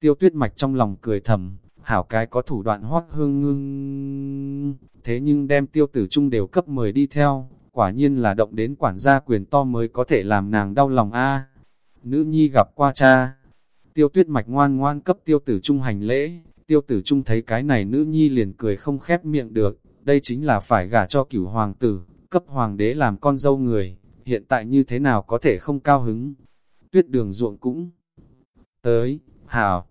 Tiêu tuyết mạch trong lòng cười thầm, hảo cái có thủ đoạn hoác hương ngưng. Thế nhưng đem tiêu tử trung đều cấp mời đi theo, quả nhiên là động đến quản gia quyền to mới có thể làm nàng đau lòng a Nữ nhi gặp qua cha, tiêu tuyết mạch ngoan ngoan cấp tiêu tử trung hành lễ, tiêu tử trung thấy cái này nữ nhi liền cười không khép miệng được, đây chính là phải gả cho cửu hoàng tử, cấp hoàng đế làm con dâu người, hiện tại như thế nào có thể không cao hứng. Tuyết đường ruộng cũng tới, hảo,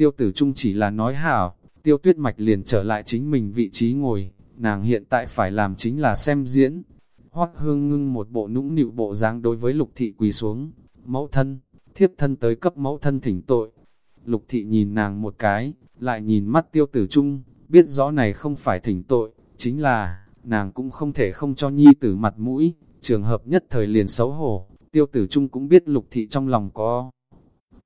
tiêu tử trung chỉ là nói hảo, tiêu tuyết mạch liền trở lại chính mình vị trí ngồi, nàng hiện tại phải làm chính là xem diễn. Hoắc hương ngưng một bộ nũng nịu bộ dáng đối với lục thị quỳ xuống, mẫu thân, thiếp thân tới cấp mẫu thân thỉnh tội. Lục thị nhìn nàng một cái, lại nhìn mắt tiêu tử trung, biết rõ này không phải thỉnh tội, chính là, nàng cũng không thể không cho nhi tử mặt mũi, trường hợp nhất thời liền xấu hổ, tiêu tử trung cũng biết lục thị trong lòng có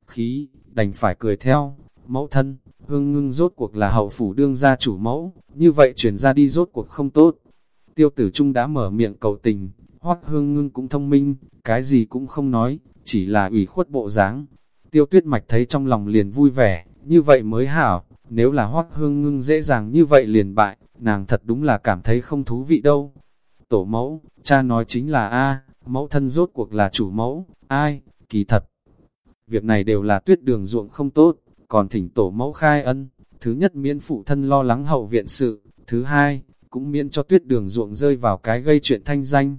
khí, đành phải cười theo, mẫu thân, hương ngưng rốt cuộc là hậu phủ đương gia chủ mẫu, như vậy chuyển ra đi rốt cuộc không tốt. Tiêu tử trung đã mở miệng cầu tình, hoắc hương ngưng cũng thông minh, cái gì cũng không nói, chỉ là ủy khuất bộ dáng. Tiêu tuyết mạch thấy trong lòng liền vui vẻ, như vậy mới hảo, nếu là hoắc hương ngưng dễ dàng như vậy liền bại, nàng thật đúng là cảm thấy không thú vị đâu. Tổ mẫu, cha nói chính là A, mẫu thân rốt cuộc là chủ mẫu, ai, kỳ thật. Việc này đều là tuyết đường ruộng không tốt, còn thỉnh tổ mẫu khai ân, thứ nhất miễn phụ thân lo lắng hậu viện sự, thứ hai, cũng miễn cho tuyết đường ruộng rơi vào cái gây chuyện thanh danh.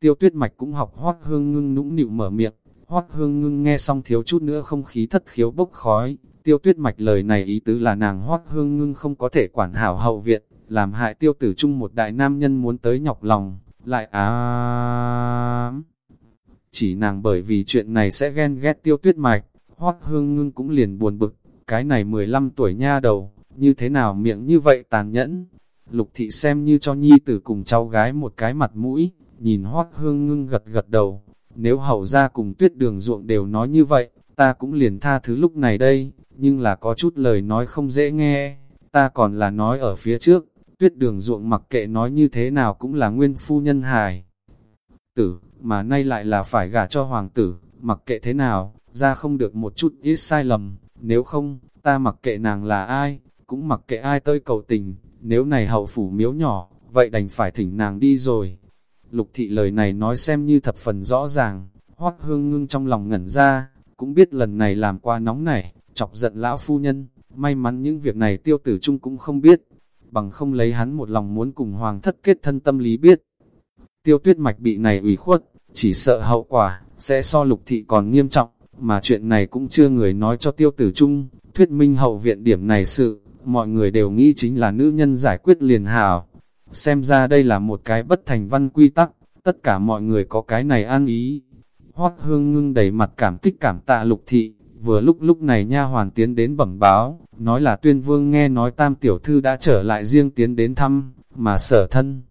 Tiêu tuyết mạch cũng học hoác hương ngưng nũng nịu mở miệng, hoác hương ngưng nghe xong thiếu chút nữa không khí thất khiếu bốc khói. Tiêu tuyết mạch lời này ý tứ là nàng hoác hương ngưng không có thể quản hảo hậu viện, làm hại tiêu tử chung một đại nam nhân muốn tới nhọc lòng, lại ám. Chỉ nàng bởi vì chuyện này sẽ ghen ghét tiêu tuyết mạch, hoác hương ngưng cũng liền buồn bực, cái này 15 tuổi nha đầu, như thế nào miệng như vậy tàn nhẫn. Lục thị xem như cho nhi tử cùng cháu gái một cái mặt mũi, nhìn hoác hương ngưng gật gật đầu. Nếu hậu ra cùng tuyết đường ruộng đều nói như vậy, ta cũng liền tha thứ lúc này đây, nhưng là có chút lời nói không dễ nghe. Ta còn là nói ở phía trước, tuyết đường ruộng mặc kệ nói như thế nào cũng là nguyên phu nhân hài. Tử, mà nay lại là phải gả cho hoàng tử, mặc kệ thế nào, ra không được một chút ít sai lầm, nếu không, ta mặc kệ nàng là ai, cũng mặc kệ ai tơi cầu tình, nếu này hậu phủ miếu nhỏ, vậy đành phải thỉnh nàng đi rồi. Lục thị lời này nói xem như thập phần rõ ràng, hoắc hương ngưng trong lòng ngẩn ra, cũng biết lần này làm qua nóng này, chọc giận lão phu nhân, may mắn những việc này tiêu tử trung cũng không biết, bằng không lấy hắn một lòng muốn cùng hoàng thất kết thân tâm lý biết. Tiêu tuyết mạch bị này ủy khuất, chỉ sợ hậu quả, sẽ so lục thị còn nghiêm trọng mà chuyện này cũng chưa người nói cho tiêu tử trung, thuyết minh hậu viện điểm này sự, mọi người đều nghĩ chính là nữ nhân giải quyết liền hào. Xem ra đây là một cái bất thành văn quy tắc, tất cả mọi người có cái này an ý. Hoác hương ngưng đầy mặt cảm kích cảm tạ lục thị, vừa lúc lúc này nha hoàn tiến đến bẩm báo, nói là tuyên vương nghe nói tam tiểu thư đã trở lại riêng tiến đến thăm, mà sở thân.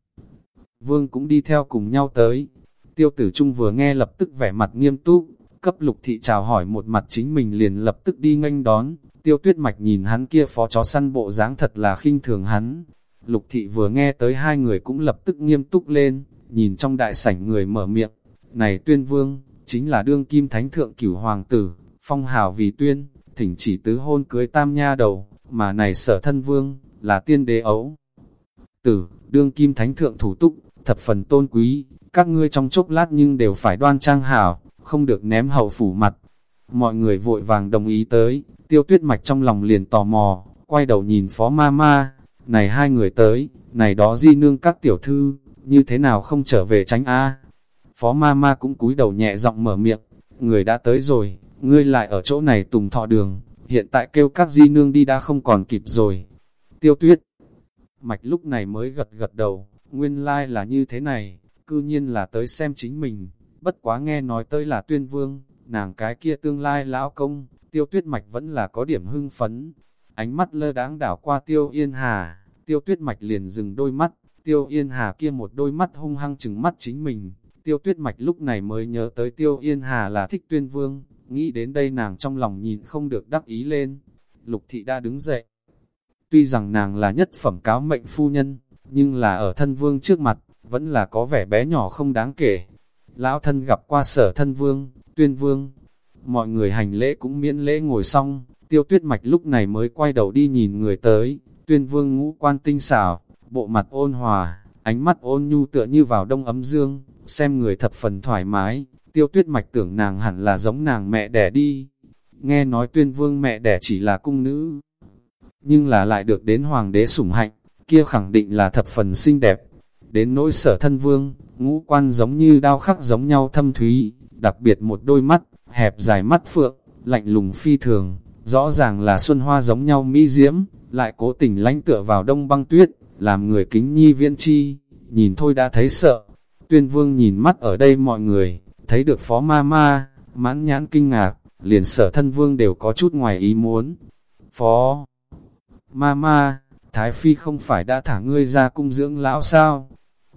Vương cũng đi theo cùng nhau tới. Tiêu tử trung vừa nghe lập tức vẻ mặt nghiêm túc, cấp lục thị chào hỏi một mặt chính mình liền lập tức đi nghênh đón, tiêu tuyết mạch nhìn hắn kia phó chó săn bộ dáng thật là khinh thường hắn. Lục thị vừa nghe tới hai người cũng lập tức nghiêm túc lên, nhìn trong đại sảnh người mở miệng, này tuyên vương, chính là đương kim thánh thượng cửu hoàng tử, phong hào vì tuyên, thỉnh chỉ tứ hôn cưới tam nha đầu, mà này sở thân vương, là tiên đế ấu. Tử, đương kim thánh thượng thủ túc, thập phần tôn quý, các ngươi trong chốc lát nhưng đều phải đoan trang hảo, không được ném hậu phủ mặt. Mọi người vội vàng đồng ý tới, tiêu tuyết mạch trong lòng liền tò mò, quay đầu nhìn phó ma ma, này hai người tới, này đó di nương các tiểu thư, như thế nào không trở về tránh a? Phó ma ma cũng cúi đầu nhẹ giọng mở miệng, người đã tới rồi, ngươi lại ở chỗ này tùng thọ đường, hiện tại kêu các di nương đi đã không còn kịp rồi. Tiêu tuyết, mạch lúc này mới gật gật đầu, nguyên lai like là như thế này, cư nhiên là tới xem chính mình bất quá nghe nói tới là tuyên vương, nàng cái kia tương lai lão công, tiêu tuyết mạch vẫn là có điểm hưng phấn. Ánh mắt lơ đáng đảo qua tiêu yên hà, tiêu tuyết mạch liền dừng đôi mắt, tiêu yên hà kia một đôi mắt hung hăng chừng mắt chính mình. Tiêu tuyết mạch lúc này mới nhớ tới tiêu yên hà là thích tuyên vương, nghĩ đến đây nàng trong lòng nhìn không được đắc ý lên. Lục thị đã đứng dậy. Tuy rằng nàng là nhất phẩm cáo mệnh phu nhân, nhưng là ở thân vương trước mặt, vẫn là có vẻ bé nhỏ không đáng kể lão thân gặp qua sở thân vương, tuyên vương. Mọi người hành lễ cũng miễn lễ ngồi xong, Tiêu tuyết mạch lúc này mới quay đầu đi nhìn người tới, tuyên vương ngũ quan tinh xảo, bộ mặt ôn hòa, ánh mắt ôn nhu tựa như vào đông ấm dương, xem người thập phần thoải mái, tiêu tuyết mạch tưởng nàng hẳn là giống nàng mẹ đẻ đi. Nghe nói tuyên vương mẹ đẻ chỉ là cung nữ, nhưng là lại được đến hoàng đế sủng hạnh, kia khẳng định là thập phần xinh đẹp. Đến nỗi sở thân vương, ngũ quan giống như đao khắc giống nhau thâm thúy, đặc biệt một đôi mắt, hẹp dài mắt phượng, lạnh lùng phi thường, rõ ràng là xuân hoa giống nhau mỹ diễm, lại cố tình lánh tựa vào đông băng tuyết, làm người kính nhi viễn chi, nhìn thôi đã thấy sợ. Tuyên vương nhìn mắt ở đây mọi người, thấy được phó ma ma, mãn nhãn kinh ngạc, liền sở thân vương đều có chút ngoài ý muốn. Phó ma ma, Thái Phi không phải đã thả ngươi ra cung dưỡng lão sao?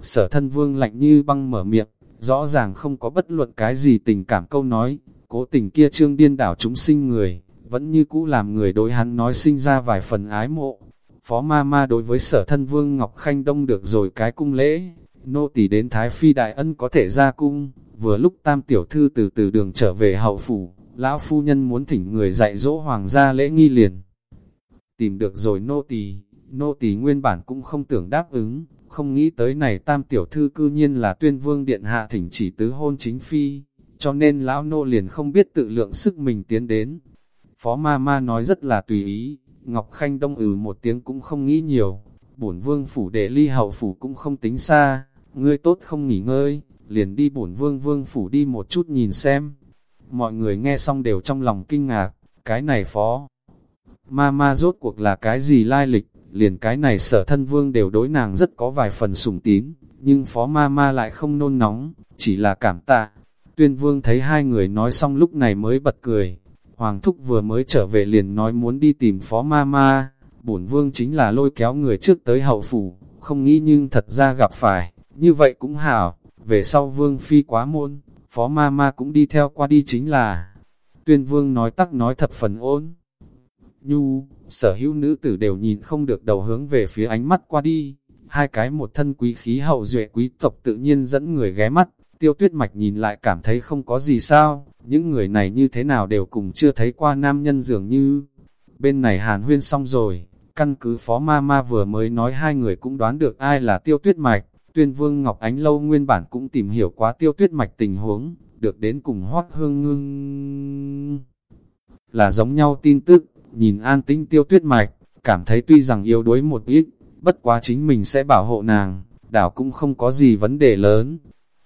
Sở thân vương lạnh như băng mở miệng, rõ ràng không có bất luận cái gì tình cảm câu nói, cố tình kia trương điên đảo chúng sinh người, vẫn như cũ làm người đối hắn nói sinh ra vài phần ái mộ. Phó ma ma đối với sở thân vương Ngọc Khanh Đông được rồi cái cung lễ, nô tỳ đến Thái Phi Đại Ân có thể ra cung, vừa lúc tam tiểu thư từ từ đường trở về hậu phủ, lão phu nhân muốn thỉnh người dạy dỗ hoàng gia lễ nghi liền. Tìm được rồi nô tỳ, nô tỳ nguyên bản cũng không tưởng đáp ứng, không nghĩ tới này tam tiểu thư cư nhiên là tuyên vương điện hạ thỉnh chỉ tứ hôn chính phi, cho nên lão nô liền không biết tự lượng sức mình tiến đến. Phó ma ma nói rất là tùy ý, Ngọc Khanh đông ừ một tiếng cũng không nghĩ nhiều, bổn vương phủ đệ ly hậu phủ cũng không tính xa, ngươi tốt không nghỉ ngơi, liền đi bổn vương vương phủ đi một chút nhìn xem. Mọi người nghe xong đều trong lòng kinh ngạc, cái này phó. Ma ma rốt cuộc là cái gì lai lịch, liền cái này sở thân vương đều đối nàng rất có vài phần sủng tín, nhưng phó ma ma lại không nôn nóng, chỉ là cảm tạ. Tuyên vương thấy hai người nói xong lúc này mới bật cười. Hoàng thúc vừa mới trở về liền nói muốn đi tìm phó ma ma, bổn vương chính là lôi kéo người trước tới hậu phủ, không nghĩ nhưng thật ra gặp phải, như vậy cũng hảo, về sau vương phi quá môn, phó ma ma cũng đi theo qua đi chính là. Tuyên vương nói tắc nói thật phần ôn. Nhu, sở hữu nữ tử đều nhìn không được đầu hướng về phía ánh mắt qua đi. Hai cái một thân quý khí hậu duệ quý tộc tự nhiên dẫn người ghé mắt, tiêu tuyết mạch nhìn lại cảm thấy không có gì sao, những người này như thế nào đều cùng chưa thấy qua nam nhân dường như. Bên này hàn huyên xong rồi, căn cứ phó ma ma vừa mới nói hai người cũng đoán được ai là tiêu tuyết mạch, tuyên vương Ngọc Ánh Lâu nguyên bản cũng tìm hiểu quá tiêu tuyết mạch tình huống, được đến cùng hoác hương ngưng. Là giống nhau tin tức, nhìn an tĩnh tiêu tuyết mạch, cảm thấy tuy rằng yếu đuối một ít, bất quá chính mình sẽ bảo hộ nàng, đảo cũng không có gì vấn đề lớn.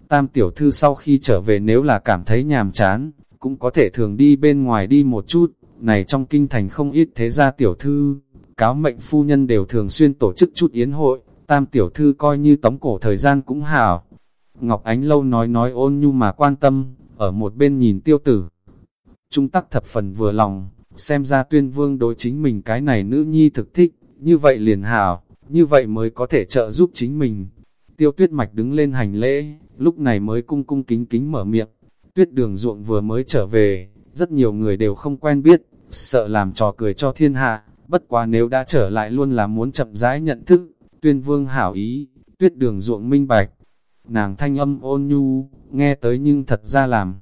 Tam tiểu thư sau khi trở về nếu là cảm thấy nhàm chán, cũng có thể thường đi bên ngoài đi một chút, này trong kinh thành không ít thế gia tiểu thư, cáo mệnh phu nhân đều thường xuyên tổ chức chút yến hội, tam tiểu thư coi như tống cổ thời gian cũng hảo. Ngọc Ánh Lâu nói nói ôn nhu mà quan tâm, ở một bên nhìn tiêu tử. Trung tắc thập phần vừa lòng, xem ra tuyên vương đối chính mình cái này nữ nhi thực thích, như vậy liền hảo, như vậy mới có thể trợ giúp chính mình. Tiêu tuyết mạch đứng lên hành lễ, lúc này mới cung cung kính kính mở miệng, tuyết đường ruộng vừa mới trở về, rất nhiều người đều không quen biết, sợ làm trò cười cho thiên hạ, bất quá nếu đã trở lại luôn là muốn chậm rãi nhận thức, tuyên vương hảo ý, tuyết đường ruộng minh bạch, nàng thanh âm ôn nhu, nghe tới nhưng thật ra làm.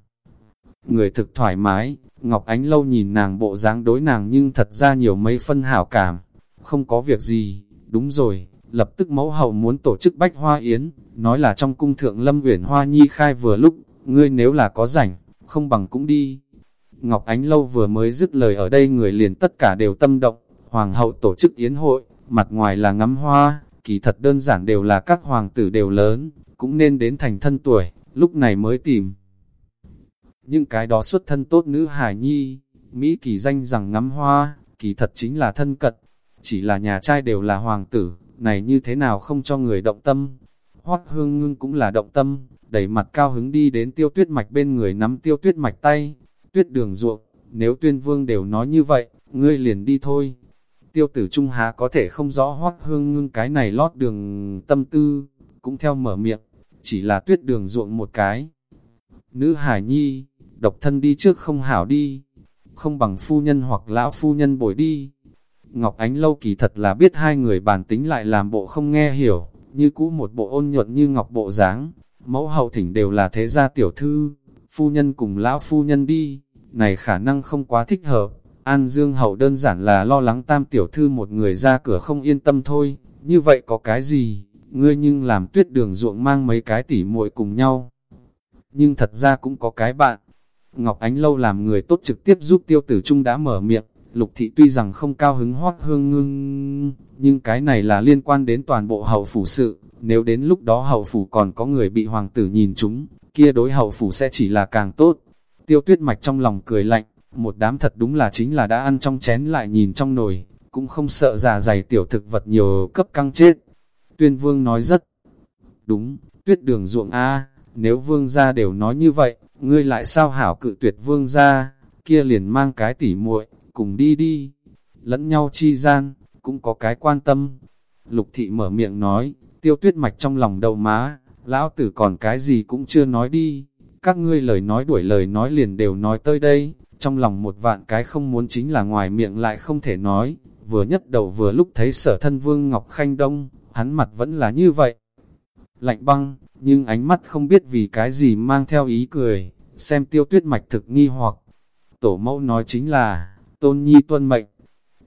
Người thực thoải mái, Ngọc Ánh Lâu nhìn nàng bộ dáng đối nàng nhưng thật ra nhiều mấy phân hảo cảm. Không có việc gì, đúng rồi, lập tức mẫu hậu muốn tổ chức bách hoa yến, nói là trong cung thượng lâm uyển hoa nhi khai vừa lúc, ngươi nếu là có rảnh, không bằng cũng đi. Ngọc Ánh Lâu vừa mới dứt lời ở đây người liền tất cả đều tâm động, hoàng hậu tổ chức yến hội, mặt ngoài là ngắm hoa, kỳ thật đơn giản đều là các hoàng tử đều lớn, cũng nên đến thành thân tuổi, lúc này mới tìm. Những cái đó xuất thân tốt nữ hải nhi, Mỹ kỳ danh rằng ngắm hoa, kỳ thật chính là thân cận, chỉ là nhà trai đều là hoàng tử, này như thế nào không cho người động tâm. Hoắc hương ngưng cũng là động tâm, đẩy mặt cao hứng đi đến tiêu tuyết mạch bên người nắm tiêu tuyết mạch tay, tuyết đường ruộng, nếu tuyên vương đều nói như vậy, ngươi liền đi thôi. Tiêu tử Trung Há có thể không rõ Hoắc hương ngưng cái này lót đường tâm tư, cũng theo mở miệng, chỉ là tuyết đường ruộng một cái. Nữ hải nhi, độc thân đi trước không hảo đi, không bằng phu nhân hoặc lão phu nhân bồi đi. Ngọc Ánh Lâu kỳ thật là biết hai người bản tính lại làm bộ không nghe hiểu, như cũ một bộ ôn nhuận như ngọc bộ dáng mẫu hậu thỉnh đều là thế gia tiểu thư, phu nhân cùng lão phu nhân đi, này khả năng không quá thích hợp, An Dương Hậu đơn giản là lo lắng tam tiểu thư một người ra cửa không yên tâm thôi, như vậy có cái gì, ngươi nhưng làm tuyết đường ruộng mang mấy cái tỉ muội cùng nhau. Nhưng thật ra cũng có cái bạn, Ngọc Ánh Lâu làm người tốt trực tiếp giúp tiêu tử trung đã mở miệng, lục thị tuy rằng không cao hứng hoác hương ngưng, nhưng cái này là liên quan đến toàn bộ hậu phủ sự, nếu đến lúc đó hậu phủ còn có người bị hoàng tử nhìn chúng, kia đối hậu phủ sẽ chỉ là càng tốt. Tiêu tuyết mạch trong lòng cười lạnh, một đám thật đúng là chính là đã ăn trong chén lại nhìn trong nồi, cũng không sợ già dày tiểu thực vật nhiều cấp căng chết. Tuyên vương nói rất đúng, tuyết đường ruộng A, nếu vương gia đều nói như vậy, ngươi lại sao hảo cự tuyệt vương gia, kia liền mang cái tỉ muội cùng đi đi, lẫn nhau chi gian, cũng có cái quan tâm. Lục thị mở miệng nói, tiêu tuyết mạch trong lòng đầu má, lão tử còn cái gì cũng chưa nói đi, các ngươi lời nói đuổi lời nói liền đều nói tới đây, trong lòng một vạn cái không muốn chính là ngoài miệng lại không thể nói, vừa nhất đầu vừa lúc thấy sở thân vương Ngọc Khanh Đông, hắn mặt vẫn là như vậy. Lạnh băng, nhưng ánh mắt không biết vì cái gì mang theo ý cười, xem tiêu tuyết mạch thực nghi hoặc. Tổ mẫu nói chính là, tôn nhi tuân mệnh.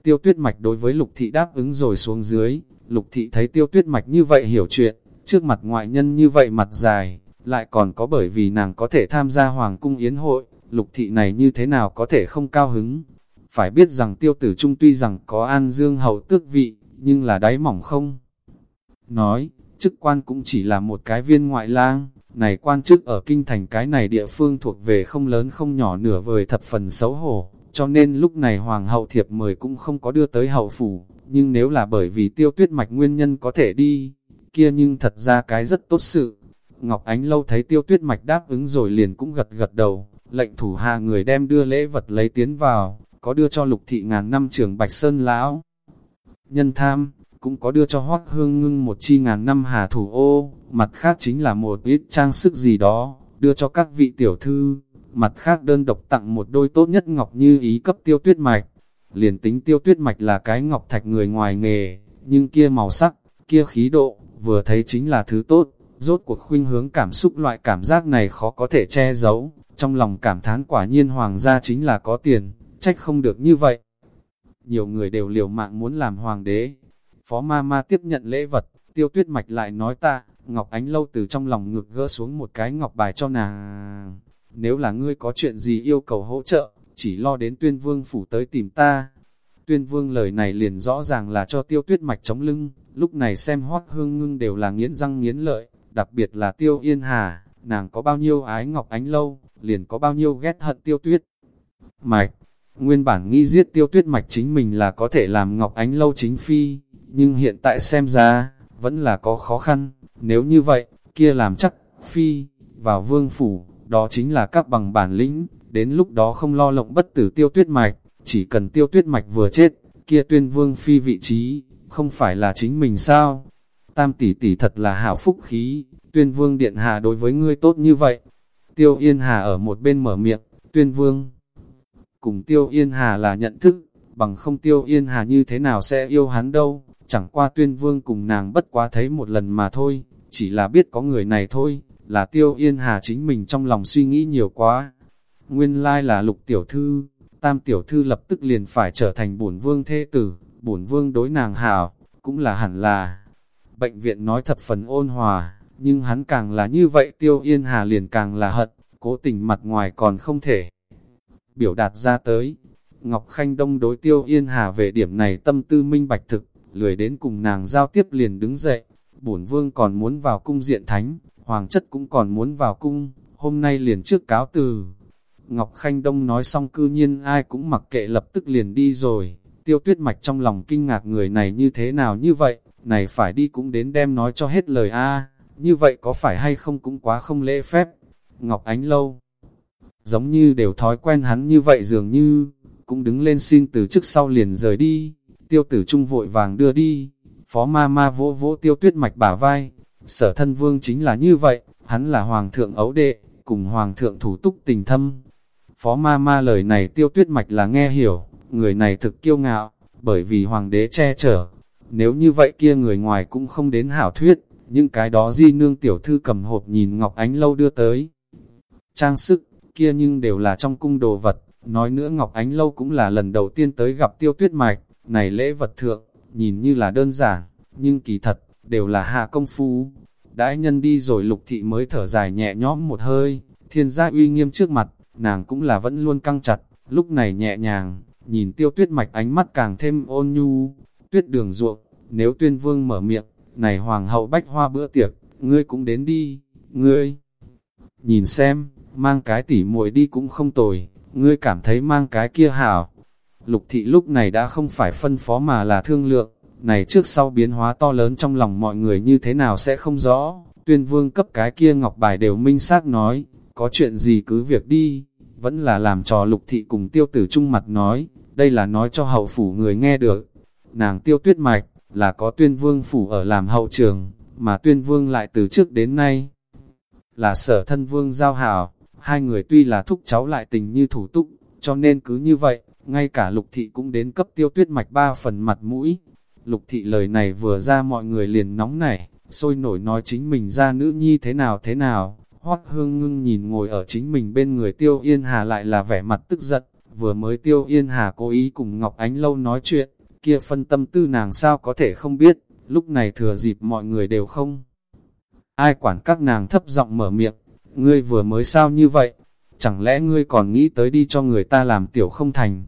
Tiêu tuyết mạch đối với lục thị đáp ứng rồi xuống dưới, lục thị thấy tiêu tuyết mạch như vậy hiểu chuyện, trước mặt ngoại nhân như vậy mặt dài, lại còn có bởi vì nàng có thể tham gia hoàng cung yến hội, lục thị này như thế nào có thể không cao hứng. Phải biết rằng tiêu tử trung tuy rằng có an dương hậu tước vị, nhưng là đáy mỏng không. Nói, chức quan cũng chỉ là một cái viên ngoại lang, này quan chức ở kinh thành cái này địa phương thuộc về không lớn không nhỏ nửa vời thập phần xấu hổ, cho nên lúc này hoàng hậu thiệp mời cũng không có đưa tới hậu phủ, nhưng nếu là bởi vì tiêu tuyết mạch nguyên nhân có thể đi, kia nhưng thật ra cái rất tốt sự. Ngọc Ánh lâu thấy tiêu tuyết mạch đáp ứng rồi liền cũng gật gật đầu, lệnh thủ hạ người đem đưa lễ vật lấy tiến vào, có đưa cho lục thị ngàn năm trưởng Bạch Sơn Lão. Nhân tham, cũng có đưa cho hoác hương ngưng một chi ngàn năm hà thủ ô, mặt khác chính là một ít trang sức gì đó, đưa cho các vị tiểu thư, mặt khác đơn độc tặng một đôi tốt nhất ngọc như ý cấp tiêu tuyết mạch. Liền tính tiêu tuyết mạch là cái ngọc thạch người ngoài nghề, nhưng kia màu sắc, kia khí độ, vừa thấy chính là thứ tốt, rốt cuộc khuynh hướng cảm xúc loại cảm giác này khó có thể che giấu, trong lòng cảm thán quả nhiên hoàng gia chính là có tiền, trách không được như vậy. Nhiều người đều liều mạng muốn làm hoàng đế, Phó ma ma tiếp nhận lễ vật, tiêu tuyết mạch lại nói ta, Ngọc Ánh lâu từ trong lòng ngực gỡ xuống một cái ngọc bài cho nàng. Nếu là ngươi có chuyện gì yêu cầu hỗ trợ, chỉ lo đến tuyên vương phủ tới tìm ta. Tuyên vương lời này liền rõ ràng là cho tiêu tuyết mạch chống lưng, lúc này xem hoác hương ngưng đều là nghiến răng nghiến lợi, đặc biệt là tiêu yên hà, nàng có bao nhiêu ái Ngọc Ánh lâu, liền có bao nhiêu ghét hận tiêu tuyết. Mạch, nguyên bản nghĩ giết tiêu tuyết mạch chính mình là có thể làm Ngọc Ánh lâu chính phi, nhưng hiện tại xem ra, vẫn là có khó khăn, nếu như vậy, kia làm chắc, phi, vào vương phủ, đó chính là các bằng bản lĩnh, đến lúc đó không lo lộng bất tử tiêu tuyết mạch, chỉ cần tiêu tuyết mạch vừa chết, kia tuyên vương phi vị trí, không phải là chính mình sao? Tam tỷ tỷ thật là hảo phúc khí, tuyên vương điện hạ đối với ngươi tốt như vậy. Tiêu Yên Hà ở một bên mở miệng, tuyên vương. Cùng Tiêu Yên Hà là nhận thức, bằng không Tiêu Yên Hà như thế nào sẽ yêu hắn đâu chẳng qua tuyên vương cùng nàng bất quá thấy một lần mà thôi, chỉ là biết có người này thôi, là tiêu yên hà chính mình trong lòng suy nghĩ nhiều quá. Nguyên lai là lục tiểu thư, tam tiểu thư lập tức liền phải trở thành bổn vương thê tử, bổn vương đối nàng hảo, cũng là hẳn là. Bệnh viện nói thật phần ôn hòa, nhưng hắn càng là như vậy tiêu yên hà liền càng là hận, cố tình mặt ngoài còn không thể. Biểu đạt ra tới, Ngọc Khanh Đông đối tiêu yên hà về điểm này tâm tư minh bạch thực, lười đến cùng nàng giao tiếp liền đứng dậy, bổn vương còn muốn vào cung diện thánh, hoàng chất cũng còn muốn vào cung, hôm nay liền trước cáo từ. Ngọc Khanh Đông nói xong cư nhiên ai cũng mặc kệ lập tức liền đi rồi, tiêu tuyết mạch trong lòng kinh ngạc người này như thế nào như vậy, này phải đi cũng đến đem nói cho hết lời a như vậy có phải hay không cũng quá không lễ phép. Ngọc Ánh Lâu giống như đều thói quen hắn như vậy dường như, cũng đứng lên xin từ trước sau liền rời đi tiêu tử trung vội vàng đưa đi, phó ma ma vỗ vỗ tiêu tuyết mạch bả vai, sở thân vương chính là như vậy, hắn là hoàng thượng ấu đệ, cùng hoàng thượng thủ túc tình thâm. Phó ma ma lời này tiêu tuyết mạch là nghe hiểu, người này thực kiêu ngạo, bởi vì hoàng đế che chở. Nếu như vậy kia người ngoài cũng không đến hảo thuyết, nhưng cái đó di nương tiểu thư cầm hộp nhìn Ngọc Ánh Lâu đưa tới. Trang sức, kia nhưng đều là trong cung đồ vật, Nói nữa Ngọc Ánh Lâu cũng là lần đầu tiên tới gặp tiêu tuyết mạch, này lễ vật thượng, nhìn như là đơn giản, nhưng kỳ thật, đều là hạ công phu. Đãi nhân đi rồi lục thị mới thở dài nhẹ nhõm một hơi, thiên gia uy nghiêm trước mặt, nàng cũng là vẫn luôn căng chặt, lúc này nhẹ nhàng, nhìn tiêu tuyết mạch ánh mắt càng thêm ôn nhu, tuyết đường ruộng, nếu tuyên vương mở miệng, này hoàng hậu bách hoa bữa tiệc, ngươi cũng đến đi, ngươi. Nhìn xem, mang cái tỉ muội đi cũng không tồi, ngươi cảm thấy mang cái kia hảo. Lục thị lúc này đã không phải phân phó mà là thương lượng, này trước sau biến hóa to lớn trong lòng mọi người như thế nào sẽ không rõ. Tuyên vương cấp cái kia ngọc bài đều minh xác nói, có chuyện gì cứ việc đi, vẫn là làm trò lục thị cùng tiêu tử trung mặt nói, đây là nói cho hậu phủ người nghe được. Nàng tiêu tuyết mạch, là có tuyên vương phủ ở làm hậu trường, mà tuyên vương lại từ trước đến nay. Là sở thân vương giao hảo, hai người tuy là thúc cháu lại tình như thủ túc, cho nên cứ như vậy, ngay cả lục thị cũng đến cấp tiêu tuyết mạch ba phần mặt mũi. Lục thị lời này vừa ra mọi người liền nóng nảy, sôi nổi nói chính mình ra nữ nhi thế nào thế nào. Hoác hương ngưng nhìn ngồi ở chính mình bên người tiêu yên hà lại là vẻ mặt tức giận, vừa mới tiêu yên hà cố ý cùng Ngọc Ánh Lâu nói chuyện, kia phân tâm tư nàng sao có thể không biết, lúc này thừa dịp mọi người đều không. Ai quản các nàng thấp giọng mở miệng, ngươi vừa mới sao như vậy, chẳng lẽ ngươi còn nghĩ tới đi cho người ta làm tiểu không thành.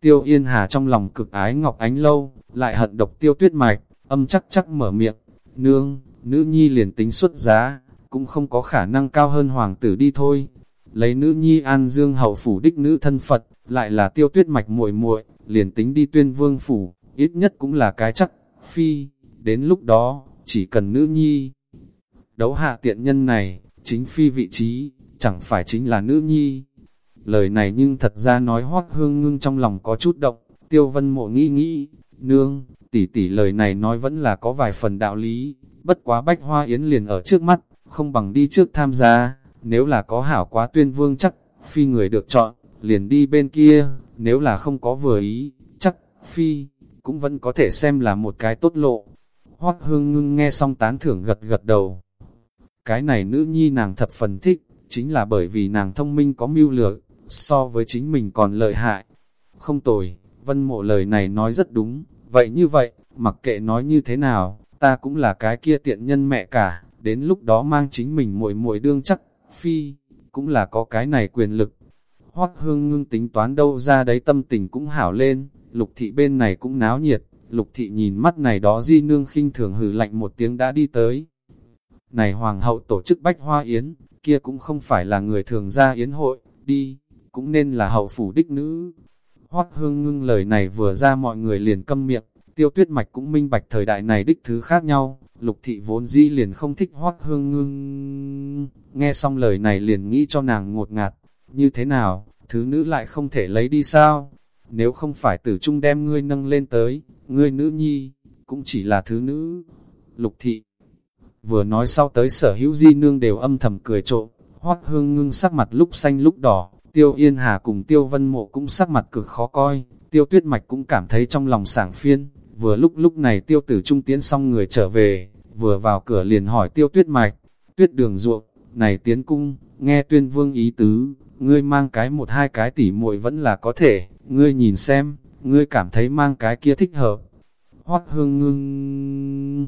Tiêu Yên Hà trong lòng cực ái Ngọc Ánh Lâu, lại hận độc tiêu tuyết mạch, âm chắc chắc mở miệng, nương, nữ nhi liền tính xuất giá, cũng không có khả năng cao hơn hoàng tử đi thôi. Lấy nữ nhi an dương hậu phủ đích nữ thân Phật, lại là tiêu tuyết mạch muội muội liền tính đi tuyên vương phủ, ít nhất cũng là cái chắc, phi, đến lúc đó, chỉ cần nữ nhi. Đấu hạ tiện nhân này, chính phi vị trí, chẳng phải chính là nữ nhi. Lời này nhưng thật ra nói hoác hương ngưng trong lòng có chút động, tiêu vân mộ nghĩ nghĩ, nương, tỷ tỷ lời này nói vẫn là có vài phần đạo lý, bất quá bách hoa yến liền ở trước mắt, không bằng đi trước tham gia, nếu là có hảo quá tuyên vương chắc, phi người được chọn, liền đi bên kia, nếu là không có vừa ý, chắc, phi, cũng vẫn có thể xem là một cái tốt lộ. Hoác hương ngưng nghe xong tán thưởng gật gật đầu. Cái này nữ nhi nàng thập phần thích, chính là bởi vì nàng thông minh có mưu lược, so với chính mình còn lợi hại. Không tồi, vân mộ lời này nói rất đúng, vậy như vậy, mặc kệ nói như thế nào, ta cũng là cái kia tiện nhân mẹ cả, đến lúc đó mang chính mình muội muội đương chắc, phi, cũng là có cái này quyền lực. Hoắc hương ngưng tính toán đâu ra đấy tâm tình cũng hảo lên, lục thị bên này cũng náo nhiệt, lục thị nhìn mắt này đó di nương khinh thường hử lạnh một tiếng đã đi tới. Này hoàng hậu tổ chức bách hoa yến, kia cũng không phải là người thường ra yến hội, đi, cũng nên là hậu phủ đích nữ. Hoắc hương ngưng lời này vừa ra mọi người liền câm miệng, tiêu tuyết mạch cũng minh bạch thời đại này đích thứ khác nhau, lục thị vốn dĩ liền không thích Hoắc hương ngưng. Nghe xong lời này liền nghĩ cho nàng ngột ngạt, như thế nào, thứ nữ lại không thể lấy đi sao? Nếu không phải tử trung đem ngươi nâng lên tới, ngươi nữ nhi, cũng chỉ là thứ nữ. Lục thị, vừa nói sau tới sở hữu di nương đều âm thầm cười trộm, hoác hương ngưng sắc mặt lúc xanh lúc đỏ, tiêu yên hà cùng tiêu vân mộ cũng sắc mặt cực khó coi, tiêu tuyết mạch cũng cảm thấy trong lòng sảng phiên, vừa lúc lúc này tiêu tử trung tiến xong người trở về, vừa vào cửa liền hỏi tiêu tuyết mạch, tuyết đường ruộng, này tiến cung, nghe tuyên vương ý tứ, ngươi mang cái một hai cái tỉ muội vẫn là có thể, ngươi nhìn xem, ngươi cảm thấy mang cái kia thích hợp. Hoắc hương ngưng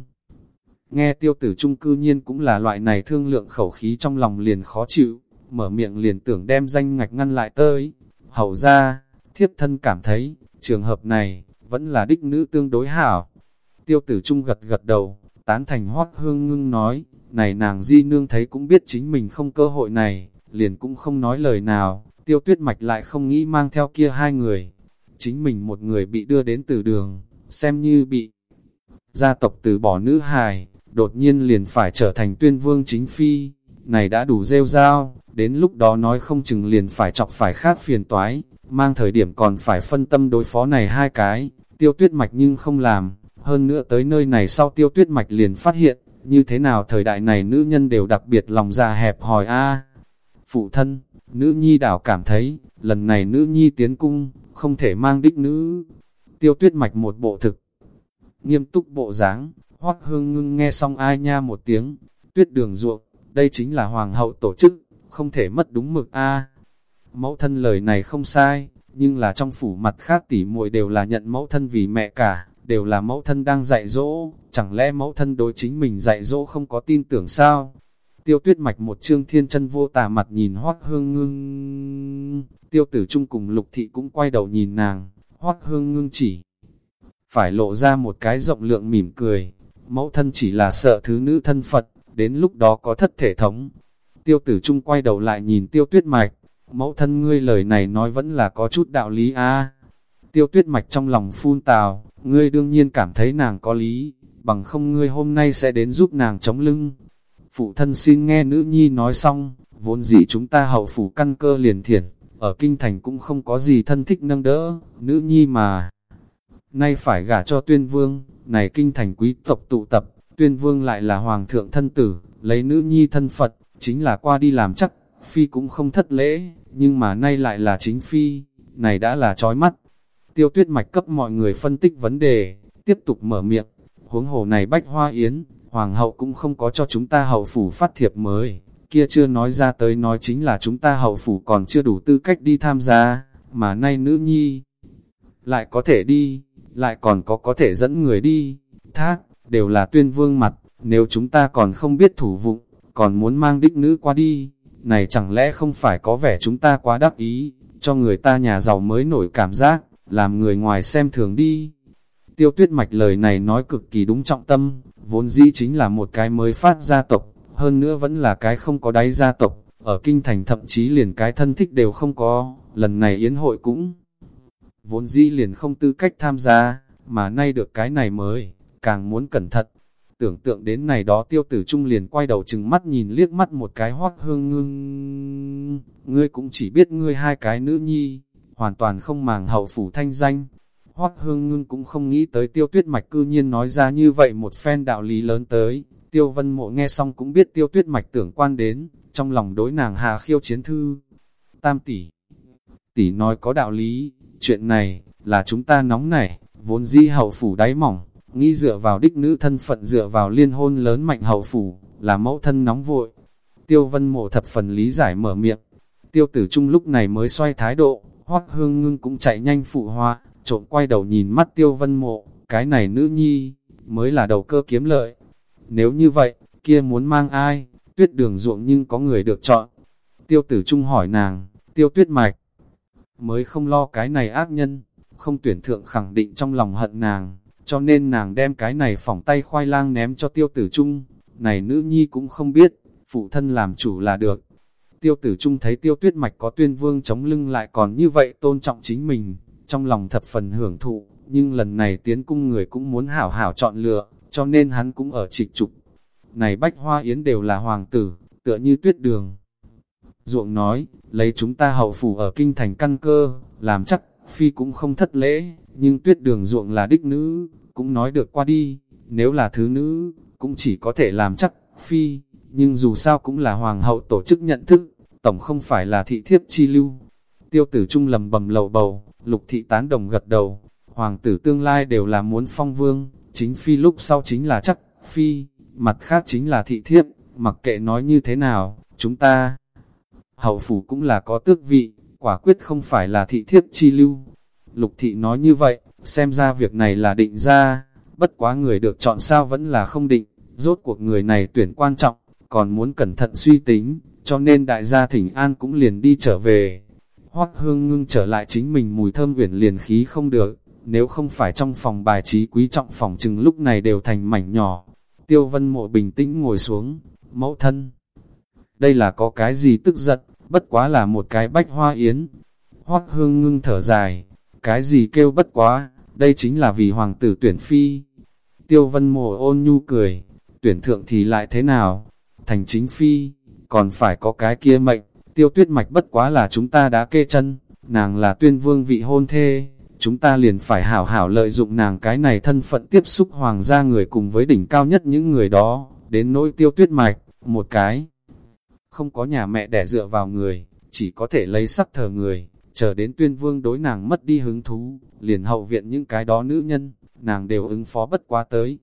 Nghe tiêu tử trung cư nhiên cũng là loại này thương lượng khẩu khí trong lòng liền khó chịu, mở miệng liền tưởng đem danh ngạch ngăn lại tới. Hậu ra, thiếp thân cảm thấy, trường hợp này, vẫn là đích nữ tương đối hảo. Tiêu tử trung gật gật đầu, tán thành hoác hương ngưng nói, này nàng di nương thấy cũng biết chính mình không cơ hội này, liền cũng không nói lời nào, tiêu tuyết mạch lại không nghĩ mang theo kia hai người. Chính mình một người bị đưa đến từ đường, xem như bị gia tộc từ bỏ nữ hài, đột nhiên liền phải trở thành tuyên vương chính phi, này đã đủ rêu rao, đến lúc đó nói không chừng liền phải chọc phải khác phiền toái, mang thời điểm còn phải phân tâm đối phó này hai cái, tiêu tuyết mạch nhưng không làm, hơn nữa tới nơi này sau tiêu tuyết mạch liền phát hiện, như thế nào thời đại này nữ nhân đều đặc biệt lòng già hẹp hòi a Phụ thân, nữ nhi đảo cảm thấy, lần này nữ nhi tiến cung, không thể mang đích nữ. Tiêu tuyết mạch một bộ thực, nghiêm túc bộ dáng Hoắc hương ngưng nghe xong ai nha một tiếng, tuyết đường ruộng, đây chính là hoàng hậu tổ chức, không thể mất đúng mực a. Mẫu thân lời này không sai, nhưng là trong phủ mặt khác tỉ muội đều là nhận mẫu thân vì mẹ cả, đều là mẫu thân đang dạy dỗ, chẳng lẽ mẫu thân đối chính mình dạy dỗ không có tin tưởng sao? Tiêu tuyết mạch một trương thiên chân vô tà mặt nhìn hoác hương ngưng. Tiêu tử trung cùng lục thị cũng quay đầu nhìn nàng, hoác hương ngưng chỉ. Phải lộ ra một cái rộng lượng mỉm cười, mẫu thân chỉ là sợ thứ nữ thân Phật, đến lúc đó có thất thể thống. Tiêu tử trung quay đầu lại nhìn tiêu tuyết mạch, mẫu thân ngươi lời này nói vẫn là có chút đạo lý a Tiêu tuyết mạch trong lòng phun tào, ngươi đương nhiên cảm thấy nàng có lý, bằng không ngươi hôm nay sẽ đến giúp nàng chống lưng. Phụ thân xin nghe nữ nhi nói xong, vốn dĩ chúng ta hậu phủ căn cơ liền thiền, ở kinh thành cũng không có gì thân thích nâng đỡ, nữ nhi mà. Nay phải gả cho tuyên vương, này kinh thành quý tộc tụ tập, tuyên vương lại là hoàng thượng thân tử, lấy nữ nhi thân Phật, chính là qua đi làm chắc, phi cũng không thất lễ, nhưng mà nay lại là chính phi, này đã là trói mắt. Tiêu tuyết mạch cấp mọi người phân tích vấn đề, tiếp tục mở miệng, huống hồ này bách hoa yến, hoàng hậu cũng không có cho chúng ta hậu phủ phát thiệp mới, kia chưa nói ra tới nói chính là chúng ta hậu phủ còn chưa đủ tư cách đi tham gia, mà nay nữ nhi lại có thể đi, lại còn có có thể dẫn người đi, thác, đều là tuyên vương mặt, nếu chúng ta còn không biết thủ vụng, còn muốn mang đích nữ qua đi, này chẳng lẽ không phải có vẻ chúng ta quá đắc ý, cho người ta nhà giàu mới nổi cảm giác, làm người ngoài xem thường đi. Tiêu tuyết mạch lời này nói cực kỳ đúng trọng tâm, vốn dĩ chính là một cái mới phát gia tộc, hơn nữa vẫn là cái không có đáy gia tộc, ở kinh thành thậm chí liền cái thân thích đều không có, lần này yến hội cũng vốn dĩ liền không tư cách tham gia, mà nay được cái này mới, càng muốn cẩn thận. Tưởng tượng đến này đó tiêu tử trung liền quay đầu chừng mắt nhìn liếc mắt một cái hoác hương ngưng. Ngươi cũng chỉ biết ngươi hai cái nữ nhi, hoàn toàn không màng hậu phủ thanh danh. Hoác hương ngưng cũng không nghĩ tới tiêu tuyết mạch cư nhiên nói ra như vậy một phen đạo lý lớn tới. Tiêu vân mộ nghe xong cũng biết tiêu tuyết mạch tưởng quan đến, trong lòng đối nàng hà khiêu chiến thư. Tam tỷ, tỷ nói có đạo lý, chuyện này, là chúng ta nóng nảy, vốn di hậu phủ đáy mỏng, nghĩ dựa vào đích nữ thân phận dựa vào liên hôn lớn mạnh hậu phủ, là mẫu thân nóng vội. Tiêu vân mộ thập phần lý giải mở miệng, tiêu tử trung lúc này mới xoay thái độ, hoắc hương ngưng cũng chạy nhanh phụ hoa, trộm quay đầu nhìn mắt tiêu vân mộ, cái này nữ nhi, mới là đầu cơ kiếm lợi. Nếu như vậy, kia muốn mang ai, tuyết đường ruộng nhưng có người được chọn. Tiêu tử trung hỏi nàng, tiêu tuyết mạch, mới không lo cái này ác nhân, không tuyển thượng khẳng định trong lòng hận nàng, cho nên nàng đem cái này phỏng tay khoai lang ném cho tiêu tử trung, này nữ nhi cũng không biết, phụ thân làm chủ là được. Tiêu tử trung thấy tiêu tuyết mạch có tuyên vương chống lưng lại còn như vậy tôn trọng chính mình, trong lòng thập phần hưởng thụ, nhưng lần này tiến cung người cũng muốn hảo hảo chọn lựa, cho nên hắn cũng ở trịch trục. Này bách hoa yến đều là hoàng tử, tựa như tuyết đường. Ruộng nói, lấy chúng ta hậu phủ ở kinh thành căn cơ, làm chắc, phi cũng không thất lễ, nhưng tuyết đường ruộng là đích nữ, cũng nói được qua đi, nếu là thứ nữ, cũng chỉ có thể làm chắc, phi, nhưng dù sao cũng là hoàng hậu tổ chức nhận thức, tổng không phải là thị thiếp chi lưu. Tiêu tử trung lầm bầm lầu bầu, lục thị tán đồng gật đầu, hoàng tử tương lai đều là muốn phong vương, chính phi lúc sau chính là chắc, phi, mặt khác chính là thị thiếp, mặc kệ nói như thế nào, chúng ta, hậu phủ cũng là có tước vị, quả quyết không phải là thị thiếp chi lưu. Lục thị nói như vậy, xem ra việc này là định ra, bất quá người được chọn sao vẫn là không định, rốt cuộc người này tuyển quan trọng, còn muốn cẩn thận suy tính, cho nên đại gia thỉnh an cũng liền đi trở về. Hoắc hương ngưng trở lại chính mình mùi thơm uyển liền khí không được, nếu không phải trong phòng bài trí quý trọng phòng chừng lúc này đều thành mảnh nhỏ. Tiêu vân mộ bình tĩnh ngồi xuống, mẫu thân. Đây là có cái gì tức giận, bất quá là một cái bách hoa yến. Hoắc hương ngưng thở dài, cái gì kêu bất quá, đây chính là vì hoàng tử tuyển phi. Tiêu vân mộ ôn nhu cười, tuyển thượng thì lại thế nào? Thành chính phi, còn phải có cái kia mệnh, tiêu tuyết mạch bất quá là chúng ta đã kê chân, nàng là tuyên vương vị hôn thê, chúng ta liền phải hảo hảo lợi dụng nàng cái này thân phận tiếp xúc hoàng gia người cùng với đỉnh cao nhất những người đó, đến nỗi tiêu tuyết mạch, một cái. Không có nhà mẹ đẻ dựa vào người, chỉ có thể lấy sắc thờ người, chờ đến tuyên vương đối nàng mất đi hứng thú, liền hậu viện những cái đó nữ nhân, nàng đều ứng phó bất quá tới.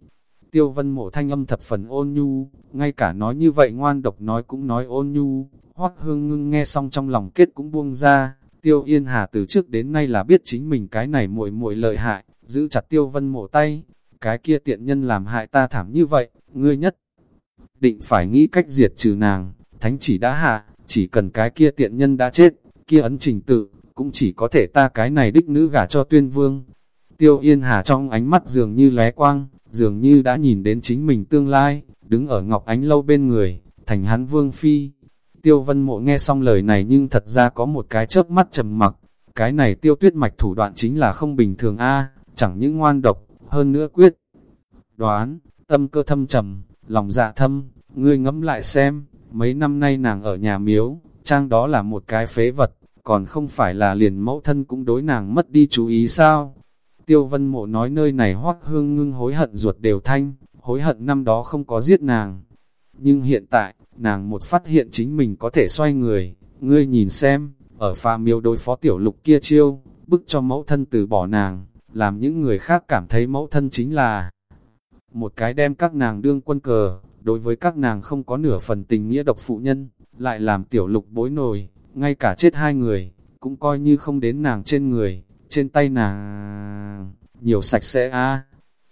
Tiêu vân mộ thanh âm thập phần ôn nhu, ngay cả nói như vậy ngoan độc nói cũng nói ôn nhu, hoắc hương ngưng nghe xong trong lòng kết cũng buông ra, Tiêu Yên Hà từ trước đến nay là biết chính mình cái này muội muội lợi hại, giữ chặt Tiêu Vân Mộ tay, cái kia tiện nhân làm hại ta thảm như vậy, ngươi nhất định phải nghĩ cách diệt trừ nàng, thánh chỉ đã hạ, chỉ cần cái kia tiện nhân đã chết, kia ấn trình tự, cũng chỉ có thể ta cái này đích nữ gả cho tuyên vương. Tiêu Yên Hà trong ánh mắt dường như lóe quang, dường như đã nhìn đến chính mình tương lai, đứng ở Ngọc Ánh Lâu bên người, thành hắn vương phi. Tiêu Vân Mộ nghe xong lời này nhưng thật ra có một cái chớp mắt trầm mặc, cái này tiêu tuyết mạch thủ đoạn chính là không bình thường a chẳng những ngoan độc, hơn nữa quyết. Đoán, tâm cơ thâm trầm, lòng dạ thâm, ngươi ngẫm lại xem, mấy năm nay nàng ở nhà miếu, trang đó là một cái phế vật, còn không phải là liền mẫu thân cũng đối nàng mất đi chú ý sao. Tiêu vân mộ nói nơi này hoác hương ngưng hối hận ruột đều thanh, hối hận năm đó không có giết nàng. Nhưng hiện tại, nàng một phát hiện chính mình có thể xoay người, ngươi nhìn xem, ở pha miêu đối phó tiểu lục kia chiêu, bức cho mẫu thân từ bỏ nàng, làm những người khác cảm thấy mẫu thân chính là một cái đem các nàng đương quân cờ, đối với các nàng không có nửa phần tình nghĩa độc phụ nhân, lại làm tiểu lục bối nổi, ngay cả chết hai người, cũng coi như không đến nàng trên người, trên tay nàng. Nhiều sạch sẽ a.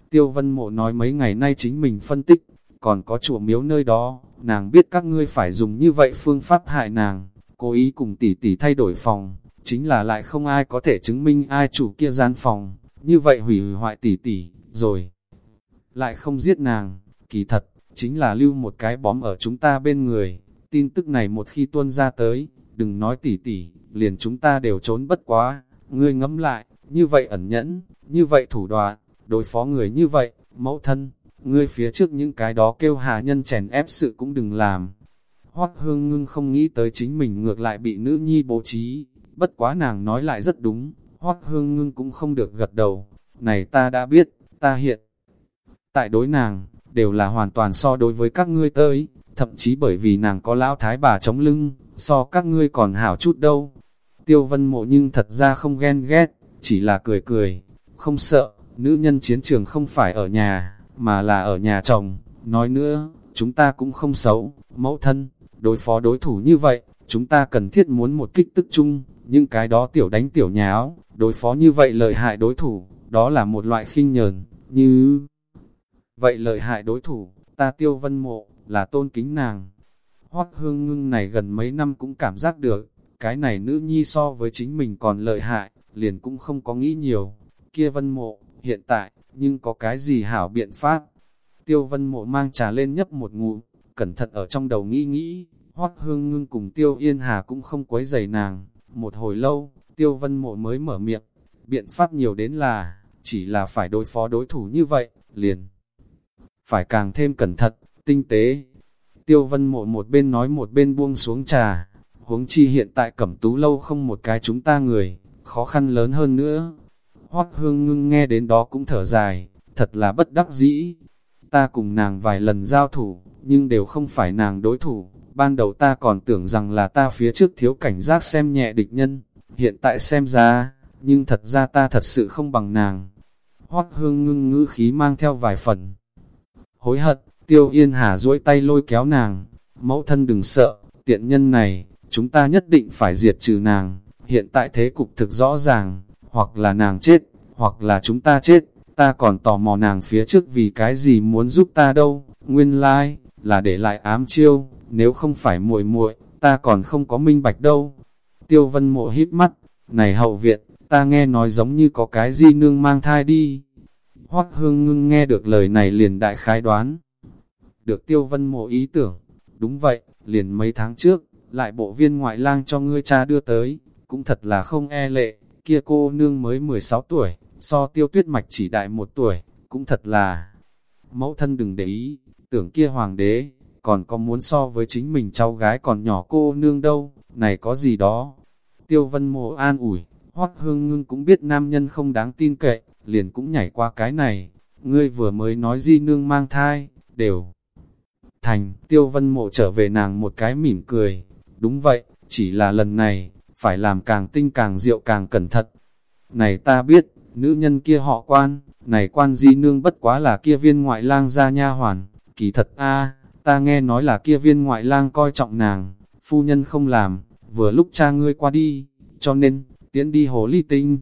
Tiêu vân mộ nói mấy ngày nay chính mình phân tích, còn có chùa miếu nơi đó, nàng biết các ngươi phải dùng như vậy phương pháp hại nàng, cố ý cùng tỷ tỷ thay đổi phòng, chính là lại không ai có thể chứng minh ai chủ kia gian phòng, như vậy hủy hoại tỷ tỷ, rồi lại không giết nàng, kỳ thật, chính là lưu một cái bóm ở chúng ta bên người, tin tức này một khi tuôn ra tới, đừng nói tỉ tỉ, liền chúng ta đều trốn bất quá, ngươi ngẫm lại, như vậy ẩn nhẫn, như vậy thủ đoạn, đối phó người như vậy, mẫu thân, ngươi phía trước những cái đó kêu hà nhân chèn ép sự cũng đừng làm. Hoắc hương ngưng không nghĩ tới chính mình ngược lại bị nữ nhi bố trí, bất quá nàng nói lại rất đúng, Hoắc hương ngưng cũng không được gật đầu, này ta đã biết, ta hiện tại đối nàng, đều là hoàn toàn so đối với các ngươi tới, thậm chí bởi vì nàng có lão thái bà chống lưng, so các ngươi còn hảo chút đâu. Tiêu vân mộ nhưng thật ra không ghen ghét, chỉ là cười cười, không sợ, nữ nhân chiến trường không phải ở nhà, mà là ở nhà chồng. Nói nữa, chúng ta cũng không xấu, mẫu thân, đối phó đối thủ như vậy, chúng ta cần thiết muốn một kích tức chung, những cái đó tiểu đánh tiểu nháo, đối phó như vậy lợi hại đối thủ, đó là một loại khinh nhờn, như... Vậy lợi hại đối thủ, ta tiêu vân mộ, là tôn kính nàng. Hoắc hương ngưng này gần mấy năm cũng cảm giác được, cái này nữ nhi so với chính mình còn lợi hại, liền cũng không có nghĩ nhiều. Kia vân mộ, hiện tại, nhưng có cái gì hảo biện pháp? Tiêu vân mộ mang trà lên nhấp một ngụm, cẩn thận ở trong đầu nghĩ nghĩ, Hoắc hương ngưng cùng tiêu yên hà cũng không quấy giày nàng. Một hồi lâu, tiêu vân mộ mới mở miệng, biện pháp nhiều đến là, chỉ là phải đối phó đối thủ như vậy, liền phải càng thêm cẩn thận, tinh tế. Tiêu vân mộ một bên nói một bên buông xuống trà, huống chi hiện tại cẩm tú lâu không một cái chúng ta người, khó khăn lớn hơn nữa. Hoác hương ngưng nghe đến đó cũng thở dài, thật là bất đắc dĩ. Ta cùng nàng vài lần giao thủ, nhưng đều không phải nàng đối thủ. Ban đầu ta còn tưởng rằng là ta phía trước thiếu cảnh giác xem nhẹ địch nhân, hiện tại xem ra, nhưng thật ra ta thật sự không bằng nàng. Hoác hương ngưng ngữ khí mang theo vài phần hối hận, tiêu yên hà duỗi tay lôi kéo nàng, mẫu thân đừng sợ, tiện nhân này, chúng ta nhất định phải diệt trừ nàng, hiện tại thế cục thực rõ ràng, hoặc là nàng chết, hoặc là chúng ta chết, ta còn tò mò nàng phía trước vì cái gì muốn giúp ta đâu, nguyên lai, like, là để lại ám chiêu, nếu không phải muội muội ta còn không có minh bạch đâu. Tiêu vân mộ hít mắt, này hậu viện, ta nghe nói giống như có cái gì nương mang thai đi. Hoắc hương ngưng nghe được lời này liền đại khái đoán. Được tiêu vân mộ ý tưởng, đúng vậy, liền mấy tháng trước, lại bộ viên ngoại lang cho ngươi cha đưa tới, cũng thật là không e lệ, kia cô nương mới 16 tuổi, so tiêu tuyết mạch chỉ đại một tuổi, cũng thật là. Mẫu thân đừng để ý, tưởng kia hoàng đế, còn có muốn so với chính mình cháu gái còn nhỏ cô nương đâu, này có gì đó. Tiêu vân mộ an ủi, hoắc hương ngưng cũng biết nam nhân không đáng tin cậy, liền cũng nhảy qua cái này, ngươi vừa mới nói di nương mang thai, đều. Thành, tiêu vân mộ trở về nàng một cái mỉm cười, đúng vậy, chỉ là lần này, phải làm càng tinh càng diệu càng cẩn thận. Này ta biết, nữ nhân kia họ quan, này quan di nương bất quá là kia viên ngoại lang gia nha hoàn, kỳ thật a ta nghe nói là kia viên ngoại lang coi trọng nàng, phu nhân không làm, vừa lúc cha ngươi qua đi, cho nên, tiễn đi hồ ly tinh.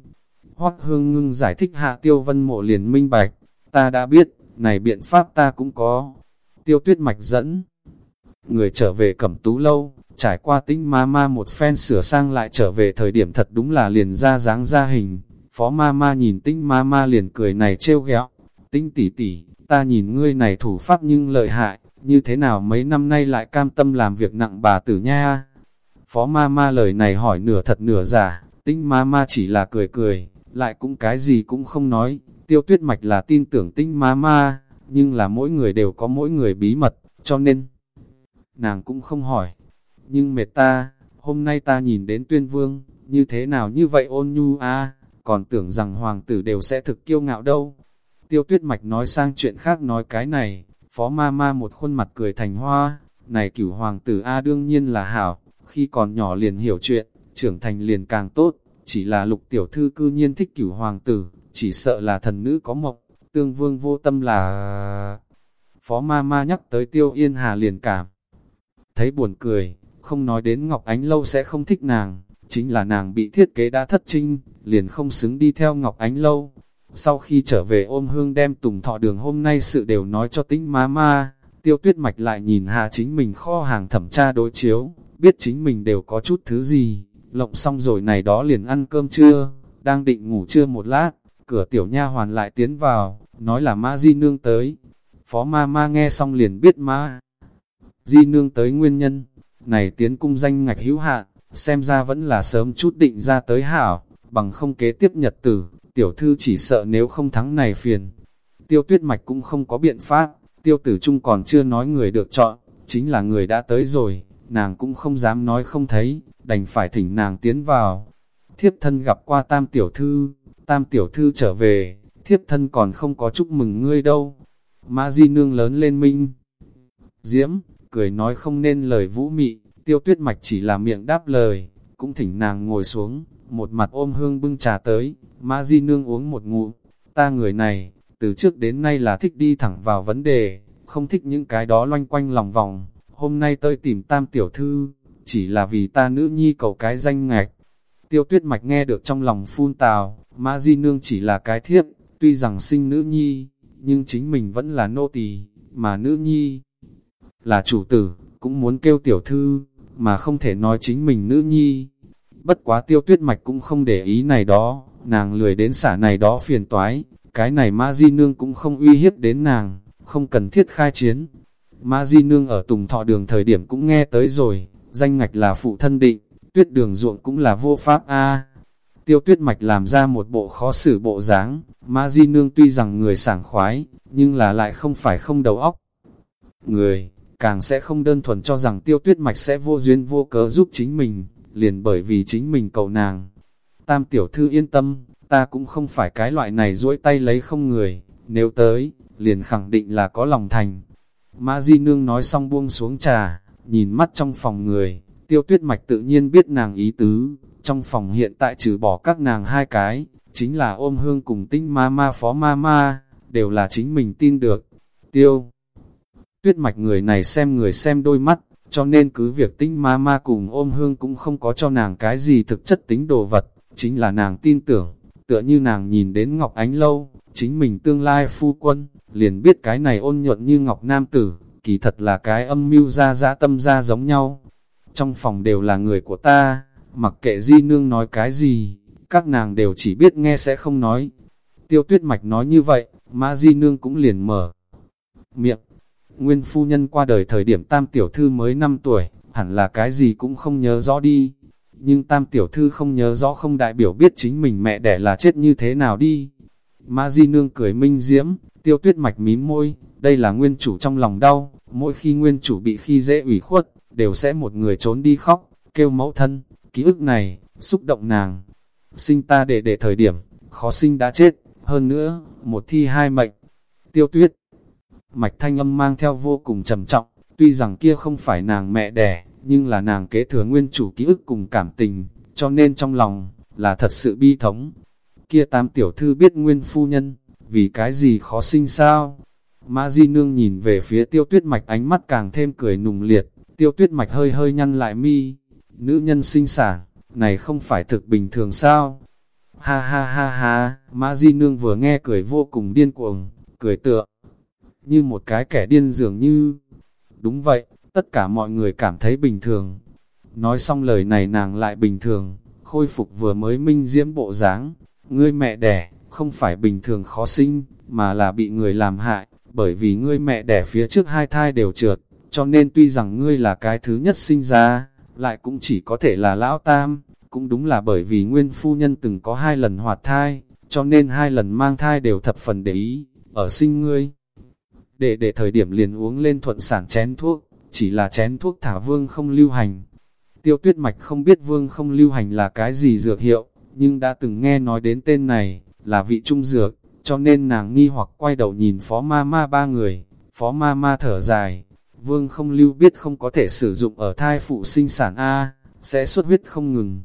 Hoắc hương ngưng giải thích hạ tiêu vân mộ liền minh bạch, ta đã biết, này biện pháp ta cũng có. Tiêu tuyết mạch dẫn, người trở về cẩm tú lâu, trải qua tính ma ma một phen sửa sang lại trở về thời điểm thật đúng là liền ra dáng ra hình. Phó ma ma nhìn tinh ma ma liền cười này trêu ghẹo tinh tỷ tỷ, ta nhìn ngươi này thủ pháp nhưng lợi hại, như thế nào mấy năm nay lại cam tâm làm việc nặng bà tử nha. Phó ma ma lời này hỏi nửa thật nửa giả, tinh ma ma chỉ là cười cười, lại cũng cái gì cũng không nói, tiêu tuyết mạch là tin tưởng tinh ma ma, nhưng là mỗi người đều có mỗi người bí mật, cho nên nàng cũng không hỏi. Nhưng mệt ta, hôm nay ta nhìn đến tuyên vương, như thế nào như vậy ôn nhu a còn tưởng rằng hoàng tử đều sẽ thực kiêu ngạo đâu. Tiêu tuyết mạch nói sang chuyện khác nói cái này, phó ma ma một khuôn mặt cười thành hoa, này cửu hoàng tử A đương nhiên là hảo, khi còn nhỏ liền hiểu chuyện, trưởng thành liền càng tốt, chỉ là lục tiểu thư cư nhiên thích cửu hoàng tử, chỉ sợ là thần nữ có mộng, tương vương vô tâm là... Phó ma ma nhắc tới tiêu yên hà liền cảm, thấy buồn cười, không nói đến Ngọc Ánh Lâu sẽ không thích nàng, chính là nàng bị thiết kế đã thất trinh, liền không xứng đi theo Ngọc Ánh Lâu. Sau khi trở về ôm hương đem tùng thọ đường hôm nay sự đều nói cho tính ma ma, tiêu tuyết mạch lại nhìn hà chính mình kho hàng thẩm tra đối chiếu, biết chính mình đều có chút thứ gì, lộng xong rồi này đó liền ăn cơm trưa, đang định ngủ trưa một lát, cửa tiểu nha hoàn lại tiến vào, nói là ma di nương tới. Phó ma ma nghe xong liền biết ma di nương tới nguyên nhân, này tiến cung danh ngạch hữu hạn, xem ra vẫn là sớm chút định ra tới hảo, bằng không kế tiếp nhật tử, tiểu thư chỉ sợ nếu không thắng này phiền. Tiêu tuyết mạch cũng không có biện pháp, tiêu tử trung còn chưa nói người được chọn, chính là người đã tới rồi, nàng cũng không dám nói không thấy, đành phải thỉnh nàng tiến vào. Thiếp thân gặp qua tam tiểu thư, tam tiểu thư trở về, thiếp thân còn không có chúc mừng ngươi đâu. Mã di nương lớn lên minh. Diễm, cười nói không nên lời vũ mị, tiêu tuyết mạch chỉ là miệng đáp lời, cũng thỉnh nàng ngồi xuống, một mặt ôm hương bưng trà tới, Mã Di Nương uống một ngụm, ta người này, từ trước đến nay là thích đi thẳng vào vấn đề, không thích những cái đó loanh quanh lòng vòng, hôm nay tôi tìm tam tiểu thư, chỉ là vì ta nữ nhi cầu cái danh ngạch. Tiêu tuyết mạch nghe được trong lòng phun tào, Mã Di Nương chỉ là cái thiếp, tuy rằng sinh nữ nhi, nhưng chính mình vẫn là nô tỳ mà nữ nhi là chủ tử, cũng muốn kêu tiểu thư, mà không thể nói chính mình nữ nhi. Bất quá tiêu tuyết mạch cũng không để ý này đó, nàng lười đến xả này đó phiền toái, cái này Ma Di Nương cũng không uy hiếp đến nàng, không cần thiết khai chiến. Ma Di Nương ở Tùng Thọ Đường thời điểm cũng nghe tới rồi, danh ngạch là phụ thân định, tuyết đường ruộng cũng là vô pháp a. Tiêu tuyết mạch làm ra một bộ khó xử bộ dáng, Ma Di Nương tuy rằng người sảng khoái, nhưng là lại không phải không đầu óc. Người, càng sẽ không đơn thuần cho rằng tiêu tuyết mạch sẽ vô duyên vô cớ giúp chính mình, liền bởi vì chính mình cầu nàng. Tam tiểu thư yên tâm, ta cũng không phải cái loại này duỗi tay lấy không người, nếu tới, liền khẳng định là có lòng thành. Mã Di Nương nói xong buông xuống trà, nhìn mắt trong phòng người, tiêu tuyết mạch tự nhiên biết nàng ý tứ, trong phòng hiện tại trừ bỏ các nàng hai cái, chính là ôm hương cùng tinh ma ma phó ma ma, đều là chính mình tin được. Tiêu Tuyết mạch người này xem người xem đôi mắt, cho nên cứ việc tinh ma ma cùng ôm hương cũng không có cho nàng cái gì thực chất tính đồ vật, chính là nàng tin tưởng, tựa như nàng nhìn đến Ngọc Ánh Lâu, chính mình tương lai phu quân, liền biết cái này ôn nhuận như Ngọc Nam Tử, kỳ thật là cái âm mưu ra ra tâm ra giống nhau. Trong phòng đều là người của ta, mặc kệ di nương nói cái gì, các nàng đều chỉ biết nghe sẽ không nói. Tiêu tuyết mạch nói như vậy, mã di nương cũng liền mở miệng, Nguyên phu nhân qua đời thời điểm tam tiểu thư mới 5 tuổi, hẳn là cái gì cũng không nhớ rõ đi. Nhưng tam tiểu thư không nhớ rõ không đại biểu biết chính mình mẹ đẻ là chết như thế nào đi. Ma Di Nương cười minh diễm, tiêu tuyết mạch mím môi, đây là nguyên chủ trong lòng đau, mỗi khi nguyên chủ bị khi dễ ủy khuất, đều sẽ một người trốn đi khóc, kêu mẫu thân, ký ức này, xúc động nàng. Sinh ta để để thời điểm, khó sinh đã chết, hơn nữa, một thi hai mệnh. Tiêu tuyết, Mạch thanh âm mang theo vô cùng trầm trọng, tuy rằng kia không phải nàng mẹ đẻ, nhưng là nàng kế thừa nguyên chủ ký ức cùng cảm tình, cho nên trong lòng, là thật sự bi thống. Kia tam tiểu thư biết nguyên phu nhân, vì cái gì khó sinh sao? Mã Di Nương nhìn về phía tiêu tuyết mạch ánh mắt càng thêm cười nùng liệt, tiêu tuyết mạch hơi hơi nhăn lại mi. Nữ nhân sinh sản, này không phải thực bình thường sao? Ha ha ha ha, Mã Di Nương vừa nghe cười vô cùng điên cuồng, cười tựa, như một cái kẻ điên dường như. Đúng vậy, tất cả mọi người cảm thấy bình thường. Nói xong lời này nàng lại bình thường, khôi phục vừa mới minh diễm bộ dáng. Ngươi mẹ đẻ, không phải bình thường khó sinh, mà là bị người làm hại, bởi vì ngươi mẹ đẻ phía trước hai thai đều trượt, cho nên tuy rằng ngươi là cái thứ nhất sinh ra, lại cũng chỉ có thể là lão tam, cũng đúng là bởi vì nguyên phu nhân từng có hai lần hoạt thai, cho nên hai lần mang thai đều thập phần để ý, ở sinh ngươi. Để để thời điểm liền uống lên thuận sản chén thuốc, chỉ là chén thuốc thả vương không lưu hành. Tiêu tuyết mạch không biết vương không lưu hành là cái gì dược hiệu, nhưng đã từng nghe nói đến tên này, là vị trung dược, cho nên nàng nghi hoặc quay đầu nhìn phó ma ma ba người, phó ma ma thở dài, vương không lưu biết không có thể sử dụng ở thai phụ sinh sản A, sẽ xuất huyết không ngừng.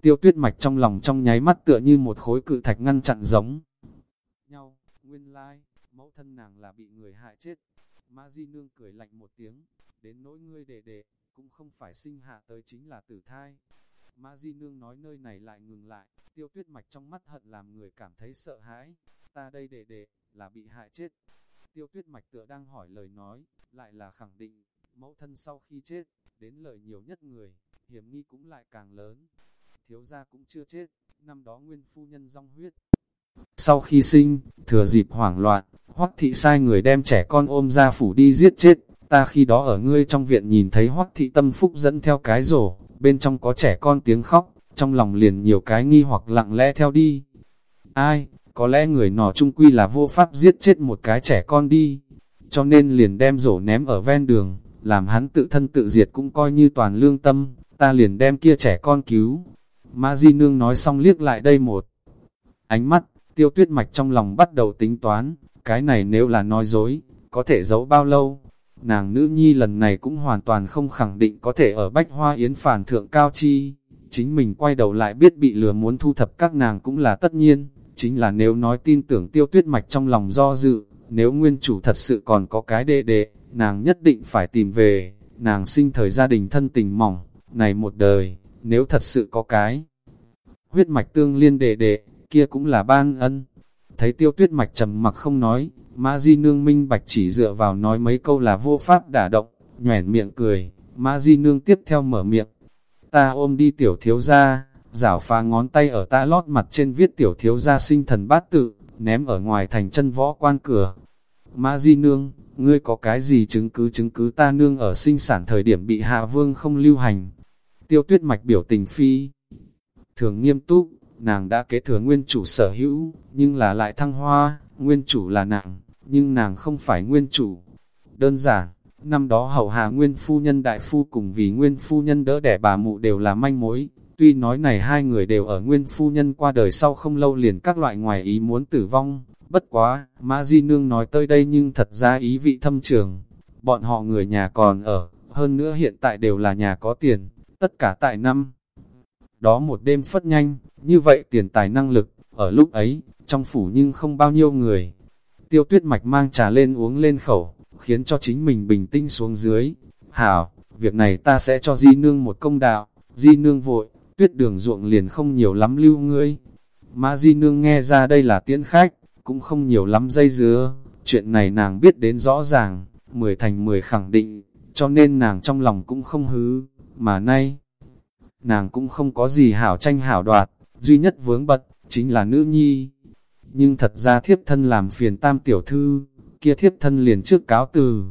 Tiêu tuyết mạch trong lòng trong nháy mắt tựa như một khối cự thạch ngăn chặn giống. Nhau, nguyên lai, mẫu thân nàng là bị người hại chết. Ma Di Nương cười lạnh một tiếng, đến nỗi ngươi đệ đệ, cũng không phải sinh hạ tới chính là tử thai. Ma Di Nương nói nơi này lại ngừng lại, tiêu tuyết mạch trong mắt hận làm người cảm thấy sợ hãi. Ta đây đệ đệ, là bị hại chết. Tiêu tuyết mạch tựa đang hỏi lời nói, lại là khẳng định, mẫu thân sau khi chết, đến lợi nhiều nhất người, hiểm nghi cũng lại càng lớn. Thiếu gia cũng chưa chết, năm đó nguyên phu nhân rong huyết. Sau khi sinh, thừa dịp hoảng loạn, hoắc thị sai người đem trẻ con ôm ra phủ đi giết chết, ta khi đó ở ngươi trong viện nhìn thấy hoắc thị tâm phúc dẫn theo cái rổ, bên trong có trẻ con tiếng khóc, trong lòng liền nhiều cái nghi hoặc lặng lẽ theo đi. Ai, có lẽ người nọ trung quy là vô pháp giết chết một cái trẻ con đi, cho nên liền đem rổ ném ở ven đường, làm hắn tự thân tự diệt cũng coi như toàn lương tâm, ta liền đem kia trẻ con cứu. Ma Di Nương nói xong liếc lại đây một ánh mắt, tiêu tuyết mạch trong lòng bắt đầu tính toán, cái này nếu là nói dối, có thể giấu bao lâu? Nàng nữ nhi lần này cũng hoàn toàn không khẳng định có thể ở Bách Hoa Yến phản thượng cao chi, chính mình quay đầu lại biết bị lừa muốn thu thập các nàng cũng là tất nhiên, chính là nếu nói tin tưởng tiêu tuyết mạch trong lòng do dự, nếu nguyên chủ thật sự còn có cái đệ đệ, nàng nhất định phải tìm về, nàng sinh thời gia đình thân tình mỏng, này một đời, nếu thật sự có cái huyết mạch tương liên đệ đệ, kia cũng là ban ân. Thấy tiêu tuyết mạch trầm mặc không nói, Mã Di Nương minh bạch chỉ dựa vào nói mấy câu là vô pháp đả động, nhoẻn miệng cười, Mã Di Nương tiếp theo mở miệng. Ta ôm đi tiểu thiếu gia, rảo phá ngón tay ở ta lót mặt trên viết tiểu thiếu gia sinh thần bát tự, ném ở ngoài thành chân võ quan cửa. Mã Di Nương, ngươi có cái gì chứng cứ chứng cứ ta nương ở sinh sản thời điểm bị hạ vương không lưu hành. Tiêu tuyết mạch biểu tình phi. Thường nghiêm túc, nàng đã kế thừa nguyên chủ sở hữu, nhưng là lại thăng hoa, nguyên chủ là nàng, nhưng nàng không phải nguyên chủ. Đơn giản, năm đó hậu hạ nguyên phu nhân đại phu cùng vì nguyên phu nhân đỡ đẻ bà mụ đều là manh mối, Tuy nói này hai người đều ở nguyên phu nhân qua đời sau không lâu liền các loại ngoài ý muốn tử vong, bất quá, Mã Di Nương nói tới đây nhưng thật ra ý vị thâm trường. Bọn họ người nhà còn ở, hơn nữa hiện tại đều là nhà có tiền, tất cả tại năm. Đó một đêm phất nhanh, như vậy tiền tài năng lực, ở lúc ấy, trong phủ nhưng không bao nhiêu người. Tiêu tuyết mạch mang trà lên uống lên khẩu, khiến cho chính mình bình tĩnh xuống dưới. Hảo, việc này ta sẽ cho Di Nương một công đạo. Di Nương vội, tuyết đường ruộng liền không nhiều lắm lưu ngươi. Mã Di Nương nghe ra đây là tiễn khách, cũng không nhiều lắm dây dứa, chuyện này nàng biết đến rõ ràng, mười thành mười khẳng định, cho nên nàng trong lòng cũng không hứ, mà nay, nàng cũng không có gì hảo tranh hảo đoạt, duy nhất vướng bật, chính là nữ nhi. Nhưng thật ra thiếp thân làm phiền tam tiểu thư, kia thiếp thân liền trước cáo từ.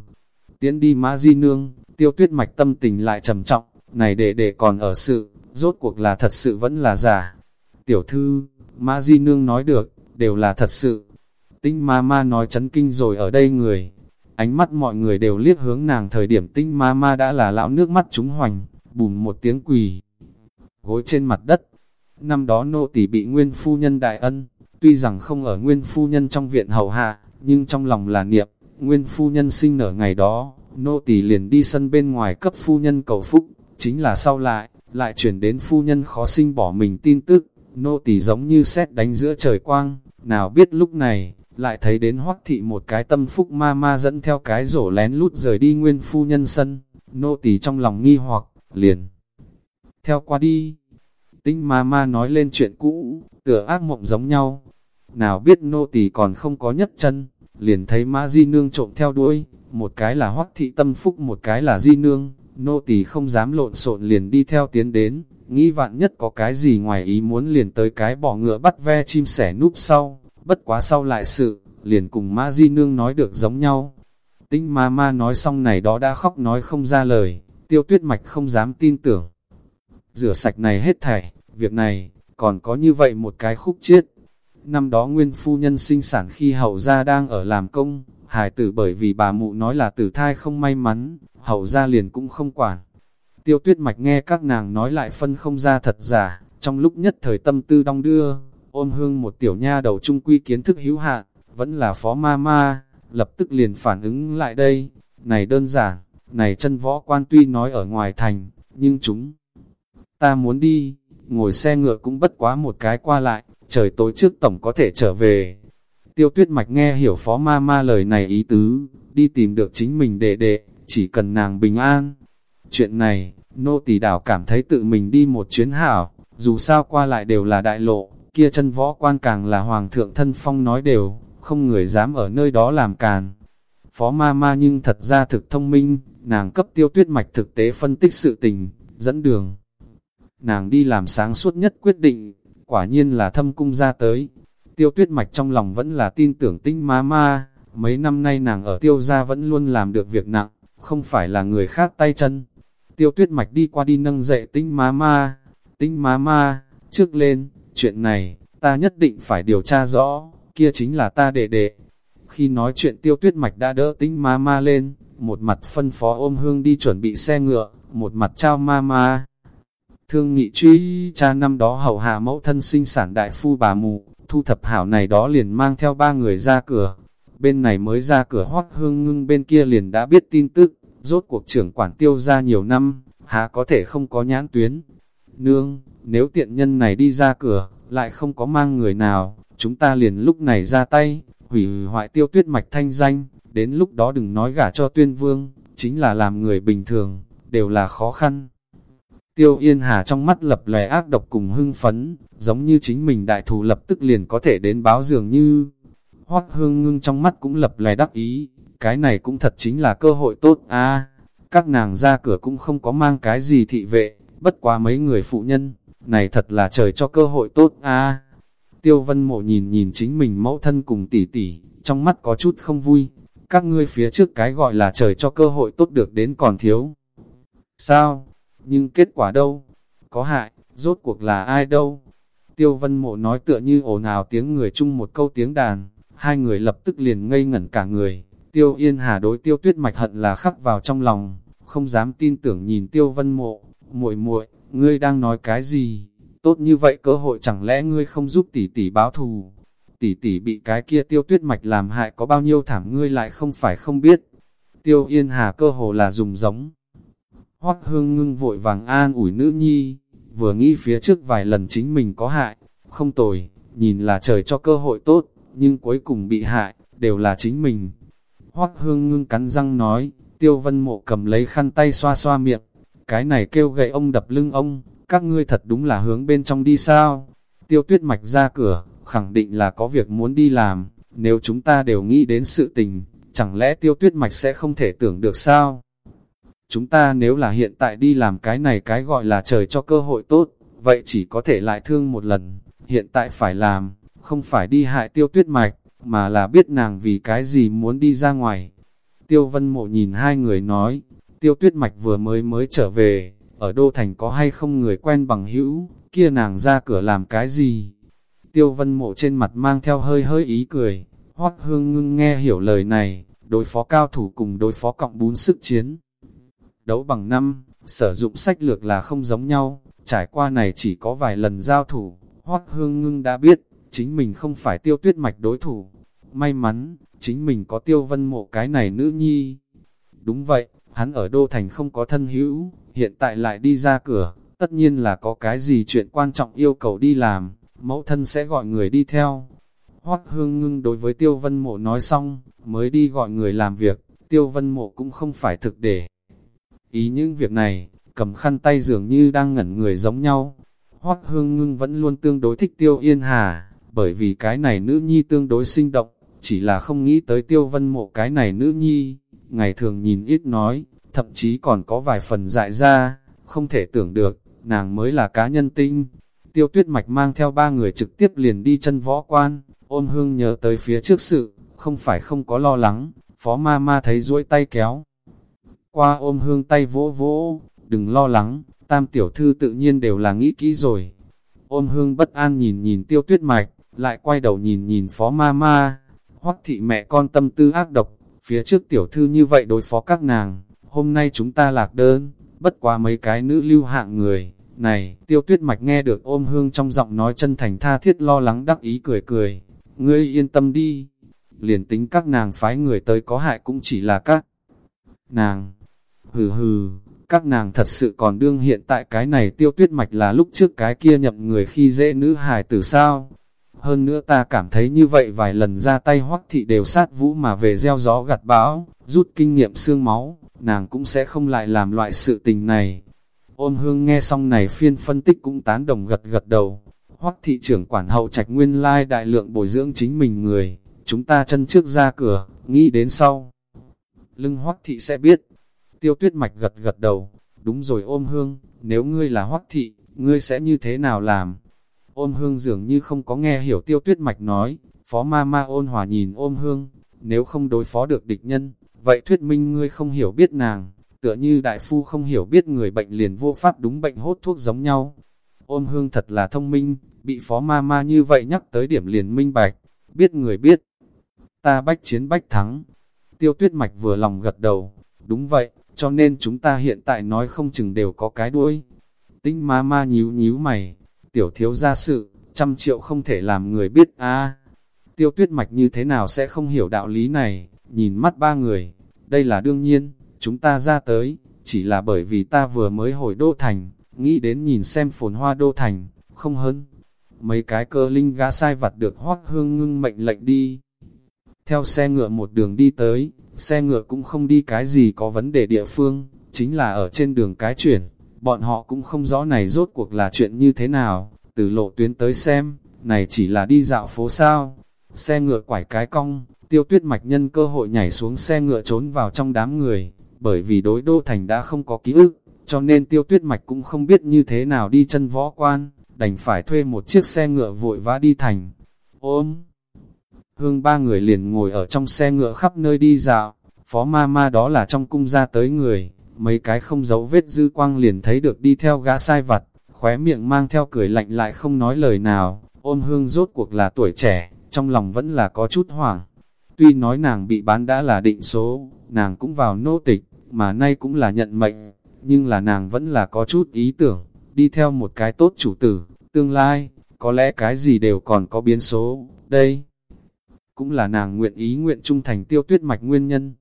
Tiễn đi mã di nương, tiêu tuyết mạch tâm tình lại trầm trọng, này để để còn ở sự, rốt cuộc là thật sự vẫn là giả. Tiểu thư, Ma Di Nương nói được, đều là thật sự. Tinh ma ma nói chấn kinh rồi ở đây người. Ánh mắt mọi người đều liếc hướng nàng thời điểm tinh ma ma đã là lão nước mắt trúng hoành, bùm một tiếng quỳ. Gối trên mặt đất. Năm đó nô tỳ bị nguyên phu nhân đại ân, tuy rằng không ở nguyên phu nhân trong viện hầu hạ, nhưng trong lòng là niệm, nguyên phu nhân sinh nở ngày đó, nô tỳ liền đi sân bên ngoài cấp phu nhân cầu phúc, chính là sau lại, lại chuyển đến phu nhân khó sinh bỏ mình tin tức, nô tỳ giống như xét đánh giữa trời quang, nào biết lúc này, lại thấy đến hoắc thị một cái tâm phúc ma ma dẫn theo cái rổ lén lút rời đi nguyên phu nhân sân, nô tỳ trong lòng nghi hoặc, liền theo qua đi. Tinh ma ma nói lên chuyện cũ, tựa ác mộng giống nhau. Nào biết nô tỳ còn không có nhất chân, liền thấy ma di nương trộm theo đuôi, một cái là hoắc thị tâm phúc một cái là di nương, nô tỳ không dám lộn xộn liền đi theo tiến đến, nghĩ vạn nhất có cái gì ngoài ý muốn liền tới cái bỏ ngựa bắt ve chim sẻ núp sau, bất quá sau lại sự, liền cùng ma di nương nói được giống nhau. Tinh ma ma nói xong này đó đã khóc nói không ra lời, tiêu tuyết mạch không dám tin tưởng. Rửa sạch này hết thảy, việc này, còn có như vậy một cái khúc chết. Năm đó nguyên phu nhân sinh sản khi hậu gia đang ở làm công, hài tử bởi vì bà mụ nói là tử thai không may mắn, hậu gia liền cũng không quản. Tiêu tuyết mạch nghe các nàng nói lại phân không ra thật giả, trong lúc nhất thời tâm tư đong đưa, ôm hương một tiểu nha đầu trung quy kiến thức hữu hạn, vẫn là phó ma ma, lập tức liền phản ứng lại đây, này đơn giản, này chân võ quan tuy nói ở ngoài thành, nhưng chúng ta muốn đi, ngồi xe ngựa cũng bất quá một cái qua lại, trời tối trước tổng có thể trở về. Tiêu tuyết mạch nghe hiểu phó ma ma lời này ý tứ, đi tìm được chính mình đệ đệ, chỉ cần nàng bình an. Chuyện này, nô tỳ đảo cảm thấy tự mình đi một chuyến hảo, dù sao qua lại đều là đại lộ, kia chân võ quan càng là hoàng thượng thân phong nói đều, không người dám ở nơi đó làm càn. Phó ma ma nhưng thật ra thực thông minh, nàng cấp tiêu tuyết mạch thực tế phân tích sự tình, dẫn đường. Nàng đi làm sáng suốt nhất quyết định, quả nhiên là thâm cung ra tới. Tiêu tuyết mạch trong lòng vẫn là tin tưởng tinh ma ma, mấy năm nay nàng ở tiêu gia vẫn luôn làm được việc nặng, không phải là người khác tay chân. Tiêu tuyết mạch đi qua đi nâng dậy tinh ma ma, tinh ma ma, trước lên, chuyện này, ta nhất định phải điều tra rõ, kia chính là ta đệ đệ. Khi nói chuyện tiêu tuyết mạch đã đỡ tinh ma ma lên, một mặt phân phó ôm hương đi chuẩn bị xe ngựa, một mặt trao ma ma. Thương nghị truy cha năm đó hậu hạ mẫu thân sinh sản đại phu bà mụ, thu thập hảo này đó liền mang theo ba người ra cửa. Bên này mới ra cửa hoác hương ngưng bên kia liền đã biết tin tức, rốt cuộc trưởng quản tiêu ra nhiều năm, há có thể không có nhãn tuyến. Nương, nếu tiện nhân này đi ra cửa, lại không có mang người nào, chúng ta liền lúc này ra tay, hủy hoại tiêu tuyết mạch thanh danh, đến lúc đó đừng nói gả cho tuyên vương, chính là làm người bình thường, đều là khó khăn. Tiêu Yên Hà trong mắt lập lè ác độc cùng hưng phấn, giống như chính mình đại thù lập tức liền có thể đến báo dường như. Hoắc hương ngưng trong mắt cũng lập lè đắc ý, cái này cũng thật chính là cơ hội tốt a à, Các nàng ra cửa cũng không có mang cái gì thị vệ, bất quá mấy người phụ nhân, này thật là trời cho cơ hội tốt a à, Tiêu vân mộ nhìn nhìn chính mình mẫu thân cùng tỷ tỷ, trong mắt có chút không vui. Các ngươi phía trước cái gọi là trời cho cơ hội tốt được đến còn thiếu. Sao? Nhưng kết quả đâu? Có hại, rốt cuộc là ai đâu? Tiêu vân mộ nói tựa như ồn ào tiếng người chung một câu tiếng đàn, hai người lập tức liền ngây ngẩn cả người. Tiêu yên hà đối tiêu tuyết mạch hận là khắc vào trong lòng, không dám tin tưởng nhìn tiêu vân mộ, muội muội ngươi đang nói cái gì? Tốt như vậy cơ hội chẳng lẽ ngươi không giúp tỷ tỷ báo thù? Tỷ tỷ bị cái kia tiêu tuyết mạch làm hại có bao nhiêu thảm ngươi lại không phải không biết. Tiêu yên hà cơ hồ là dùng giống. Hoắc hương ngưng vội vàng an ủi nữ nhi, vừa nghĩ phía trước vài lần chính mình có hại, không tồi, nhìn là trời cho cơ hội tốt, nhưng cuối cùng bị hại, đều là chính mình. Hoắc hương ngưng cắn răng nói, tiêu vân mộ cầm lấy khăn tay xoa xoa miệng, cái này kêu gậy ông đập lưng ông, các ngươi thật đúng là hướng bên trong đi sao? Tiêu tuyết mạch ra cửa, khẳng định là có việc muốn đi làm, nếu chúng ta đều nghĩ đến sự tình, chẳng lẽ tiêu tuyết mạch sẽ không thể tưởng được sao? Chúng ta nếu là hiện tại đi làm cái này cái gọi là trời cho cơ hội tốt, vậy chỉ có thể lại thương một lần, hiện tại phải làm, không phải đi hại tiêu tuyết mạch, mà là biết nàng vì cái gì muốn đi ra ngoài. Tiêu vân mộ nhìn hai người nói, tiêu tuyết mạch vừa mới mới trở về, ở Đô Thành có hay không người quen bằng hữu, kia nàng ra cửa làm cái gì? Tiêu vân mộ trên mặt mang theo hơi hơi ý cười, hoắc hương ngưng nghe hiểu lời này, đối phó cao thủ cùng đối phó cộng bún sức chiến. Đấu bằng năm, sử dụng sách lược là không giống nhau, trải qua này chỉ có vài lần giao thủ, hoắc hương ngưng đã biết, chính mình không phải tiêu tuyết mạch đối thủ. May mắn, chính mình có tiêu vân mộ cái này nữ nhi. Đúng vậy, hắn ở Đô Thành không có thân hữu, hiện tại lại đi ra cửa, tất nhiên là có cái gì chuyện quan trọng yêu cầu đi làm, mẫu thân sẽ gọi người đi theo. hoắc hương ngưng đối với tiêu vân mộ nói xong, mới đi gọi người làm việc, tiêu vân mộ cũng không phải thực để. Ý những việc này, cầm khăn tay dường như đang ngẩn người giống nhau. Hoắc Hương Ngưng vẫn luôn tương đối thích Tiêu Yên Hà, bởi vì cái này nữ nhi tương đối sinh động, chỉ là không nghĩ tới Tiêu Vân Mộ cái này nữ nhi, ngày thường nhìn ít nói, thậm chí còn có vài phần dại ra, không thể tưởng được, nàng mới là cá nhân tinh. Tiêu Tuyết Mạch mang theo ba người trực tiếp liền đi chân võ quan, ôm hương nhớ tới phía trước sự, không phải không có lo lắng, phó ma ma thấy duỗi tay kéo. Qua ôm hương tay vỗ vỗ, đừng lo lắng, tam tiểu thư tự nhiên đều là nghĩ kỹ rồi. Ôm hương bất an nhìn nhìn tiêu tuyết mạch, lại quay đầu nhìn nhìn phó ma ma. Hoắc thị mẹ con tâm tư ác độc, phía trước tiểu thư như vậy đối phó các nàng, hôm nay chúng ta lạc đơn, bất quá mấy cái nữ lưu hạng người. Này, tiêu tuyết mạch nghe được ôm hương trong giọng nói chân thành tha thiết lo lắng đắc ý cười cười. Ngươi yên tâm đi, liền tính các nàng phái người tới có hại cũng chỉ là các nàng. Hừ hừ, các nàng thật sự còn đương hiện tại cái này tiêu tuyết mạch là lúc trước cái kia nhậm người khi dễ nữ hài tử sao. Hơn nữa ta cảm thấy như vậy vài lần ra tay hoắc thị đều sát vũ mà về gieo gió gặt bão, rút kinh nghiệm xương máu, nàng cũng sẽ không lại làm loại sự tình này. Ôm hương nghe xong này phiên phân tích cũng tán đồng gật gật đầu. Hoắc thị trưởng quản hậu trạch nguyên lai đại lượng bồi dưỡng chính mình người, chúng ta chân trước ra cửa, nghĩ đến sau. Lưng hoắc thị sẽ biết, Tiêu tuyết mạch gật gật đầu, đúng rồi ôm hương, nếu ngươi là hoắc thị, ngươi sẽ như thế nào làm? Ôm hương dường như không có nghe hiểu tiêu tuyết mạch nói, phó ma ma ôn hòa nhìn ôm hương, nếu không đối phó được địch nhân, vậy thuyết minh ngươi không hiểu biết nàng, tựa như đại phu không hiểu biết người bệnh liền vô pháp đúng bệnh hốt thuốc giống nhau. Ôm hương thật là thông minh, bị phó ma ma như vậy nhắc tới điểm liền minh bạch, biết người biết. Ta bách chiến bách thắng. Tiêu tuyết mạch vừa lòng gật đầu, đúng vậy, cho nên chúng ta hiện tại nói không chừng đều có cái đuôi. Tinh ma ma nhíu nhíu mày, tiểu thiếu ra sự, trăm triệu không thể làm người biết a Tiêu tuyết mạch như thế nào sẽ không hiểu đạo lý này, nhìn mắt ba người, đây là đương nhiên, chúng ta ra tới, chỉ là bởi vì ta vừa mới hồi đô thành, nghĩ đến nhìn xem phồn hoa đô thành, không hơn. Mấy cái cơ linh gã sai vặt được hoác hương ngưng mệnh lệnh đi. Theo xe ngựa một đường đi tới, xe ngựa cũng không đi cái gì có vấn đề địa phương, chính là ở trên đường cái chuyển, bọn họ cũng không rõ này rốt cuộc là chuyện như thế nào, từ lộ tuyến tới xem, này chỉ là đi dạo phố sao, xe ngựa quải cái cong, tiêu tuyết mạch nhân cơ hội nhảy xuống xe ngựa trốn vào trong đám người, bởi vì đối đô thành đã không có ký ức, cho nên tiêu tuyết mạch cũng không biết như thế nào đi chân võ quan, đành phải thuê một chiếc xe ngựa vội vã đi thành. Ôm! Hương ba người liền ngồi ở trong xe ngựa khắp nơi đi dạo, phó ma ma đó là trong cung ra tới người, mấy cái không giấu vết dư quang liền thấy được đi theo gã sai vặt, khóe miệng mang theo cười lạnh lại không nói lời nào, ôm hương rốt cuộc là tuổi trẻ, trong lòng vẫn là có chút hoảng. Tuy nói nàng bị bán đã là định số, nàng cũng vào nô tịch, mà nay cũng là nhận mệnh, nhưng là nàng vẫn là có chút ý tưởng, đi theo một cái tốt chủ tử, tương lai, có lẽ cái gì đều còn có biến số, đây cũng là nàng nguyện ý nguyện trung thành tiêu tuyết mạch nguyên nhân.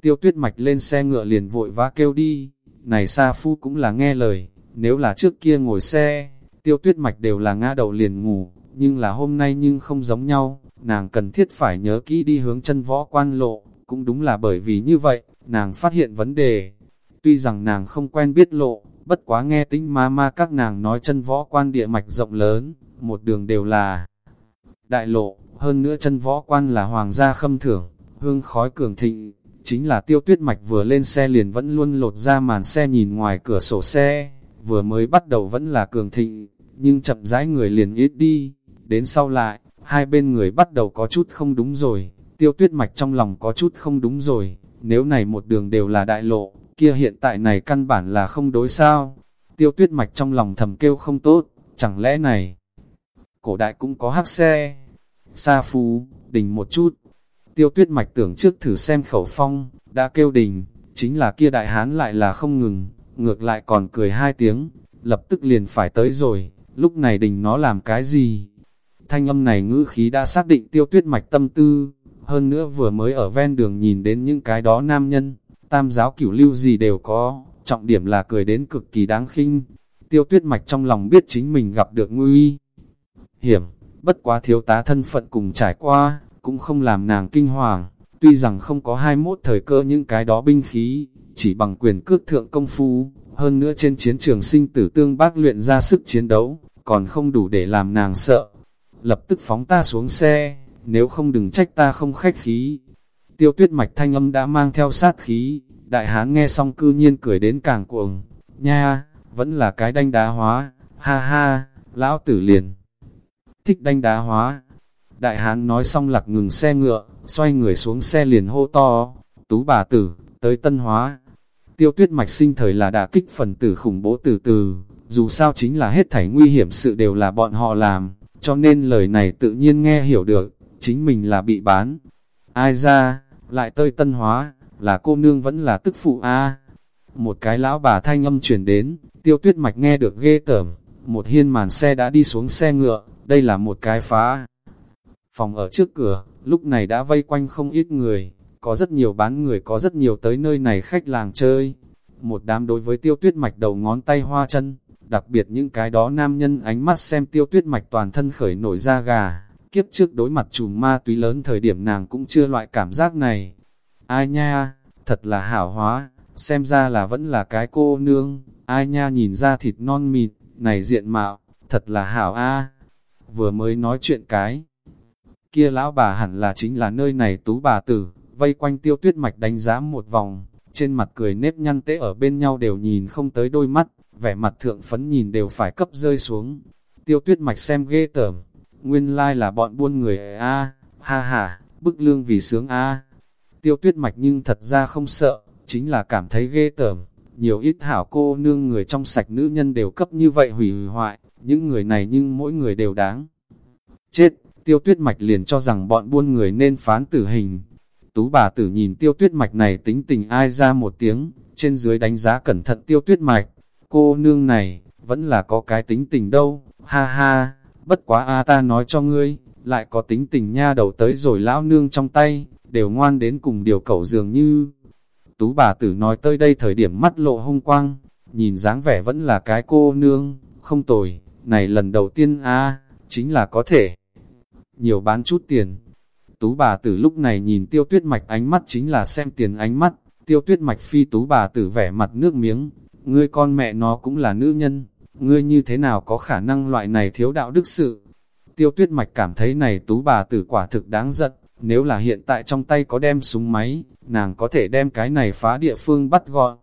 Tiêu tuyết mạch lên xe ngựa liền vội vã kêu đi, này Sa Phu cũng là nghe lời, nếu là trước kia ngồi xe, tiêu tuyết mạch đều là ngã đầu liền ngủ, nhưng là hôm nay nhưng không giống nhau, nàng cần thiết phải nhớ kỹ đi hướng chân võ quan lộ, cũng đúng là bởi vì như vậy, nàng phát hiện vấn đề. Tuy rằng nàng không quen biết lộ, bất quá nghe tính ma ma các nàng nói chân võ quan địa mạch rộng lớn, một đường đều là đại lộ, hơn nữa chân võ quan là hoàng gia khâm thưởng, hương khói cường thịnh, chính là tiêu tuyết mạch vừa lên xe liền vẫn luôn lột ra màn xe nhìn ngoài cửa sổ xe, vừa mới bắt đầu vẫn là cường thịnh, nhưng chậm rãi người liền ít đi, đến sau lại, hai bên người bắt đầu có chút không đúng rồi, tiêu tuyết mạch trong lòng có chút không đúng rồi, nếu này một đường đều là đại lộ, kia hiện tại này căn bản là không đối sao, tiêu tuyết mạch trong lòng thầm kêu không tốt, chẳng lẽ này, cổ đại cũng có hắc xe, Sa Phú, đình một chút. Tiêu tuyết mạch tưởng trước thử xem khẩu phong, đã kêu đình, chính là kia đại hán lại là không ngừng, ngược lại còn cười hai tiếng, lập tức liền phải tới rồi, lúc này đình nó làm cái gì? Thanh âm này ngữ khí đã xác định tiêu tuyết mạch tâm tư, hơn nữa vừa mới ở ven đường nhìn đến những cái đó nam nhân, tam giáo cửu lưu gì đều có, trọng điểm là cười đến cực kỳ đáng khinh. Tiêu tuyết mạch trong lòng biết chính mình gặp được nguy hiểm, bất quá thiếu tá thân phận cùng trải qua, cũng không làm nàng kinh hoàng, tuy rằng không có 21 thời cơ những cái đó binh khí, chỉ bằng quyền cước thượng công phu, hơn nữa trên chiến trường sinh tử tương bác luyện ra sức chiến đấu, còn không đủ để làm nàng sợ. Lập tức phóng ta xuống xe, nếu không đừng trách ta không khách khí. Tiêu tuyết mạch thanh âm đã mang theo sát khí, đại hán nghe xong cư nhiên cười đến càng cuồng. Nha, vẫn là cái đanh đá hóa, ha ha, lão tử liền. Thích đánh đá hóa. Đại hán nói xong lặc ngừng xe ngựa, xoay người xuống xe liền hô to, tú bà tử, tới tân hóa. Tiêu tuyết mạch sinh thời là đã kích phần tử khủng bố từ từ, dù sao chính là hết thảy nguy hiểm sự đều là bọn họ làm, cho nên lời này tự nhiên nghe hiểu được, chính mình là bị bán. Ai ra, lại tơi tân hóa, là cô nương vẫn là tức phụ a Một cái lão bà thanh âm chuyển đến, tiêu tuyết mạch nghe được ghê tởm, một hiên màn xe đã đi xuống xe ngựa, đây là một cái phá. Phòng ở trước cửa, lúc này đã vây quanh không ít người, có rất nhiều bán người có rất nhiều tới nơi này khách làng chơi. Một đám đối với tiêu tuyết mạch đầu ngón tay hoa chân, đặc biệt những cái đó nam nhân ánh mắt xem tiêu tuyết mạch toàn thân khởi nổi da gà. Kiếp trước đối mặt chùm ma túy lớn thời điểm nàng cũng chưa loại cảm giác này. Ai nha, thật là hảo hóa, xem ra là vẫn là cái cô nương, ai nha nhìn ra thịt non mịt, này diện mạo, thật là hảo a Vừa mới nói chuyện cái. Kia lão bà hẳn là chính là nơi này tú bà tử, vây quanh tiêu tuyết mạch đánh giá một vòng, trên mặt cười nếp nhăn tế ở bên nhau đều nhìn không tới đôi mắt, vẻ mặt thượng phấn nhìn đều phải cấp rơi xuống. Tiêu tuyết mạch xem ghê tởm, nguyên lai like là bọn buôn người a ha ha, bức lương vì sướng a Tiêu tuyết mạch nhưng thật ra không sợ, chính là cảm thấy ghê tởm. Nhiều ít hảo cô nương người trong sạch nữ nhân đều cấp như vậy hủy hủy hoại, những người này nhưng mỗi người đều đáng. Chết, tiêu tuyết mạch liền cho rằng bọn buôn người nên phán tử hình, Tú bà tử nhìn tiêu tuyết mạch này tính tình ai ra một tiếng, trên dưới đánh giá cẩn thận tiêu tuyết mạch. Cô nương này, vẫn là có cái tính tình đâu, ha ha, bất quá a ta nói cho ngươi, lại có tính tình nha đầu tới rồi lão nương trong tay, đều ngoan đến cùng điều cẩu dường như. Tú bà tử nói tới đây thời điểm mắt lộ hung quang, nhìn dáng vẻ vẫn là cái cô nương, không tồi, này lần đầu tiên a chính là có thể. Nhiều bán chút tiền, Tú bà tử lúc này nhìn tiêu tuyết mạch ánh mắt chính là xem tiền ánh mắt, tiêu tuyết mạch phi tú bà tử vẻ mặt nước miếng, ngươi con mẹ nó cũng là nữ nhân, ngươi như thế nào có khả năng loại này thiếu đạo đức sự. Tiêu tuyết mạch cảm thấy này tú bà tử quả thực đáng giận, nếu là hiện tại trong tay có đem súng máy, nàng có thể đem cái này phá địa phương bắt gọn.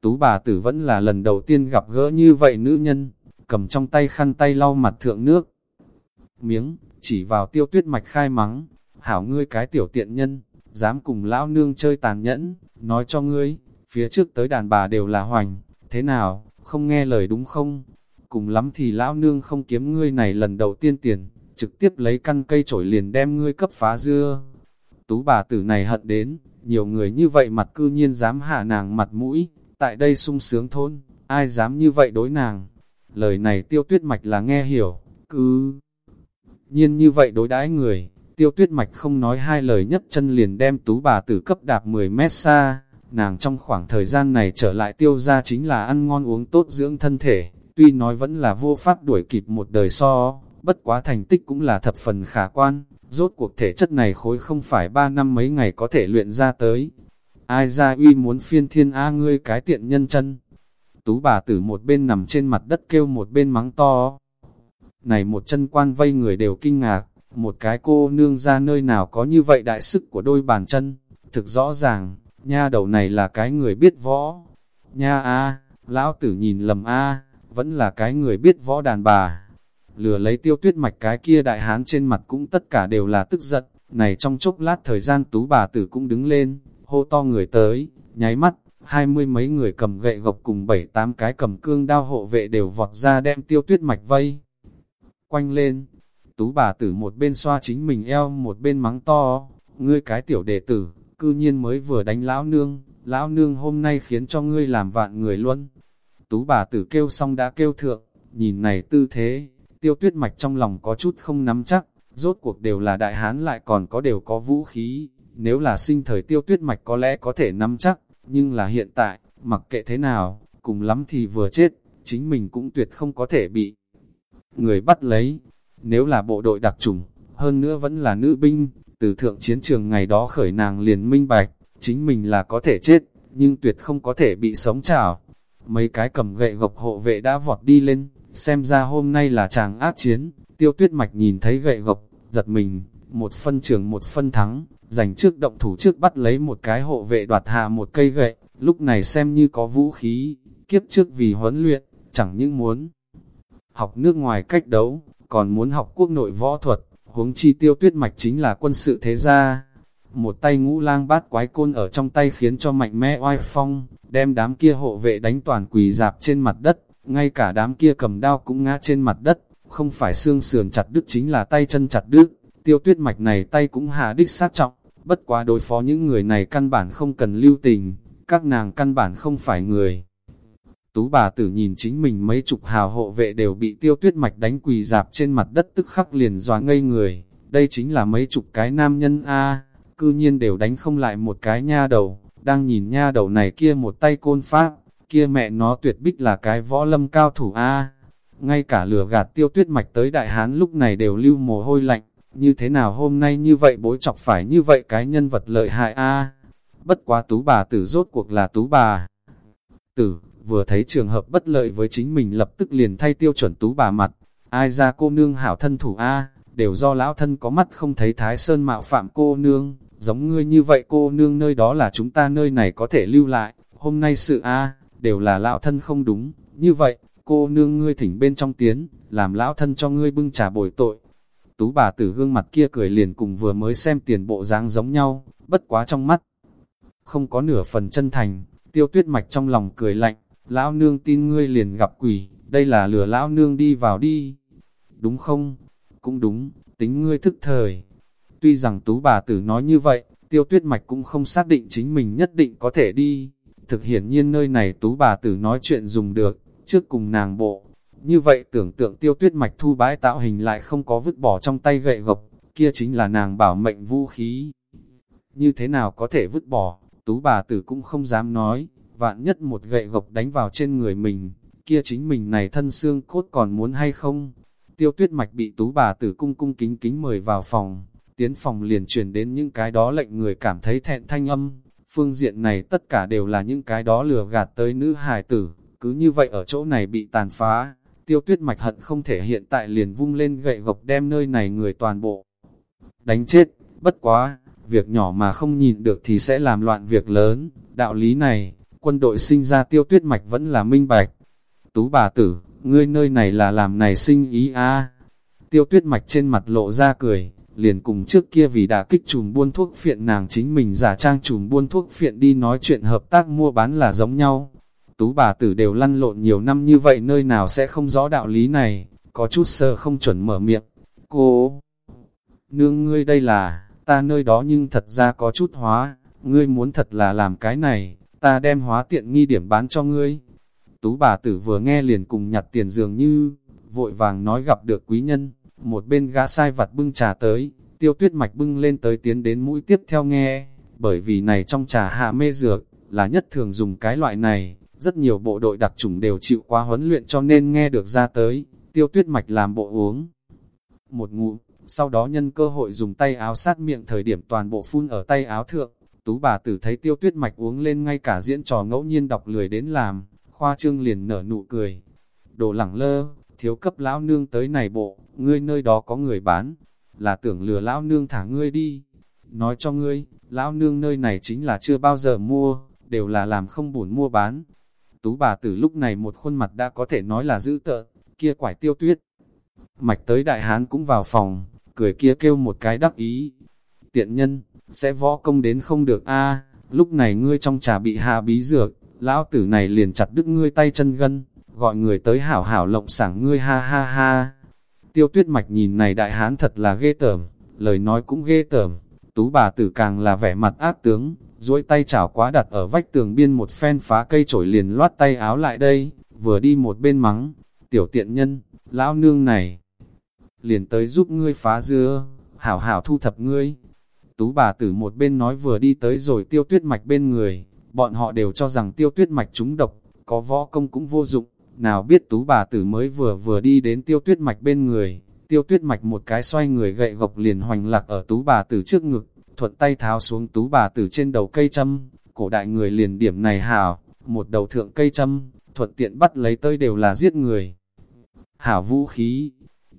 Tú bà tử vẫn là lần đầu tiên gặp gỡ như vậy nữ nhân, cầm trong tay khăn tay lau mặt thượng nước. Miếng, chỉ vào tiêu tuyết mạch khai mắng, hảo ngươi cái tiểu tiện nhân, dám cùng lão nương chơi tàn nhẫn, nói cho ngươi, phía trước tới đàn bà đều là hoành, thế nào, không nghe lời đúng không? Cùng lắm thì lão nương không kiếm ngươi này lần đầu tiên tiền, trực tiếp lấy căn cây chổi liền đem ngươi cấp phá dưa. Tú bà tử này hận đến, nhiều người như vậy mặt cư nhiên dám hạ nàng mặt mũi, tại đây sung sướng thôn, ai dám như vậy đối nàng. Lời này tiêu tuyết mạch là nghe hiểu, cứ nhiên như vậy đối đãi người, Tiêu tuyết mạch không nói hai lời nhất chân liền đem tú bà tử cấp đạp 10 mét xa. Nàng trong khoảng thời gian này trở lại tiêu ra chính là ăn ngon uống tốt dưỡng thân thể. Tuy nói vẫn là vô pháp đuổi kịp một đời so, bất quá thành tích cũng là thập phần khả quan. Rốt cuộc thể chất này khối không phải ba năm mấy ngày có thể luyện ra tới. Ai ra uy muốn phiên thiên A ngươi cái tiện nhân chân. Tú bà tử một bên nằm trên mặt đất kêu một bên mắng to. Này một chân quan vây người đều kinh ngạc, một cái cô nương ra nơi nào có như vậy đại sức của đôi bàn chân, thực rõ ràng, nha đầu này là cái người biết võ. Nha a, lão tử nhìn lầm a, vẫn là cái người biết võ đàn bà. Lừa lấy tiêu tuyết mạch cái kia đại hán trên mặt cũng tất cả đều là tức giận, này trong chốc lát thời gian tú bà tử cũng đứng lên, hô to người tới, nháy mắt, hai mươi mấy người cầm gậy gộc cùng bảy tám cái cầm cương đao hộ vệ đều vọt ra đem tiêu tuyết mạch vây. Quanh lên, Tú bà tử một bên xoa chính mình eo một bên mắng to, ngươi cái tiểu đệ tử, cư nhiên mới vừa đánh lão nương, lão nương hôm nay khiến cho ngươi làm vạn người luôn. Tú bà tử kêu xong đã kêu thượng, nhìn này tư thế, tiêu tuyết mạch trong lòng có chút không nắm chắc, rốt cuộc đều là đại hán lại còn có đều có vũ khí, nếu là sinh thời tiêu tuyết mạch có lẽ có thể nắm chắc, nhưng là hiện tại, mặc kệ thế nào, cùng lắm thì vừa chết, chính mình cũng tuyệt không có thể bị người bắt lấy, nếu là bộ đội đặc trùng, hơn nữa vẫn là nữ binh, từ thượng chiến trường ngày đó khởi nàng liền minh bạch, chính mình là có thể chết, nhưng tuyệt không có thể bị sống chảo. Mấy cái cầm gậy gộc hộ vệ đã vọt đi lên, xem ra hôm nay là chàng ác chiến, tiêu tuyết mạch nhìn thấy gậy gộc, giật mình, một phân trường một phân thắng, dành trước động thủ trước bắt lấy một cái hộ vệ đoạt hạ một cây gậy, lúc này xem như có vũ khí, kiếp trước vì huấn luyện, chẳng những muốn học nước ngoài cách đấu, còn muốn học quốc nội võ thuật, huống chi tiêu tuyết mạch chính là quân sự thế gia. Một tay ngũ lang bát quái côn ở trong tay khiến cho mạnh mẽ oai phong, đem đám kia hộ vệ đánh toàn quỳ dạp trên mặt đất, ngay cả đám kia cầm đao cũng ngã trên mặt đất, không phải xương sườn chặt đứt chính là tay chân chặt đứt, tiêu tuyết mạch này tay cũng hạ đích sát trọng, bất quá đối phó những người này căn bản không cần lưu tình, các nàng căn bản không phải người. Tú bà tử nhìn chính mình mấy chục hào hộ vệ đều bị tiêu tuyết mạch đánh quỳ dạp trên mặt đất tức khắc liền doa ngây người, đây chính là mấy chục cái nam nhân A, cư nhiên đều đánh không lại một cái nha đầu, đang nhìn nha đầu này kia một tay côn pháp, kia mẹ nó tuyệt bích là cái võ lâm cao thủ A. Ngay cả lửa gạt tiêu tuyết mạch tới đại hán lúc này đều lưu mồ hôi lạnh, như thế nào hôm nay như vậy bối chọc phải như vậy cái nhân vật lợi hại A. Bất quá tú bà tử rốt cuộc là tú bà. Tử, vừa thấy trường hợp bất lợi với chính mình lập tức liền thay tiêu chuẩn tú bà mặt. Ai ra cô nương hảo thân thủ A, đều do lão thân có mắt không thấy thái sơn mạo phạm cô nương, giống ngươi như vậy cô nương nơi đó là chúng ta nơi này có thể lưu lại, hôm nay sự A, đều là lão thân không đúng, như vậy, cô nương ngươi thỉnh bên trong tiến, làm lão thân cho ngươi bưng trà bồi tội. Tú bà tử gương mặt kia cười liền cùng vừa mới xem tiền bộ dáng giống nhau, bất quá trong mắt. Không có nửa phần chân thành, tiêu tuyết mạch trong lòng cười lạnh, lão nương tin ngươi liền gặp quỷ, đây là lừa lão nương đi vào đi. Đúng không? Cũng đúng, tính ngươi thức thời. Tuy rằng tú bà tử nói như vậy, tiêu tuyết mạch cũng không xác định chính mình nhất định có thể đi. Thực hiển nhiên nơi này tú bà tử nói chuyện dùng được, trước cùng nàng bộ. Như vậy tưởng tượng tiêu tuyết mạch thu bái tạo hình lại không có vứt bỏ trong tay gậy gộc, kia chính là nàng bảo mệnh vũ khí. Như thế nào có thể vứt bỏ, tú bà tử cũng không dám nói, vạn nhất một gậy gộc đánh vào trên người mình, kia chính mình này thân xương cốt còn muốn hay không? Tiêu tuyết mạch bị tú bà tử cung cung kính kính mời vào phòng, tiến phòng liền truyền đến những cái đó lệnh người cảm thấy thẹn thanh âm. Phương diện này tất cả đều là những cái đó lừa gạt tới nữ hài tử, cứ như vậy ở chỗ này bị tàn phá. Tiêu tuyết mạch hận không thể hiện tại liền vung lên gậy gộc đem nơi này người toàn bộ. Đánh chết, bất quá, việc nhỏ mà không nhìn được thì sẽ làm loạn việc lớn, đạo lý này, quân đội sinh ra tiêu tuyết mạch vẫn là minh bạch. Tú bà tử, ngươi nơi này là làm này sinh ý a Tiêu tuyết mạch trên mặt lộ ra cười, liền cùng trước kia vì đã kích chùm buôn thuốc phiện nàng chính mình giả trang chùm buôn thuốc phiện đi nói chuyện hợp tác mua bán là giống nhau. Tú bà tử đều lăn lộn nhiều năm như vậy nơi nào sẽ không rõ đạo lý này, có chút sơ không chuẩn mở miệng. Cô, nương ngươi đây là, ta nơi đó nhưng thật ra có chút hóa, ngươi muốn thật là làm cái này, ta đem hóa tiện nghi điểm bán cho ngươi. Tú bà tử vừa nghe liền cùng nhặt tiền dường như, vội vàng nói gặp được quý nhân, một bên gã sai vặt bưng trà tới, tiêu tuyết mạch bưng lên tới tiến đến mũi tiếp theo nghe, bởi vì này trong trà hạ mê dược, là nhất thường dùng cái loại này, rất nhiều bộ đội đặc chủng đều chịu quá huấn luyện cho nên nghe được ra tới, tiêu tuyết mạch làm bộ uống. Một ngụm, sau đó nhân cơ hội dùng tay áo sát miệng thời điểm toàn bộ phun ở tay áo thượng, tú bà tử thấy tiêu tuyết mạch uống lên ngay cả diễn trò ngẫu nhiên đọc lười đến làm, khoa trương liền nở nụ cười. Đồ lẳng lơ, thiếu cấp lão nương tới này bộ, ngươi nơi đó có người bán, là tưởng lừa lão nương thả ngươi đi. Nói cho ngươi, lão nương nơi này chính là chưa bao giờ mua, đều là làm không buồn mua bán. Tú bà tử lúc này một khuôn mặt đã có thể nói là dữ tợn, kia quải tiêu tuyết. Mạch tới đại hán cũng vào phòng, cười kia kêu một cái đắc ý. Tiện nhân, sẽ võ công đến không được a lúc này ngươi trong trà bị hạ bí dược, lão tử này liền chặt đứt ngươi tay chân gân, gọi người tới hảo hảo lộng sảng ngươi ha ha ha. Tiêu tuyết mạch nhìn này đại hán thật là ghê tởm, lời nói cũng ghê tởm, tú bà tử càng là vẻ mặt ác tướng, duỗi tay chảo quá đặt ở vách tường biên một phen phá cây chổi liền loát tay áo lại đây, vừa đi một bên mắng, tiểu tiện nhân, lão nương này, liền tới giúp ngươi phá dưa, hảo hảo thu thập ngươi. Tú bà tử một bên nói vừa đi tới rồi tiêu tuyết mạch bên người, bọn họ đều cho rằng tiêu tuyết mạch trúng độc, có võ công cũng vô dụng, nào biết tú bà tử mới vừa vừa đi đến tiêu tuyết mạch bên người, tiêu tuyết mạch một cái xoay người gậy gộc liền hoành lạc ở tú bà tử trước ngực, thuận tay tháo xuống tú bà tử trên đầu cây châm, cổ đại người liền điểm này hảo, một đầu thượng cây châm, thuận tiện bắt lấy tới đều là giết người. hảo vũ khí.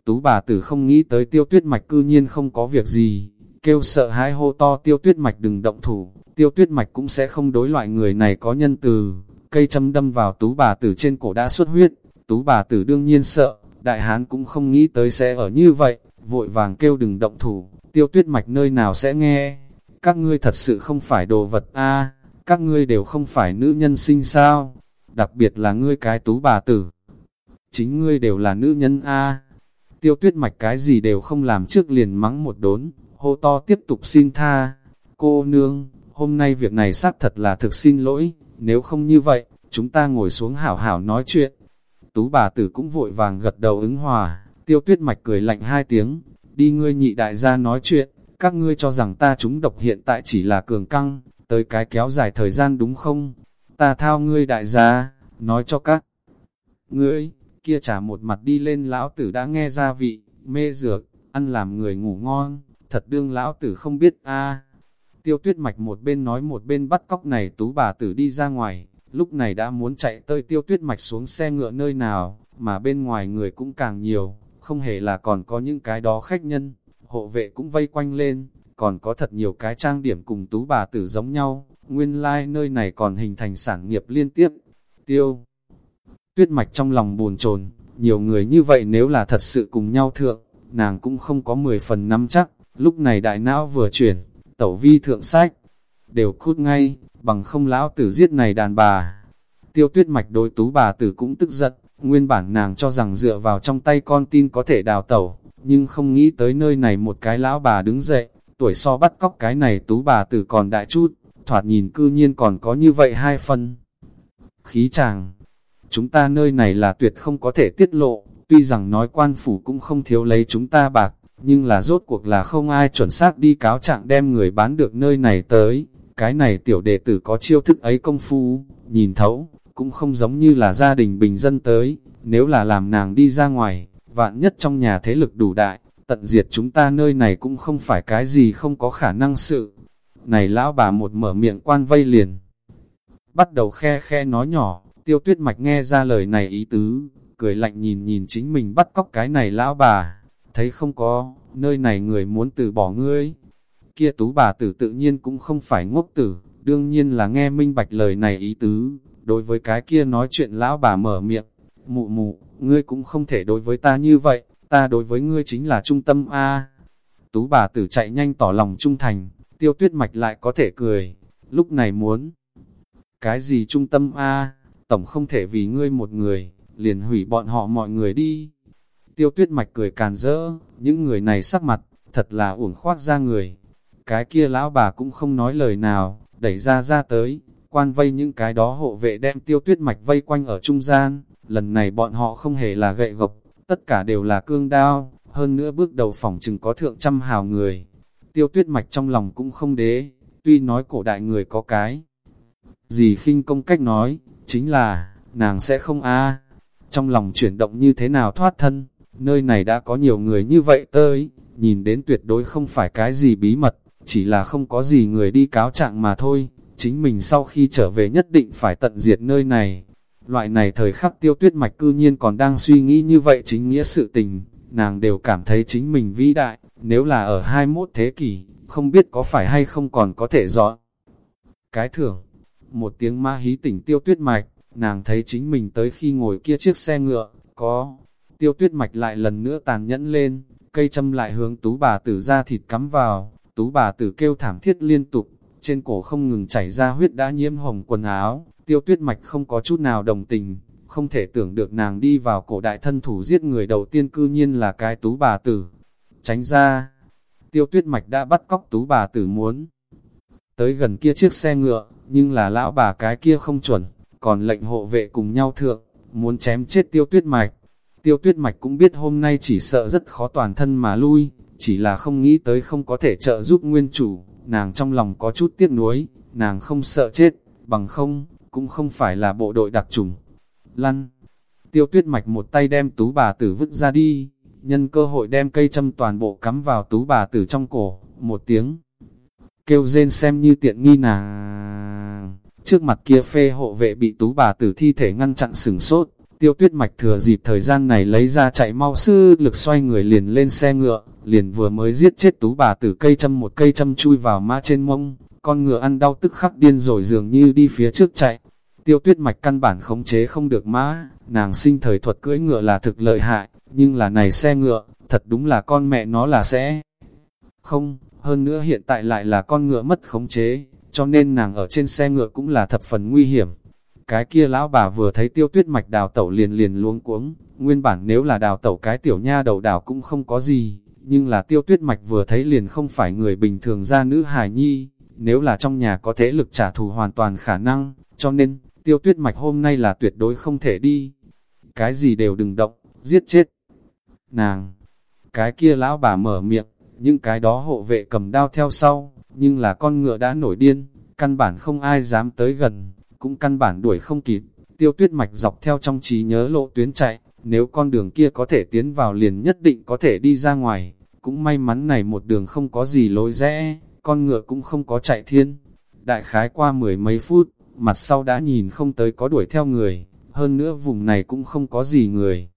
Tú bà tử không nghĩ tới tiêu tuyết mạch cư nhiên không có việc gì, kêu sợ hãi hô to tiêu tuyết mạch đừng động thủ, tiêu tuyết mạch cũng sẽ không đối loại người này có nhân từ. Cây châm đâm vào tú bà tử trên cổ đã xuất huyết, tú bà tử đương nhiên sợ, đại hán cũng không nghĩ tới sẽ ở như vậy, vội vàng kêu đừng động thủ, tiêu tuyết mạch nơi nào sẽ nghe. Các ngươi thật sự không phải đồ vật a các ngươi đều không phải nữ nhân sinh sao, đặc biệt là ngươi cái tú bà tử. Chính ngươi đều là nữ nhân a Tiêu tuyết mạch cái gì đều không làm trước liền mắng một đốn, hô to tiếp tục xin tha. Cô nương, hôm nay việc này xác thật là thực xin lỗi, nếu không như vậy, chúng ta ngồi xuống hảo hảo nói chuyện. Tú bà tử cũng vội vàng gật đầu ứng hòa, tiêu tuyết mạch cười lạnh hai tiếng, đi ngươi nhị đại gia nói chuyện, các ngươi cho rằng ta chúng độc hiện tại chỉ là cường căng, tới cái kéo dài thời gian đúng không? Ta thao ngươi đại gia, nói cho các ngươi, kia trả một mặt đi lên lão tử đã nghe ra vị, mê dược, ăn làm người ngủ ngon, thật đương lão tử không biết a Tiêu tuyết mạch một bên nói một bên bắt cóc này tú bà tử đi ra ngoài, lúc này đã muốn chạy tới tiêu tuyết mạch xuống xe ngựa nơi nào, mà bên ngoài người cũng càng nhiều, không hề là còn có những cái đó khách nhân, hộ vệ cũng vây quanh lên, còn có thật nhiều cái trang điểm cùng tú bà tử giống nhau, nguyên lai like nơi này còn hình thành sản nghiệp liên tiếp. Tiêu Tuyết mạch trong lòng buồn chồn nhiều người như vậy nếu là thật sự cùng nhau thượng, nàng cũng không có 10 phần năm chắc, lúc này đại não vừa chuyển, tẩu vi thượng sách, đều cút ngay, bằng không lão tử giết này đàn bà. Tiêu tuyết mạch đối tú bà tử cũng tức giận, nguyên bản nàng cho rằng dựa vào trong tay con tin có thể đào tẩu, nhưng không nghĩ tới nơi này một cái lão bà đứng dậy, tuổi so bắt cóc cái này tú bà tử còn đại chút, thoạt nhìn cư nhiên còn có như vậy hai phân. Khí chàng, chúng ta nơi này là tuyệt không có thể tiết lộ, tuy rằng nói quan phủ cũng không thiếu lấy chúng ta bạc, nhưng là rốt cuộc là không ai chuẩn xác đi cáo trạng đem người bán được nơi này tới. Cái này tiểu đệ tử có chiêu thức ấy công phu, nhìn thấu, cũng không giống như là gia đình bình dân tới, nếu là làm nàng đi ra ngoài, vạn nhất trong nhà thế lực đủ đại, tận diệt chúng ta nơi này cũng không phải cái gì không có khả năng sự. Này lão bà một mở miệng quan vây liền, bắt đầu khe khe nói nhỏ, tiêu tuyết mạch nghe ra lời này ý tứ, cười lạnh nhìn nhìn chính mình bắt cóc cái này lão bà, thấy không có, nơi này người muốn từ bỏ ngươi. Kia tú bà tử tự nhiên cũng không phải ngốc tử, đương nhiên là nghe minh bạch lời này ý tứ, đối với cái kia nói chuyện lão bà mở miệng, mụ mụ, ngươi cũng không thể đối với ta như vậy, ta đối với ngươi chính là trung tâm A. Tú bà tử chạy nhanh tỏ lòng trung thành, tiêu tuyết mạch lại có thể cười, lúc này muốn. Cái gì trung tâm A, tổng không thể vì ngươi một người, liền hủy bọn họ mọi người đi. Tiêu tuyết mạch cười càn rỡ, những người này sắc mặt, thật là uổng khoác ra người. Cái kia lão bà cũng không nói lời nào, đẩy ra ra tới, quan vây những cái đó hộ vệ đem tiêu tuyết mạch vây quanh ở trung gian. Lần này bọn họ không hề là gậy gộc, tất cả đều là cương đao, hơn nữa bước đầu phòng chừng có thượng trăm hào người. Tiêu tuyết mạch trong lòng cũng không đế, tuy nói cổ đại người có cái. Gì khinh công cách nói, chính là, nàng sẽ không a Trong lòng chuyển động như thế nào thoát thân, nơi này đã có nhiều người như vậy tới, nhìn đến tuyệt đối không phải cái gì bí mật, chỉ là không có gì người đi cáo trạng mà thôi, chính mình sau khi trở về nhất định phải tận diệt nơi này. Loại này thời khắc tiêu tuyết mạch cư nhiên còn đang suy nghĩ như vậy chính nghĩa sự tình, nàng đều cảm thấy chính mình vĩ đại, nếu là ở 21 thế kỷ, không biết có phải hay không còn có thể dọn. Cái thưởng, một tiếng ma hí tỉnh tiêu tuyết mạch, nàng thấy chính mình tới khi ngồi kia chiếc xe ngựa, có, tiêu tuyết mạch lại lần nữa tàn nhẫn lên, cây châm lại hướng tú bà tử ra thịt cắm vào, tú bà tử kêu thảm thiết liên tục, trên cổ không ngừng chảy ra huyết đã nhiễm hồng quần áo, tiêu tuyết mạch không có chút nào đồng tình, không thể tưởng được nàng đi vào cổ đại thân thủ giết người đầu tiên cư nhiên là cái tú bà tử. Tránh ra, tiêu tuyết mạch đã bắt cóc tú bà tử muốn. Tới gần kia chiếc xe ngựa, nhưng là lão bà cái kia không chuẩn, còn lệnh hộ vệ cùng nhau thượng, muốn chém chết tiêu tuyết mạch. Tiêu tuyết mạch cũng biết hôm nay chỉ sợ rất khó toàn thân mà lui, chỉ là không nghĩ tới không có thể trợ giúp nguyên chủ, nàng trong lòng có chút tiếc nuối, nàng không sợ chết, bằng không, cũng không phải là bộ đội đặc trùng. Lăn, tiêu tuyết mạch một tay đem tú bà tử vứt ra đi, nhân cơ hội đem cây châm toàn bộ cắm vào tú bà tử trong cổ, một tiếng. Kêu rên xem như tiện nghi nàng. Trước mặt kia phê hộ vệ bị tú bà tử thi thể ngăn chặn sừng sốt, Tiêu tuyết mạch thừa dịp thời gian này lấy ra chạy mau sư lực xoay người liền lên xe ngựa, liền vừa mới giết chết tú bà tử cây châm một cây châm chui vào ma trên mông, con ngựa ăn đau tức khắc điên rồi dường như đi phía trước chạy. Tiêu tuyết mạch căn bản khống chế không được mã, nàng sinh thời thuật cưỡi ngựa là thực lợi hại, nhưng là này xe ngựa, thật đúng là con mẹ nó là sẽ. Không, hơn nữa hiện tại lại là con ngựa mất khống chế, cho nên nàng ở trên xe ngựa cũng là thập phần nguy hiểm. Cái kia lão bà vừa thấy tiêu tuyết mạch đào tẩu liền liền luống cuống, nguyên bản nếu là đào tẩu cái tiểu nha đầu đào cũng không có gì, nhưng là tiêu tuyết mạch vừa thấy liền không phải người bình thường ra nữ hài nhi, nếu là trong nhà có thế lực trả thù hoàn toàn khả năng, cho nên, tiêu tuyết mạch hôm nay là tuyệt đối không thể đi. Cái gì đều đừng động, giết chết. Nàng, cái kia lão bà mở miệng, những cái đó hộ vệ cầm đao theo sau, nhưng là con ngựa đã nổi điên, căn bản không ai dám tới gần, cũng căn bản đuổi không kịp, tiêu tuyết mạch dọc theo trong trí nhớ lộ tuyến chạy, nếu con đường kia có thể tiến vào liền nhất định có thể đi ra ngoài, cũng may mắn này một đường không có gì lối rẽ, con ngựa cũng không có chạy thiên. Đại khái qua mười mấy phút, mặt sau đã nhìn không tới có đuổi theo người, hơn nữa vùng này cũng không có gì người.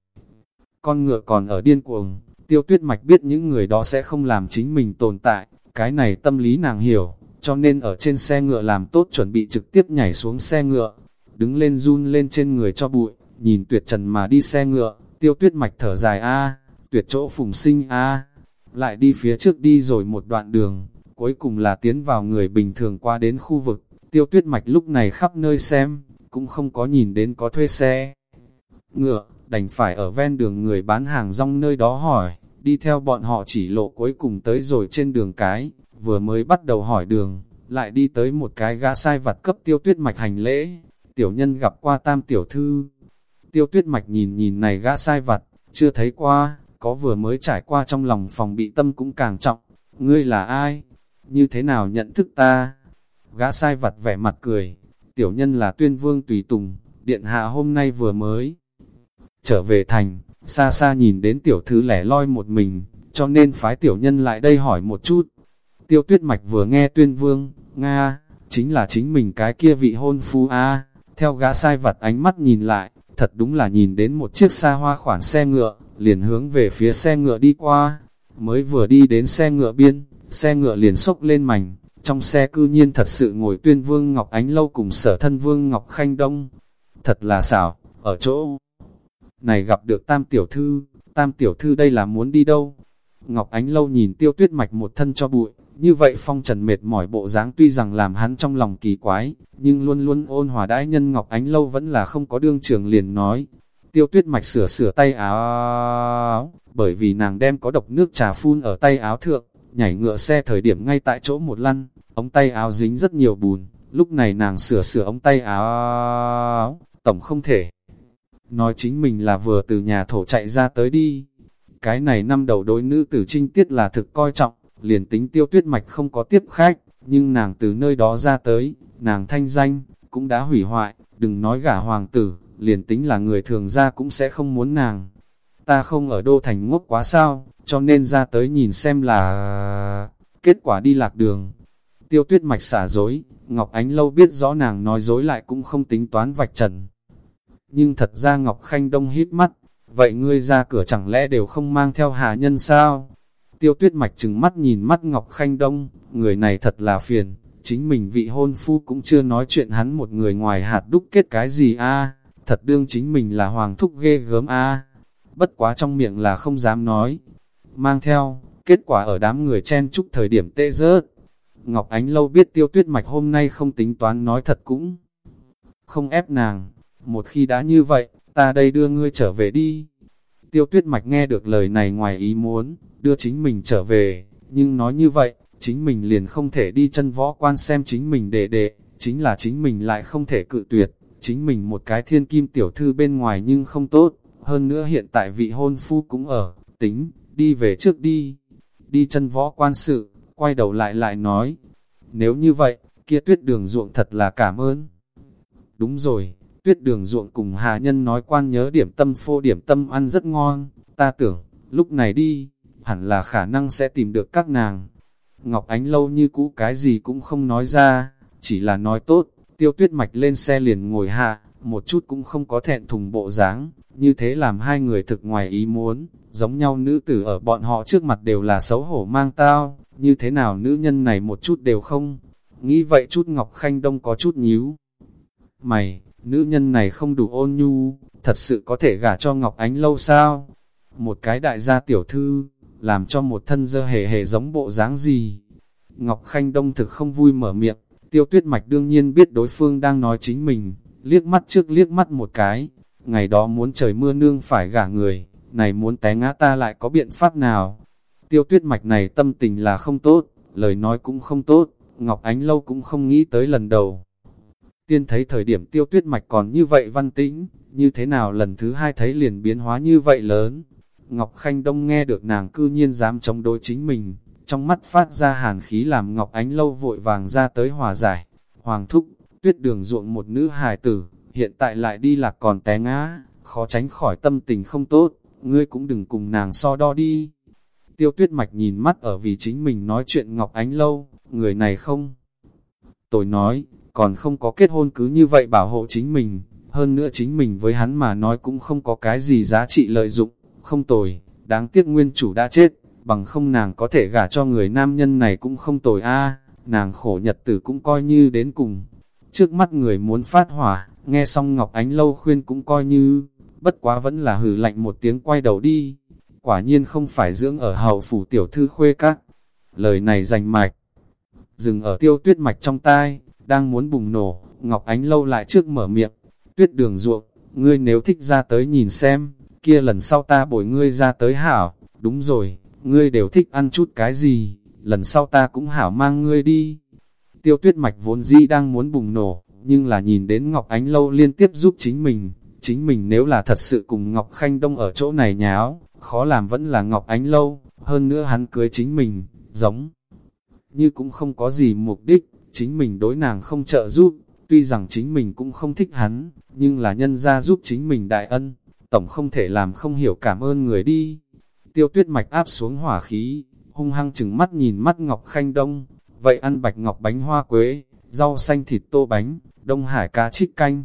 Con ngựa còn ở điên cuồng, tiêu tuyết mạch biết những người đó sẽ không làm chính mình tồn tại, cái này tâm lý nàng hiểu, cho nên ở trên xe ngựa làm tốt chuẩn bị trực tiếp nhảy xuống xe ngựa, đứng lên run lên trên người cho bụi, nhìn tuyệt trần mà đi xe ngựa, tiêu tuyết mạch thở dài a tuyệt chỗ phùng sinh a. Lại đi phía trước đi rồi một đoạn đường, cuối cùng là tiến vào người bình thường qua đến khu vực, tiêu tuyết mạch lúc này khắp nơi xem, cũng không có nhìn đến có thuê xe. Ngựa, đành phải ở ven đường người bán hàng rong nơi đó hỏi, đi theo bọn họ chỉ lộ cuối cùng tới rồi trên đường cái, vừa mới bắt đầu hỏi đường, lại đi tới một cái gã sai vặt cấp tiêu tuyết mạch hành lễ, tiểu nhân gặp qua tam tiểu thư. Tiêu tuyết mạch nhìn nhìn này gã sai vặt, chưa thấy qua, có vừa mới trải qua trong lòng phòng bị tâm cũng càng trọng, ngươi là ai? Như thế nào nhận thức ta? Gã sai vặt vẻ mặt cười, tiểu nhân là tuyên vương tùy tùng, điện hạ hôm nay vừa mới trở về thành, xa xa nhìn đến tiểu thư lẻ loi một mình, cho nên phái tiểu nhân lại đây hỏi một chút. Tiêu tuyết mạch vừa nghe tuyên vương, Nga, chính là chính mình cái kia vị hôn phu a theo gã sai vặt ánh mắt nhìn lại, thật đúng là nhìn đến một chiếc xa hoa khoản xe ngựa, liền hướng về phía xe ngựa đi qua, mới vừa đi đến xe ngựa biên, xe ngựa liền sốc lên mảnh, trong xe cư nhiên thật sự ngồi tuyên vương Ngọc Ánh Lâu cùng sở thân vương Ngọc Khanh Đông. Thật là xảo, ở chỗ này gặp được tam tiểu thư, tam tiểu thư đây là muốn đi đâu? Ngọc Ánh Lâu nhìn tiêu tuyết mạch một thân cho bụi, như vậy phong trần mệt mỏi bộ dáng tuy rằng làm hắn trong lòng kỳ quái, nhưng luôn luôn ôn hòa đãi nhân Ngọc Ánh Lâu vẫn là không có đương trường liền nói. Tiêu tuyết mạch sửa sửa tay áo, bởi vì nàng đem có độc nước trà phun ở tay áo thượng, nhảy ngựa xe thời điểm ngay tại chỗ một lăn, ống tay áo dính rất nhiều bùn, lúc này nàng sửa sửa ống tay áo, tổng không thể. Nói chính mình là vừa từ nhà thổ chạy ra tới đi. Cái này năm đầu đối nữ tử trinh tiết là thực coi trọng, liền tính tiêu tuyết mạch không có tiếp khách, nhưng nàng từ nơi đó ra tới, nàng thanh danh, cũng đã hủy hoại, đừng nói gả hoàng tử, liền tính là người thường ra cũng sẽ không muốn nàng. Ta không ở đô thành ngốc quá sao, cho nên ra tới nhìn xem là... Kết quả đi lạc đường. Tiêu tuyết mạch xả dối, Ngọc Ánh Lâu biết rõ nàng nói dối lại cũng không tính toán vạch trần. Nhưng thật ra Ngọc Khanh Đông hít mắt, vậy ngươi ra cửa chẳng lẽ đều không mang theo hạ nhân sao? Tiêu tuyết mạch chừng mắt nhìn mắt Ngọc Khanh Đông, người này thật là phiền, chính mình vị hôn phu cũng chưa nói chuyện hắn một người ngoài hạt đúc kết cái gì a thật đương chính mình là hoàng thúc ghê gớm a bất quá trong miệng là không dám nói. Mang theo, kết quả ở đám người chen chúc thời điểm tê rớt. Ngọc Ánh Lâu biết tiêu tuyết mạch hôm nay không tính toán nói thật cũng không ép nàng. Một khi đã như vậy, ta đây đưa ngươi trở về đi. Tiêu tuyết mạch nghe được lời này ngoài ý muốn, đưa chính mình trở về, nhưng nói như vậy, chính mình liền không thể đi chân võ quan xem chính mình đệ đệ, chính là chính mình lại không thể cự tuyệt, chính mình một cái thiên kim tiểu thư bên ngoài nhưng không tốt, hơn nữa hiện tại vị hôn phu cũng ở, tính, đi về trước đi, đi chân võ quan sự, quay đầu lại lại nói, nếu như vậy, kia tuyết đường ruộng thật là cảm ơn. Đúng rồi, tuyết đường ruộng cùng hà nhân nói quan nhớ điểm tâm phô điểm tâm ăn rất ngon, ta tưởng, lúc này đi, hẳn là khả năng sẽ tìm được các nàng. Ngọc Ánh lâu như cũ cái gì cũng không nói ra, chỉ là nói tốt, tiêu tuyết mạch lên xe liền ngồi hạ, một chút cũng không có thẹn thùng bộ dáng, như thế làm hai người thực ngoài ý muốn, giống nhau nữ tử ở bọn họ trước mặt đều là xấu hổ mang tao, như thế nào nữ nhân này một chút đều không. Nghĩ vậy chút Ngọc Khanh Đông có chút nhíu. Mày, nữ nhân này không đủ ôn nhu, thật sự có thể gả cho Ngọc Ánh lâu sao? Một cái đại gia tiểu thư, làm cho một thân dơ hề hề giống bộ dáng gì? Ngọc Khanh Đông thực không vui mở miệng, tiêu tuyết mạch đương nhiên biết đối phương đang nói chính mình, liếc mắt trước liếc mắt một cái, ngày đó muốn trời mưa nương phải gả người, này muốn té ngã ta lại có biện pháp nào? Tiêu tuyết mạch này tâm tình là không tốt, lời nói cũng không tốt, Ngọc Ánh Lâu cũng không nghĩ tới lần đầu. Tiên thấy thời điểm tiêu tuyết mạch còn như vậy văn tĩnh, như thế nào lần thứ hai thấy liền biến hóa như vậy lớn. Ngọc Khanh Đông nghe được nàng cư nhiên dám chống đối chính mình, trong mắt phát ra hàn khí làm Ngọc Ánh Lâu vội vàng ra tới hòa giải. Hoàng thúc, tuyết đường ruộng một nữ hài tử, hiện tại lại đi lạc còn té ngã, khó tránh khỏi tâm tình không tốt, ngươi cũng đừng cùng nàng so đo đi. Tiêu tuyết mạch nhìn mắt ở vì chính mình nói chuyện Ngọc Ánh Lâu, người này không. Tôi nói, còn không có kết hôn cứ như vậy bảo hộ chính mình, hơn nữa chính mình với hắn mà nói cũng không có cái gì giá trị lợi dụng, không tồi, đáng tiếc nguyên chủ đã chết, bằng không nàng có thể gả cho người nam nhân này cũng không tồi a nàng khổ nhật tử cũng coi như đến cùng. Trước mắt người muốn phát hỏa, nghe xong Ngọc Ánh Lâu khuyên cũng coi như, bất quá vẫn là hừ lạnh một tiếng quay đầu đi. Quả nhiên không phải dưỡng ở hậu phủ tiểu thư khuê các. Lời này dành mạch, dừng ở tiêu tuyết mạch trong tai, đang muốn bùng nổ, Ngọc Ánh Lâu lại trước mở miệng, tuyết đường ruộng, ngươi nếu thích ra tới nhìn xem, kia lần sau ta bồi ngươi ra tới hảo, đúng rồi, ngươi đều thích ăn chút cái gì, lần sau ta cũng hảo mang ngươi đi. Tiêu tuyết mạch vốn dĩ đang muốn bùng nổ, nhưng là nhìn đến Ngọc Ánh Lâu liên tiếp giúp chính mình, chính mình nếu là thật sự cùng Ngọc Khanh Đông ở chỗ này nháo, khó làm vẫn là Ngọc Ánh Lâu, hơn nữa hắn cưới chính mình, giống như cũng không có gì mục đích, chính mình đối nàng không trợ giúp, tuy rằng chính mình cũng không thích hắn, nhưng là nhân ra giúp chính mình đại ân, tổng không thể làm không hiểu cảm ơn người đi. Tiêu tuyết mạch áp xuống hỏa khí, hung hăng chừng mắt nhìn mắt Ngọc Khanh Đông, vậy ăn bạch ngọc bánh hoa quế, rau xanh thịt tô bánh, đông hải cá chích canh.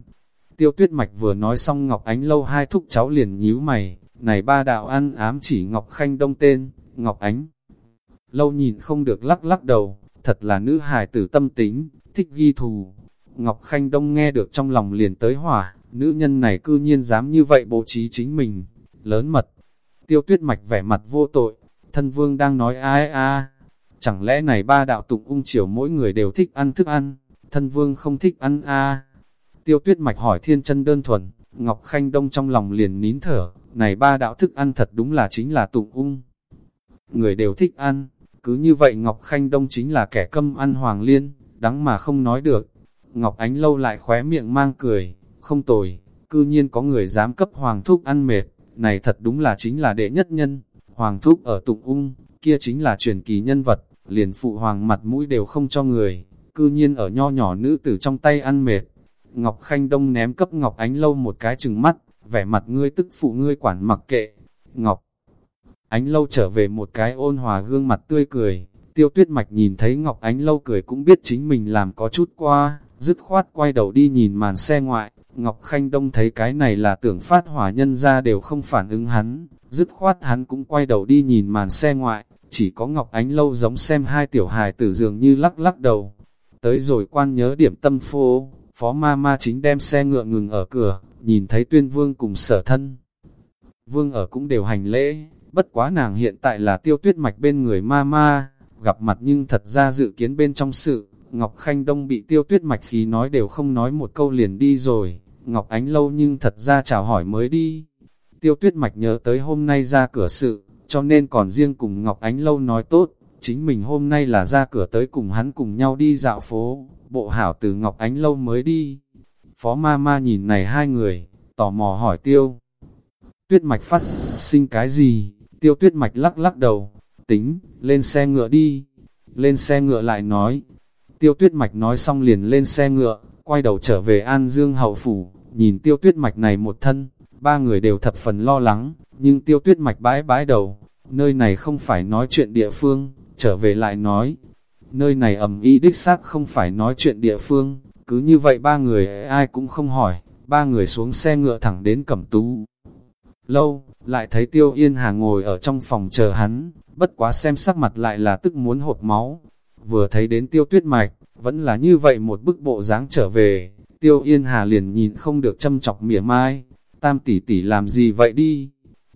Tiêu tuyết mạch vừa nói xong Ngọc Ánh lâu hai thúc cháu liền nhíu mày, này ba đạo ăn ám chỉ Ngọc Khanh Đông tên, Ngọc Ánh. Lâu nhìn không được lắc lắc đầu, thật là nữ hài tử tâm tính, thích ghi thù. Ngọc Khanh Đông nghe được trong lòng liền tới hỏa, nữ nhân này cư nhiên dám như vậy bố trí chính mình, lớn mật. Tiêu tuyết mạch vẻ mặt vô tội, thân vương đang nói ai a chẳng lẽ này ba đạo tụng ung chiều mỗi người đều thích ăn thức ăn, thân vương không thích ăn a Tiêu tuyết mạch hỏi thiên chân đơn thuần, Ngọc Khanh Đông trong lòng liền nín thở, này ba đạo thức ăn thật đúng là chính là tụng ung. Người đều thích ăn, cứ như vậy Ngọc Khanh Đông chính là kẻ câm ăn hoàng liên, đắng mà không nói được. Ngọc Ánh lâu lại khóe miệng mang cười, không tồi, cư nhiên có người dám cấp hoàng thúc ăn mệt, này thật đúng là chính là đệ nhất nhân. Hoàng thúc ở tụng ung, kia chính là truyền kỳ nhân vật, liền phụ hoàng mặt mũi đều không cho người, cư nhiên ở nho nhỏ nữ tử trong tay ăn mệt. Ngọc Khanh Đông ném cấp Ngọc Ánh Lâu một cái chừng mắt, vẻ mặt ngươi tức phụ ngươi quản mặc kệ. Ngọc Ánh Lâu trở về một cái ôn hòa gương mặt tươi cười, tiêu tuyết mạch nhìn thấy Ngọc Ánh Lâu cười cũng biết chính mình làm có chút qua, dứt khoát quay đầu đi nhìn màn xe ngoại. Ngọc Khanh Đông thấy cái này là tưởng phát hỏa nhân ra đều không phản ứng hắn, dứt khoát hắn cũng quay đầu đi nhìn màn xe ngoại, chỉ có Ngọc Ánh Lâu giống xem hai tiểu hài tử dường như lắc lắc đầu. Tới rồi quan nhớ điểm tâm phô, phó ma ma chính đem xe ngựa ngừng ở cửa, nhìn thấy tuyên vương cùng sở thân. Vương ở cũng đều hành lễ, bất quá nàng hiện tại là tiêu tuyết mạch bên người ma ma, gặp mặt nhưng thật ra dự kiến bên trong sự, Ngọc Khanh Đông bị tiêu tuyết mạch khí nói đều không nói một câu liền đi rồi, Ngọc Ánh lâu nhưng thật ra chào hỏi mới đi. Tiêu tuyết mạch nhớ tới hôm nay ra cửa sự, cho nên còn riêng cùng Ngọc Ánh lâu nói tốt, chính mình hôm nay là ra cửa tới cùng hắn cùng nhau đi dạo phố, bộ hảo từ Ngọc Ánh lâu mới đi. Phó ma ma nhìn này hai người, tò mò hỏi tiêu. Tuyết mạch phát sinh cái gì? Tiêu tuyết mạch lắc lắc đầu, tính, lên xe ngựa đi. Lên xe ngựa lại nói. Tiêu tuyết mạch nói xong liền lên xe ngựa, quay đầu trở về An Dương hậu phủ, nhìn tiêu tuyết mạch này một thân, ba người đều thập phần lo lắng, nhưng tiêu tuyết mạch bãi bãi đầu, nơi này không phải nói chuyện địa phương, trở về lại nói, nơi này ẩm ý đích xác không phải nói chuyện địa phương, cứ như vậy ba người ai cũng không hỏi, ba người xuống xe ngựa thẳng đến cẩm tú. Lâu, lại thấy Tiêu Yên Hà ngồi ở trong phòng chờ hắn, bất quá xem sắc mặt lại là tức muốn hộp máu. Vừa thấy đến Tiêu Tuyết Mạch, vẫn là như vậy một bức bộ dáng trở về, Tiêu Yên Hà liền nhìn không được châm chọc mỉa mai, tam tỷ tỷ làm gì vậy đi,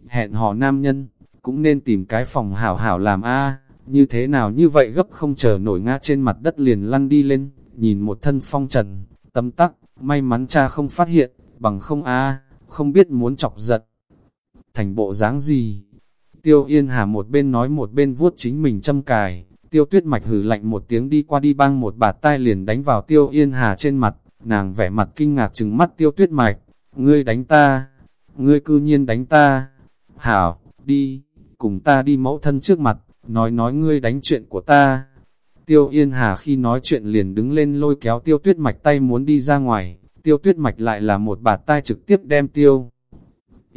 hẹn hò nam nhân, cũng nên tìm cái phòng hảo hảo làm a như thế nào như vậy gấp không chờ nổi ngã trên mặt đất liền lăn đi lên, nhìn một thân phong trần, tâm tắc, may mắn cha không phát hiện, bằng không a không biết muốn chọc giật. Thành bộ dáng gì? Tiêu Yên Hà một bên nói một bên vuốt chính mình châm cài, tiêu tuyết mạch hử lạnh một tiếng đi qua đi băng một bạt tai liền đánh vào Tiêu Yên Hà trên mặt, nàng vẻ mặt kinh ngạc chừng mắt Tiêu tuyết mạch, ngươi đánh ta, ngươi cư nhiên đánh ta, hảo, đi, cùng ta đi mẫu thân trước mặt, nói nói ngươi đánh chuyện của ta. Tiêu Yên Hà khi nói chuyện liền đứng lên lôi kéo tiêu tuyết mạch tay muốn đi ra ngoài, tiêu tuyết mạch lại là một bạt tay trực tiếp đem tiêu.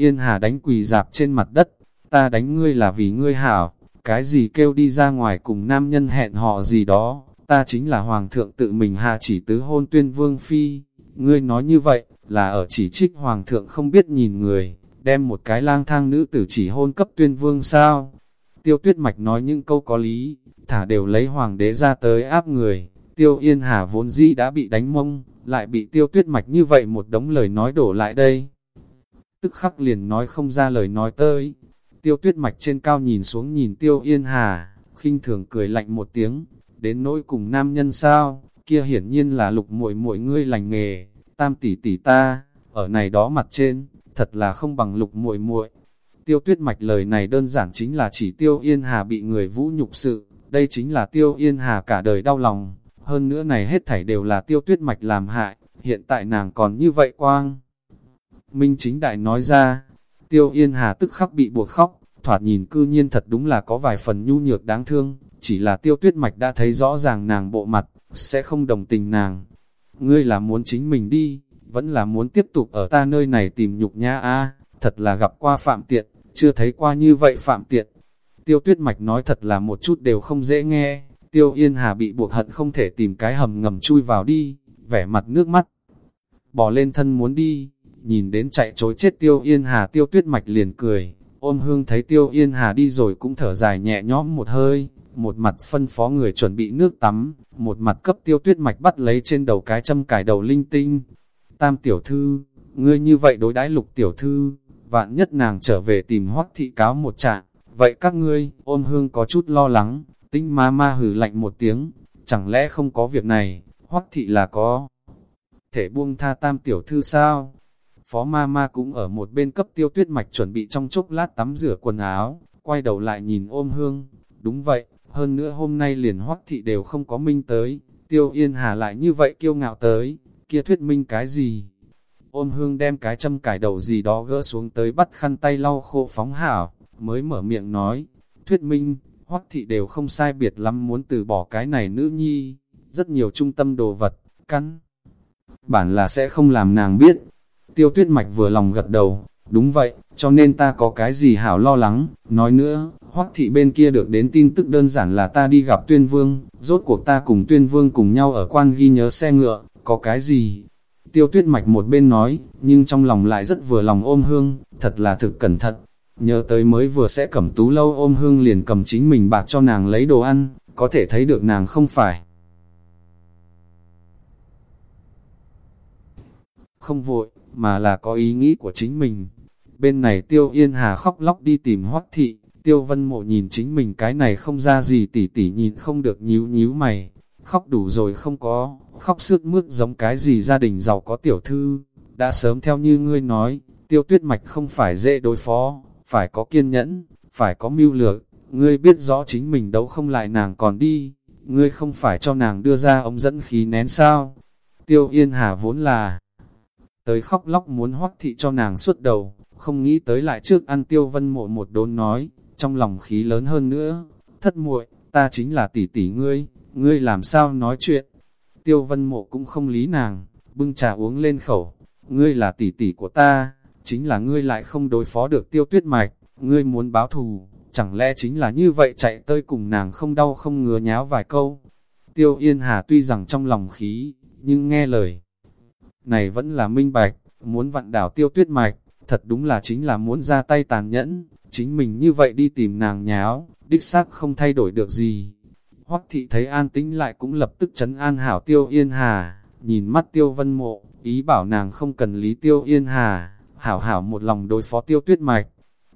Yên Hà đánh quỳ dạp trên mặt đất, ta đánh ngươi là vì ngươi hảo, cái gì kêu đi ra ngoài cùng nam nhân hẹn họ gì đó, ta chính là hoàng thượng tự mình hạ chỉ tứ hôn tuyên vương phi, ngươi nói như vậy, là ở chỉ trích hoàng thượng không biết nhìn người, đem một cái lang thang nữ tử chỉ hôn cấp tuyên vương sao. Tiêu tuyết mạch nói những câu có lý, thả đều lấy hoàng đế ra tới áp người, tiêu yên hà vốn dĩ đã bị đánh mông, lại bị tiêu tuyết mạch như vậy một đống lời nói đổ lại đây. Tức khắc liền nói không ra lời nói tới, tiêu tuyết mạch trên cao nhìn xuống nhìn tiêu yên hà, khinh thường cười lạnh một tiếng, đến nỗi cùng nam nhân sao, kia hiển nhiên là lục muội muội ngươi lành nghề, tam tỷ tỷ ta, ở này đó mặt trên, thật là không bằng lục muội muội. Tiêu tuyết mạch lời này đơn giản chính là chỉ tiêu yên hà bị người vũ nhục sự, đây chính là tiêu yên hà cả đời đau lòng, hơn nữa này hết thảy đều là tiêu tuyết mạch làm hại, hiện tại nàng còn như vậy quang. Minh chính đại nói ra, tiêu yên hà tức khắc bị buộc khóc, thoạt nhìn cư nhiên thật đúng là có vài phần nhu nhược đáng thương, chỉ là tiêu tuyết mạch đã thấy rõ ràng nàng bộ mặt, sẽ không đồng tình nàng. Ngươi là muốn chính mình đi, vẫn là muốn tiếp tục ở ta nơi này tìm nhục nhã a thật là gặp qua phạm tiện, chưa thấy qua như vậy phạm tiện. Tiêu tuyết mạch nói thật là một chút đều không dễ nghe, tiêu yên hà bị buộc hận không thể tìm cái hầm ngầm chui vào đi, vẻ mặt nước mắt. Bỏ lên thân muốn đi, nhìn đến chạy chối chết tiêu yên hà tiêu tuyết mạch liền cười, ôm hương thấy tiêu yên hà đi rồi cũng thở dài nhẹ nhõm một hơi, một mặt phân phó người chuẩn bị nước tắm, một mặt cấp tiêu tuyết mạch bắt lấy trên đầu cái châm cải đầu linh tinh, Tam tiểu thư, ngươi như vậy đối đãi lục tiểu thư, vạn nhất nàng trở về tìm hoắc thị cáo một trạng, vậy các ngươi, ôm hương có chút lo lắng, tinh ma ma hử lạnh một tiếng, chẳng lẽ không có việc này, hoắc thị là có thể buông tha tam tiểu thư sao? Phó ma ma cũng ở một bên cấp tiêu tuyết mạch chuẩn bị trong chốc lát tắm rửa quần áo, quay đầu lại nhìn ôm hương, đúng vậy, hơn nữa hôm nay liền hoắc thị đều không có minh tới, tiêu yên hà lại như vậy kiêu ngạo tới, kia thuyết minh cái gì? Ôm hương đem cái châm cải đầu gì đó gỡ xuống tới bắt khăn tay lau khô phóng hảo, mới mở miệng nói, thuyết minh, hoắc thị đều không sai biệt lắm muốn từ bỏ cái này nữ nhi, rất nhiều trung tâm đồ vật, căn. Bản là sẽ không làm nàng biết. Tiêu tuyết mạch vừa lòng gật đầu, đúng vậy, cho nên ta có cái gì hảo lo lắng, nói nữa, hoắc thị bên kia được đến tin tức đơn giản là ta đi gặp tuyên vương, rốt cuộc ta cùng tuyên vương cùng nhau ở quan ghi nhớ xe ngựa, có cái gì? Tiêu tuyết mạch một bên nói, nhưng trong lòng lại rất vừa lòng ôm hương, thật là thực cẩn thận. Nhớ tới mới vừa sẽ cầm tú lâu ôm hương liền cầm chính mình bạc cho nàng lấy đồ ăn, có thể thấy được nàng không phải. Không vội, mà là có ý nghĩ của chính mình. Bên này tiêu yên hà khóc lóc đi tìm hoắc thị, tiêu vân mộ nhìn chính mình cái này không ra gì tỉ tỉ nhìn không được nhíu nhíu mày, khóc đủ rồi không có, khóc sướt mướt giống cái gì gia đình giàu có tiểu thư, đã sớm theo như ngươi nói, tiêu tuyết mạch không phải dễ đối phó, phải có kiên nhẫn, phải có mưu lược, ngươi biết rõ chính mình đấu không lại nàng còn đi, ngươi không phải cho nàng đưa ra ống dẫn khí nén sao, tiêu yên hà vốn là tới khóc lóc muốn hoắc thị cho nàng suốt đầu, không nghĩ tới lại trước ăn tiêu vân mộ một đốn nói, trong lòng khí lớn hơn nữa, thất muội, ta chính là tỷ tỷ ngươi, ngươi làm sao nói chuyện? Tiêu vân mộ cũng không lý nàng, bưng trà uống lên khẩu, ngươi là tỷ tỷ của ta, chính là ngươi lại không đối phó được tiêu tuyết mạch, ngươi muốn báo thù, chẳng lẽ chính là như vậy chạy tới cùng nàng không đau không ngứa nháo vài câu. Tiêu Yên Hà tuy rằng trong lòng khí, nhưng nghe lời này vẫn là minh bạch, muốn vặn đảo tiêu tuyết mạch, thật đúng là chính là muốn ra tay tàn nhẫn, chính mình như vậy đi tìm nàng nháo, đích xác không thay đổi được gì. Hoắc thị thấy an tĩnh lại cũng lập tức chấn an hảo tiêu yên hà, nhìn mắt tiêu vân mộ, ý bảo nàng không cần lý tiêu yên hà, hảo hảo một lòng đối phó tiêu tuyết mạch.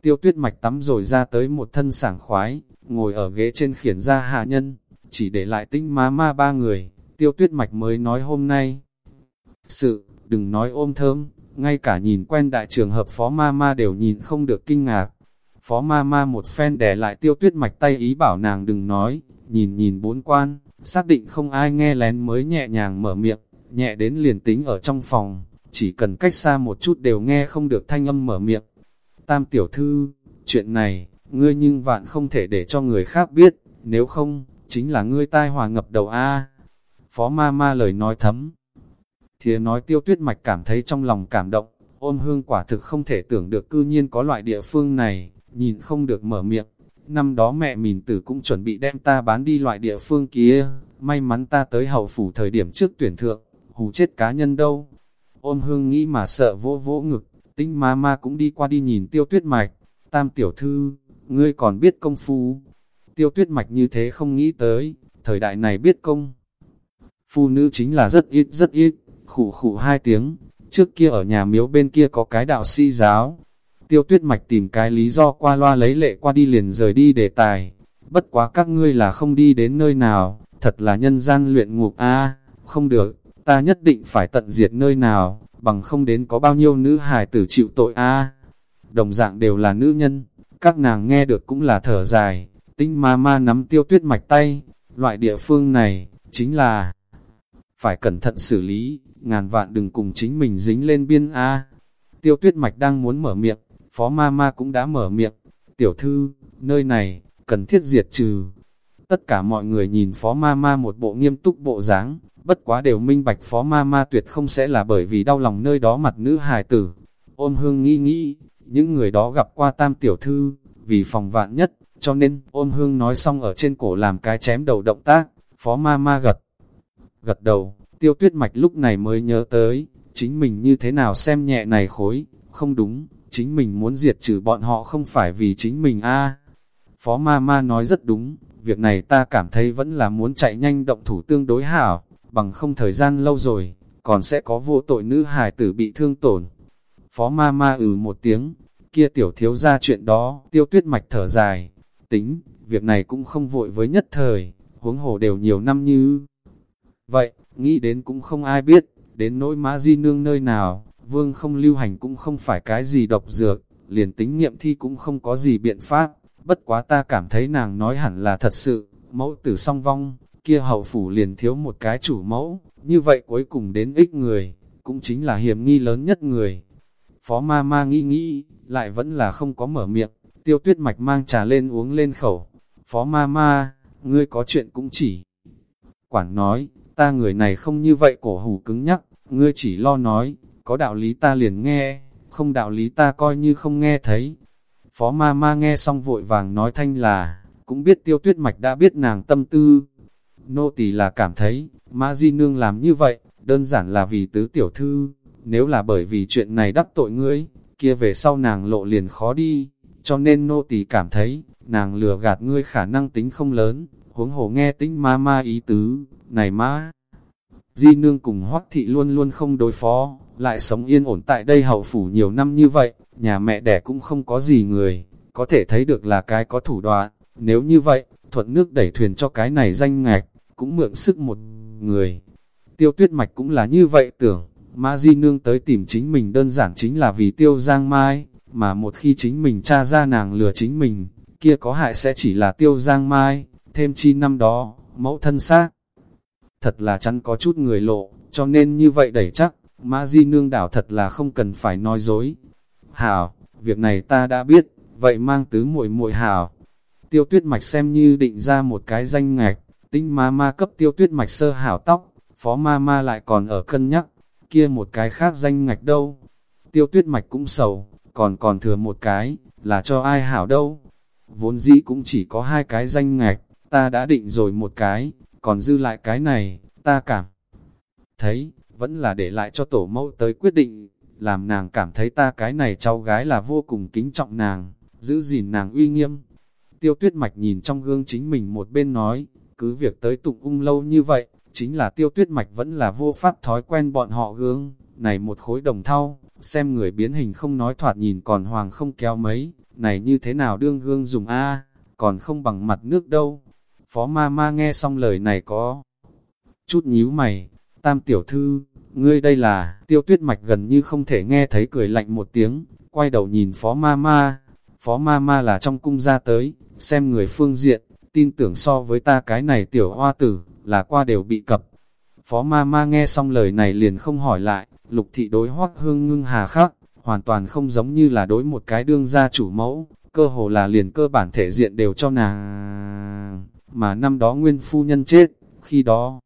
Tiêu tuyết mạch tắm rồi ra tới một thân sảng khoái, ngồi ở ghế trên khiển ra hạ nhân, chỉ để lại tinh má ma ba người, tiêu tuyết mạch mới nói hôm nay. Sự, đừng nói ôm thơm, ngay cả nhìn quen đại trường hợp phó ma ma đều nhìn không được kinh ngạc. Phó ma ma một phen đè lại tiêu tuyết mạch tay ý bảo nàng đừng nói, nhìn nhìn bốn quan, xác định không ai nghe lén mới nhẹ nhàng mở miệng, nhẹ đến liền tính ở trong phòng, chỉ cần cách xa một chút đều nghe không được thanh âm mở miệng. Tam tiểu thư, chuyện này, ngươi nhưng vạn không thể để cho người khác biết, nếu không, chính là ngươi tai hòa ngập đầu a. Phó ma ma lời nói thấm. Thía nói tiêu tuyết mạch cảm thấy trong lòng cảm động, ôm hương quả thực không thể tưởng được cư nhiên có loại địa phương này, nhìn không được mở miệng. Năm đó mẹ mình tử cũng chuẩn bị đem ta bán đi loại địa phương kia, may mắn ta tới hậu phủ thời điểm trước tuyển thượng, hù chết cá nhân đâu. Ôm hương nghĩ mà sợ vỗ vỗ ngực, tinh ma ma cũng đi qua đi nhìn tiêu tuyết mạch, tam tiểu thư, ngươi còn biết công phu. Tiêu tuyết mạch như thế không nghĩ tới, thời đại này biết công. Phụ nữ chính là rất ít rất ít, khủ khủ hai tiếng, trước kia ở nhà miếu bên kia có cái đạo sĩ giáo. Tiêu tuyết mạch tìm cái lý do qua loa lấy lệ qua đi liền rời đi đề tài. Bất quá các ngươi là không đi đến nơi nào, thật là nhân gian luyện ngục a. Không được, ta nhất định phải tận diệt nơi nào, bằng không đến có bao nhiêu nữ hài tử chịu tội a. Đồng dạng đều là nữ nhân, các nàng nghe được cũng là thở dài, tinh ma ma nắm tiêu tuyết mạch tay, loại địa phương này, chính là phải cẩn thận xử lý, ngàn vạn đừng cùng chính mình dính lên biên A. Tiêu tuyết mạch đang muốn mở miệng, phó ma ma cũng đã mở miệng, tiểu thư, nơi này, cần thiết diệt trừ. Tất cả mọi người nhìn phó ma ma một bộ nghiêm túc bộ dáng, bất quá đều minh bạch phó ma ma tuyệt không sẽ là bởi vì đau lòng nơi đó mặt nữ hài tử. Ôm hương nghĩ nghĩ, những người đó gặp qua tam tiểu thư, vì phòng vạn nhất, cho nên ôm hương nói xong ở trên cổ làm cái chém đầu động tác, phó ma ma gật. Gật đầu, tiêu tuyết mạch lúc này mới nhớ tới, chính mình như thế nào xem nhẹ này khối, không đúng, chính mình muốn diệt trừ bọn họ không phải vì chính mình a Phó ma ma nói rất đúng, việc này ta cảm thấy vẫn là muốn chạy nhanh động thủ tương đối hảo, bằng không thời gian lâu rồi, còn sẽ có vô tội nữ hài tử bị thương tổn. Phó ma ma ừ một tiếng, kia tiểu thiếu ra chuyện đó, tiêu tuyết mạch thở dài, tính, việc này cũng không vội với nhất thời, huống hồ đều nhiều năm như. Vậy, nghĩ đến cũng không ai biết, đến nỗi mã di nương nơi nào, vương không lưu hành cũng không phải cái gì độc dược, liền tính nghiệm thi cũng không có gì biện pháp, bất quá ta cảm thấy nàng nói hẳn là thật sự, mẫu tử song vong, kia hậu phủ liền thiếu một cái chủ mẫu, như vậy cuối cùng đến ích người, cũng chính là hiểm nghi lớn nhất người. Phó ma ma nghĩ nghĩ, lại vẫn là không có mở miệng, tiêu tuyết mạch mang trà lên uống lên khẩu. Phó ma ma, ngươi có chuyện cũng chỉ. Quản nói, ta người này không như vậy cổ hủ cứng nhắc, ngươi chỉ lo nói, có đạo lý ta liền nghe, không đạo lý ta coi như không nghe thấy. Phó ma ma nghe xong vội vàng nói thanh là, cũng biết tiêu tuyết mạch đã biết nàng tâm tư. Nô tỳ là cảm thấy, ma di nương làm như vậy, đơn giản là vì tứ tiểu thư, nếu là bởi vì chuyện này đắc tội ngươi, kia về sau nàng lộ liền khó đi, cho nên nô tỳ cảm thấy, nàng lừa gạt ngươi khả năng tính không lớn, huống hồ nghe tính ma ma ý tứ, này má. Di nương cùng hoắc thị luôn luôn không đối phó, lại sống yên ổn tại đây hậu phủ nhiều năm như vậy, nhà mẹ đẻ cũng không có gì người, có thể thấy được là cái có thủ đoạn, nếu như vậy, thuận nước đẩy thuyền cho cái này danh ngạch, cũng mượn sức một người. Tiêu tuyết mạch cũng là như vậy tưởng, Ma Di Nương tới tìm chính mình đơn giản chính là vì tiêu giang mai, mà một khi chính mình tra ra nàng lừa chính mình, kia có hại sẽ chỉ là tiêu giang mai, thêm chi năm đó, mẫu thân xác. Thật là chắn có chút người lộ, cho nên như vậy đẩy chắc, Ma Di Nương đảo thật là không cần phải nói dối. Hảo, việc này ta đã biết, vậy mang tứ muội muội hảo. Tiêu tuyết mạch xem như định ra một cái danh ngạch, tinh ma ma cấp tiêu tuyết mạch sơ hảo tóc, phó ma ma lại còn ở cân nhắc, kia một cái khác danh ngạch đâu. Tiêu tuyết mạch cũng sầu, còn còn thừa một cái, là cho ai hảo đâu. Vốn dĩ cũng chỉ có hai cái danh ngạch, ta đã định rồi một cái, còn dư lại cái này, ta cảm thấy, vẫn là để lại cho tổ mẫu tới quyết định, làm nàng cảm thấy ta cái này cháu gái là vô cùng kính trọng nàng, giữ gìn nàng uy nghiêm. Tiêu tuyết mạch nhìn trong gương chính mình một bên nói, cứ việc tới tụng ung lâu như vậy, chính là tiêu tuyết mạch vẫn là vô pháp thói quen bọn họ gương, này một khối đồng thau, xem người biến hình không nói thoạt nhìn còn hoàng không kéo mấy, này như thế nào đương gương dùng a còn không bằng mặt nước đâu. Phó ma ma nghe xong lời này có chút nhíu mày, tam tiểu thư, ngươi đây là, tiêu tuyết mạch gần như không thể nghe thấy cười lạnh một tiếng, quay đầu nhìn phó ma ma, phó ma ma là trong cung ra tới, xem người phương diện, tin tưởng so với ta cái này tiểu hoa tử, là qua đều bị cập. Phó ma ma nghe xong lời này liền không hỏi lại, lục thị đối hoác hương ngưng hà khắc hoàn toàn không giống như là đối một cái đương gia chủ mẫu, cơ hồ là liền cơ bản thể diện đều cho nàng. Mà năm đó nguyên phu nhân chết, khi đó,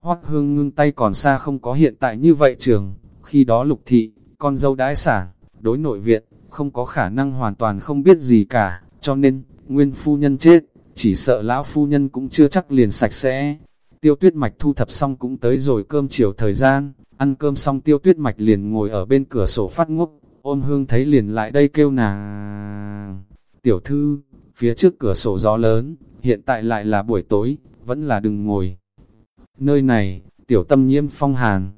hoác hương ngưng tay còn xa không có hiện tại như vậy trường, khi đó lục thị, con dâu đãi sản, đối nội viện, không có khả năng hoàn toàn không biết gì cả, cho nên, nguyên phu nhân chết, chỉ sợ lão phu nhân cũng chưa chắc liền sạch sẽ. Tiêu tuyết mạch thu thập xong cũng tới rồi cơm chiều thời gian, ăn cơm xong tiêu tuyết mạch liền ngồi ở bên cửa sổ phát ngốc, ôm hương thấy liền lại đây kêu nàng. Tiểu thư, phía trước cửa sổ gió lớn, hiện tại lại là buổi tối, vẫn là đừng ngồi. Nơi này, tiểu tâm nhiễm phong hàn.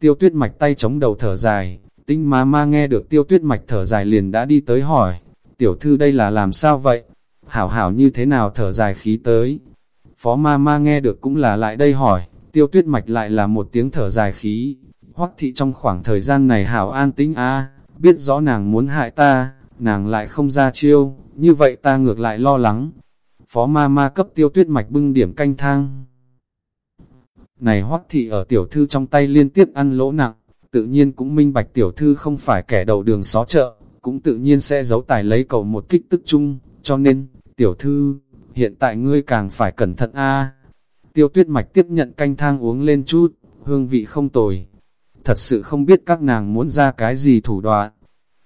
Tiêu tuyết mạch tay chống đầu thở dài, tinh má ma nghe được tiêu tuyết mạch thở dài liền đã đi tới hỏi. Tiểu thư đây là làm sao vậy? Hảo hảo như thế nào thở dài khí tới? Phó ma ma nghe được cũng là lại đây hỏi, tiêu tuyết mạch lại là một tiếng thở dài khí. Hoắc thị trong khoảng thời gian này hảo an tĩnh a biết rõ nàng muốn hại ta, nàng lại không ra chiêu, như vậy ta ngược lại lo lắng. Phó ma ma cấp tiêu tuyết mạch bưng điểm canh thang. Này hoắc thị ở tiểu thư trong tay liên tiếp ăn lỗ nặng, tự nhiên cũng minh bạch tiểu thư không phải kẻ đầu đường xó chợ, cũng tự nhiên sẽ giấu tài lấy cầu một kích tức chung, cho nên, tiểu thư, hiện tại ngươi càng phải cẩn thận a. Tiêu tuyết mạch tiếp nhận canh thang uống lên chút, hương vị không tồi. Thật sự không biết các nàng muốn ra cái gì thủ đoạn.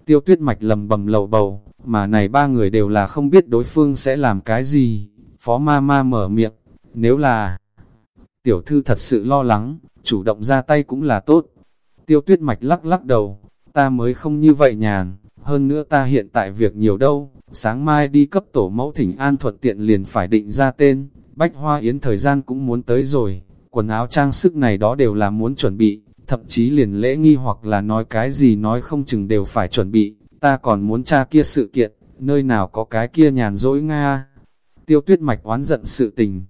Tiêu tuyết mạch lầm bầm lầu bầu, mà này ba người đều là không biết đối phương sẽ làm cái gì. Phó ma ma mở miệng, nếu là tiểu thư thật sự lo lắng, chủ động ra tay cũng là tốt. Tiêu tuyết mạch lắc lắc đầu, ta mới không như vậy nhàn, hơn nữa ta hiện tại việc nhiều đâu, sáng mai đi cấp tổ mẫu thỉnh an thuận tiện liền phải định ra tên, bách hoa yến thời gian cũng muốn tới rồi, quần áo trang sức này đó đều là muốn chuẩn bị, thậm chí liền lễ nghi hoặc là nói cái gì nói không chừng đều phải chuẩn bị, ta còn muốn tra kia sự kiện, nơi nào có cái kia nhàn dỗi Nga. Tiêu tuyết mạch oán giận sự tình.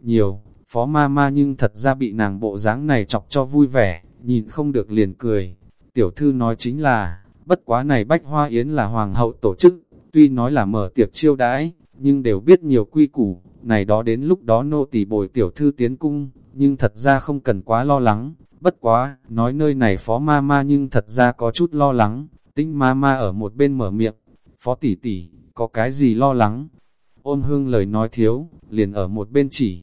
Nhiều, phó ma ma nhưng thật ra bị nàng bộ dáng này chọc cho vui vẻ, nhìn không được liền cười. Tiểu thư nói chính là, bất quá này bách hoa yến là hoàng hậu tổ chức, tuy nói là mở tiệc chiêu đãi, nhưng đều biết nhiều quy củ, này đó đến lúc đó nô tỳ bồi tiểu thư tiến cung, nhưng thật ra không cần quá lo lắng, bất quá, nói nơi này phó ma ma nhưng thật ra có chút lo lắng, tĩnh ma ma ở một bên mở miệng, phó tỷ tỷ, có cái gì lo lắng? Ôm hương lời nói thiếu, liền ở một bên chỉ,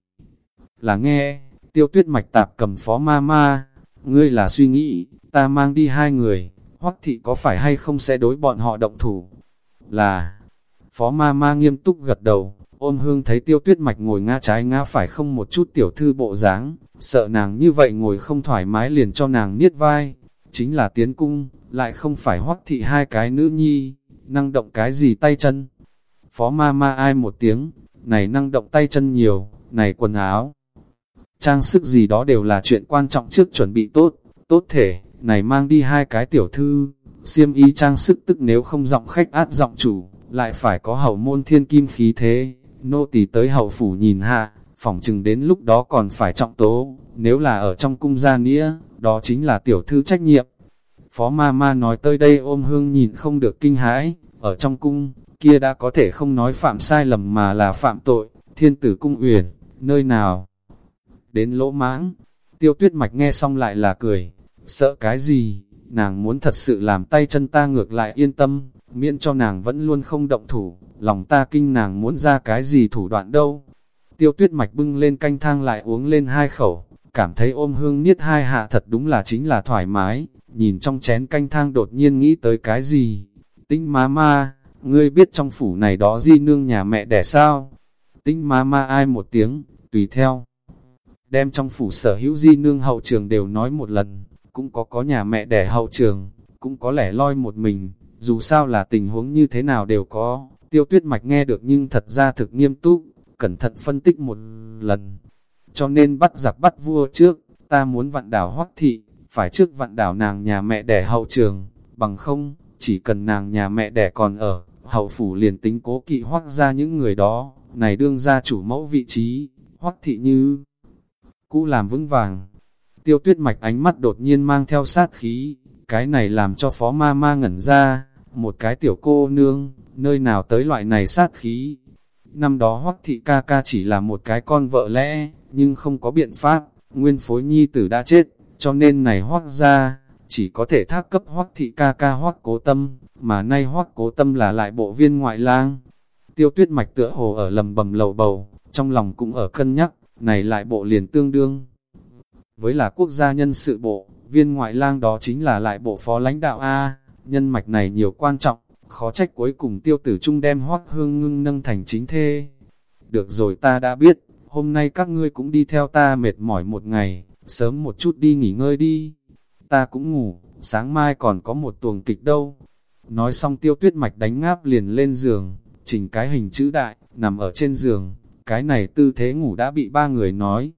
là nghe, tiêu tuyết mạch tạp cầm phó ma ma, ngươi là suy nghĩ, ta mang đi hai người, hoắc thị có phải hay không sẽ đối bọn họ động thủ, là, phó ma ma nghiêm túc gật đầu, ôm hương thấy tiêu tuyết mạch ngồi ngã trái ngã phải không một chút tiểu thư bộ dáng, sợ nàng như vậy ngồi không thoải mái liền cho nàng niết vai, chính là tiến cung, lại không phải hoắc thị hai cái nữ nhi, năng động cái gì tay chân. Phó ma ma ai một tiếng, này năng động tay chân nhiều, này quần áo, trang sức gì đó đều là chuyện quan trọng trước chuẩn bị tốt, tốt thể, này mang đi hai cái tiểu thư, xiêm y trang sức tức nếu không giọng khách át giọng chủ, lại phải có hậu môn thiên kim khí thế, nô tỳ tới hậu phủ nhìn hạ, phỏng chừng đến lúc đó còn phải trọng tố, nếu là ở trong cung gia nghĩa, đó chính là tiểu thư trách nhiệm. Phó ma ma nói tới đây ôm hương nhìn không được kinh hãi, ở trong cung, kia đã có thể không nói phạm sai lầm mà là phạm tội, thiên tử cung uyển, nơi nào? Đến lỗ mãng, tiêu tuyết mạch nghe xong lại là cười, sợ cái gì, nàng muốn thật sự làm tay chân ta ngược lại yên tâm, miễn cho nàng vẫn luôn không động thủ, lòng ta kinh nàng muốn ra cái gì thủ đoạn đâu. Tiêu tuyết mạch bưng lên canh thang lại uống lên hai khẩu, cảm thấy ôm hương niết hai hạ thật đúng là chính là thoải mái, nhìn trong chén canh thang đột nhiên nghĩ tới cái gì. Tinh má ma, ngươi biết trong phủ này đó di nương nhà mẹ đẻ sao? Tinh má ma ai một tiếng, tùy theo. Đem trong phủ sở hữu di nương hậu trường đều nói một lần, cũng có có nhà mẹ đẻ hậu trường, cũng có lẻ loi một mình, dù sao là tình huống như thế nào đều có. Tiêu tuyết mạch nghe được nhưng thật ra thực nghiêm túc, cẩn thận phân tích một lần. Cho nên bắt giặc bắt vua trước, ta muốn vặn đảo hoắc thị, phải trước vặn đảo nàng nhà mẹ đẻ hậu trường, bằng không, chỉ cần nàng nhà mẹ đẻ còn ở, hậu phủ liền tính cố kỵ hoắc ra những người đó, này đương ra chủ mẫu vị trí, hoắc thị như cũ làm vững vàng. Tiêu tuyết mạch ánh mắt đột nhiên mang theo sát khí, cái này làm cho phó ma ma ngẩn ra, một cái tiểu cô nương, nơi nào tới loại này sát khí. Năm đó hoắc thị ca ca chỉ là một cái con vợ lẽ, nhưng không có biện pháp, nguyên phối nhi tử đã chết, cho nên này hoắc ra, chỉ có thể thác cấp hoắc thị ca ca hoắc cố tâm, mà nay hoắc cố tâm là lại bộ viên ngoại lang. Tiêu tuyết mạch tựa hồ ở lầm bầm lầu bầu, trong lòng cũng ở cân nhắc, này lại bộ liền tương đương. Với là quốc gia nhân sự bộ, viên ngoại lang đó chính là lại bộ phó lãnh đạo A, nhân mạch này nhiều quan trọng, khó trách cuối cùng tiêu tử trung đem hoác hương ngưng nâng thành chính thê. Được rồi ta đã biết, hôm nay các ngươi cũng đi theo ta mệt mỏi một ngày, sớm một chút đi nghỉ ngơi đi. Ta cũng ngủ, sáng mai còn có một tuồng kịch đâu. Nói xong tiêu tuyết mạch đánh ngáp liền lên giường, chỉnh cái hình chữ đại, nằm ở trên giường, cái này tư thế ngủ đã bị ba người nói.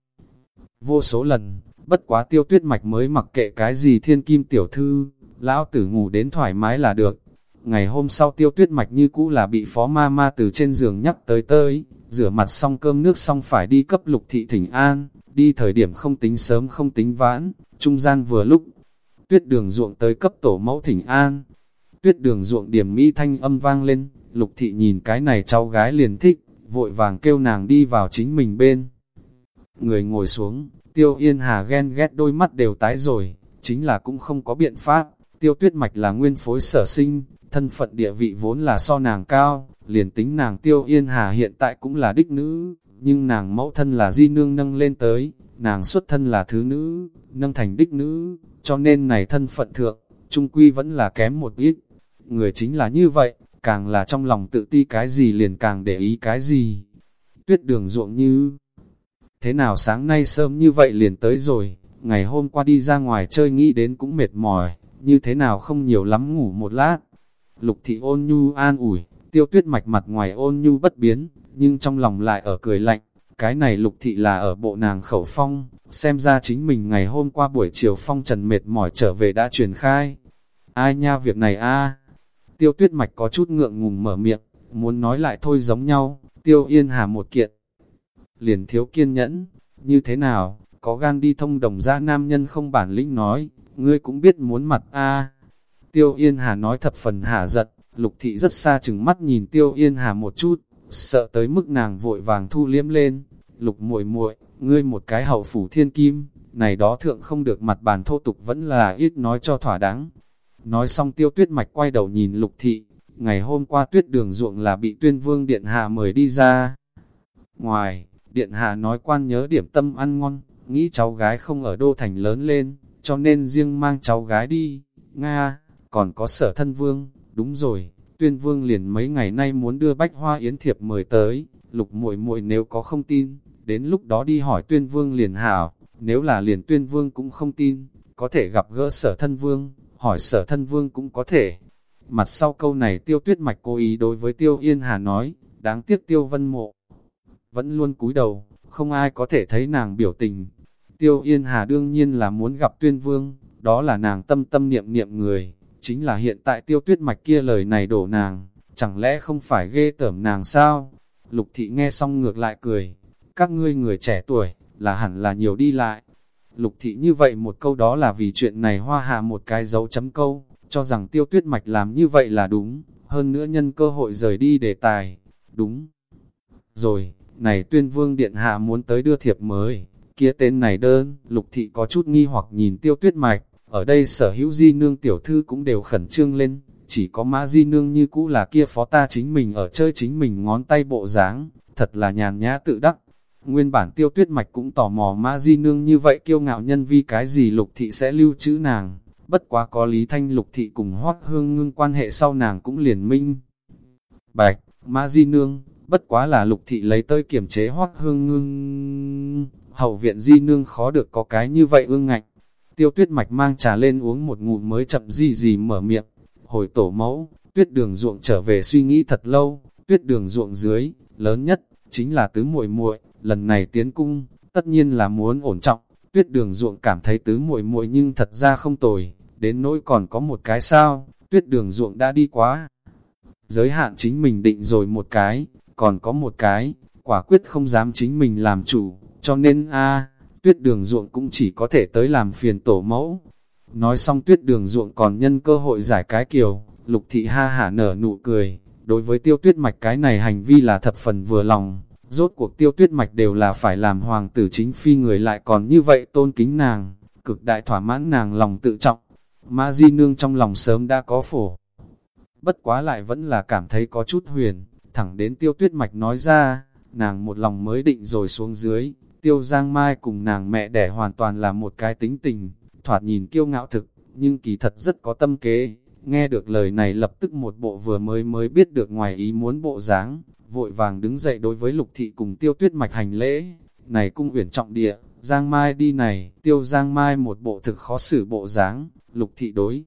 Vô số lần, bất quá tiêu tuyết mạch mới mặc kệ cái gì thiên kim tiểu thư, lão tử ngủ đến thoải mái là được. Ngày hôm sau tiêu tuyết mạch như cũ là bị phó ma ma từ trên giường nhắc tới tới, rửa mặt xong cơm nước xong phải đi cấp lục thị thỉnh an, đi thời điểm không tính sớm không tính vãn, trung gian vừa lúc. Tuyết đường ruộng tới cấp tổ mẫu thỉnh an, tuyết đường ruộng điểm mỹ thanh âm vang lên, lục thị nhìn cái này cháu gái liền thích, vội vàng kêu nàng đi vào chính mình bên. Người ngồi xuống, tiêu yên hà ghen ghét đôi mắt đều tái rồi, chính là cũng không có biện pháp, tiêu tuyết mạch là nguyên phối sở sinh, thân phận địa vị vốn là so nàng cao, liền tính nàng tiêu yên hà hiện tại cũng là đích nữ, nhưng nàng mẫu thân là di nương nâng lên tới, nàng xuất thân là thứ nữ, nâng thành đích nữ, cho nên này thân phận thượng, trung quy vẫn là kém một ít. Người chính là như vậy, càng là trong lòng tự ti cái gì liền càng để ý cái gì. Tuyết đường ruộng như... Thế nào sáng nay sớm như vậy liền tới rồi, ngày hôm qua đi ra ngoài chơi nghĩ đến cũng mệt mỏi, như thế nào không nhiều lắm ngủ một lát. Lục thị ôn nhu an ủi, tiêu tuyết mạch mặt ngoài ôn nhu bất biến, nhưng trong lòng lại ở cười lạnh. Cái này lục thị là ở bộ nàng khẩu phong, xem ra chính mình ngày hôm qua buổi chiều phong trần mệt mỏi trở về đã truyền khai. Ai nha việc này a Tiêu tuyết mạch có chút ngượng ngùng mở miệng, muốn nói lại thôi giống nhau, tiêu yên hà một kiện. Liền thiếu kiên nhẫn, như thế nào, có gan đi thông đồng ra nam nhân không bản lĩnh nói, ngươi cũng biết muốn mặt a Tiêu yên hà nói thập phần hả giận, lục thị rất xa chừng mắt nhìn tiêu yên hà một chút, sợ tới mức nàng vội vàng thu liếm lên. Lục muội muội, ngươi một cái hậu phủ thiên kim, này đó thượng không được mặt bàn thô tục vẫn là ít nói cho thỏa đáng. Nói xong tiêu tuyết mạch quay đầu nhìn lục thị, ngày hôm qua tuyết đường ruộng là bị tuyên vương điện hạ mời đi ra. Ngoài, điện hạ nói quan nhớ điểm tâm ăn ngon, nghĩ cháu gái không ở đô thành lớn lên, cho nên riêng mang cháu gái đi. Nga, còn có sở thân vương, đúng rồi, tuyên vương liền mấy ngày nay muốn đưa bách hoa yến thiệp mời tới, lục muội muội nếu có không tin, đến lúc đó đi hỏi tuyên vương liền hảo, nếu là liền tuyên vương cũng không tin, có thể gặp gỡ sở thân vương, hỏi sở thân vương cũng có thể. Mặt sau câu này tiêu tuyết mạch cố ý đối với tiêu yên hà nói, đáng tiếc tiêu vân mộ. Vẫn luôn cúi đầu, không ai có thể thấy nàng biểu tình. Tiêu yên hà đương nhiên là muốn gặp tuyên vương, đó là nàng tâm tâm niệm niệm người, chính là hiện tại tiêu tuyết mạch kia lời này đổ nàng, chẳng lẽ không phải ghê tởm nàng sao? Lục thị nghe xong ngược lại cười, các ngươi người trẻ tuổi, là hẳn là nhiều đi lại. Lục thị như vậy một câu đó là vì chuyện này hoa hạ một cái dấu chấm câu, cho rằng tiêu tuyết mạch làm như vậy là đúng, hơn nữa nhân cơ hội rời đi đề tài. Đúng. Rồi, này tuyên vương điện hạ muốn tới đưa thiệp mới, kia tên này đơn, lục thị có chút nghi hoặc nhìn tiêu tuyết mạch, ở đây sở hữu di nương tiểu thư cũng đều khẩn trương lên, chỉ có mã di nương như cũ là kia phó ta chính mình ở chơi chính mình ngón tay bộ dáng thật là nhàn nhã tự đắc. Nguyên bản tiêu tuyết mạch cũng tò mò mã di nương như vậy kiêu ngạo nhân vi cái gì lục thị sẽ lưu trữ nàng, bất quá có lý thanh lục thị cùng hoác hương ngưng quan hệ sau nàng cũng liền minh. Bạch, mã di nương, bất quá là lục thị lấy tới kiểm chế hoác hương ngưng, hậu viện di nương khó được có cái như vậy ương ngạnh, Tiêu tuyết mạch mang trà lên uống một ngụm mới chậm gì gì mở miệng. Hồi tổ mẫu, tuyết đường ruộng trở về suy nghĩ thật lâu, tuyết đường ruộng dưới, lớn nhất, chính là tứ muội muội lần này tiến cung, tất nhiên là muốn ổn trọng. Tuyết đường ruộng cảm thấy tứ muội muội nhưng thật ra không tồi, đến nỗi còn có một cái sao, tuyết đường ruộng đã đi quá. Giới hạn chính mình định rồi một cái, còn có một cái, quả quyết không dám chính mình làm chủ, cho nên a tuyết đường ruộng cũng chỉ có thể tới làm phiền tổ mẫu. Nói xong tuyết đường ruộng còn nhân cơ hội giải cái kiều, lục thị ha hả nở nụ cười, đối với tiêu tuyết mạch cái này hành vi là thập phần vừa lòng, rốt cuộc tiêu tuyết mạch đều là phải làm hoàng tử chính phi người lại còn như vậy tôn kính nàng, cực đại thỏa mãn nàng lòng tự trọng. Ma Di Nương trong lòng sớm đã có phổ. Bất quá lại vẫn là cảm thấy có chút huyền, thẳng đến tiêu tuyết mạch nói ra, nàng một lòng mới định rồi xuống dưới, tiêu giang mai cùng nàng mẹ đẻ hoàn toàn là một cái tính tình, thoạt nhìn kiêu ngạo thực, nhưng kỳ thật rất có tâm kế. Nghe được lời này lập tức một bộ vừa mới mới biết được ngoài ý muốn bộ dáng, vội vàng đứng dậy đối với lục thị cùng tiêu tuyết mạch hành lễ. Này cung uyển trọng địa, Giang Mai đi này, tiêu Giang Mai một bộ thực khó xử bộ dáng, lục thị đối.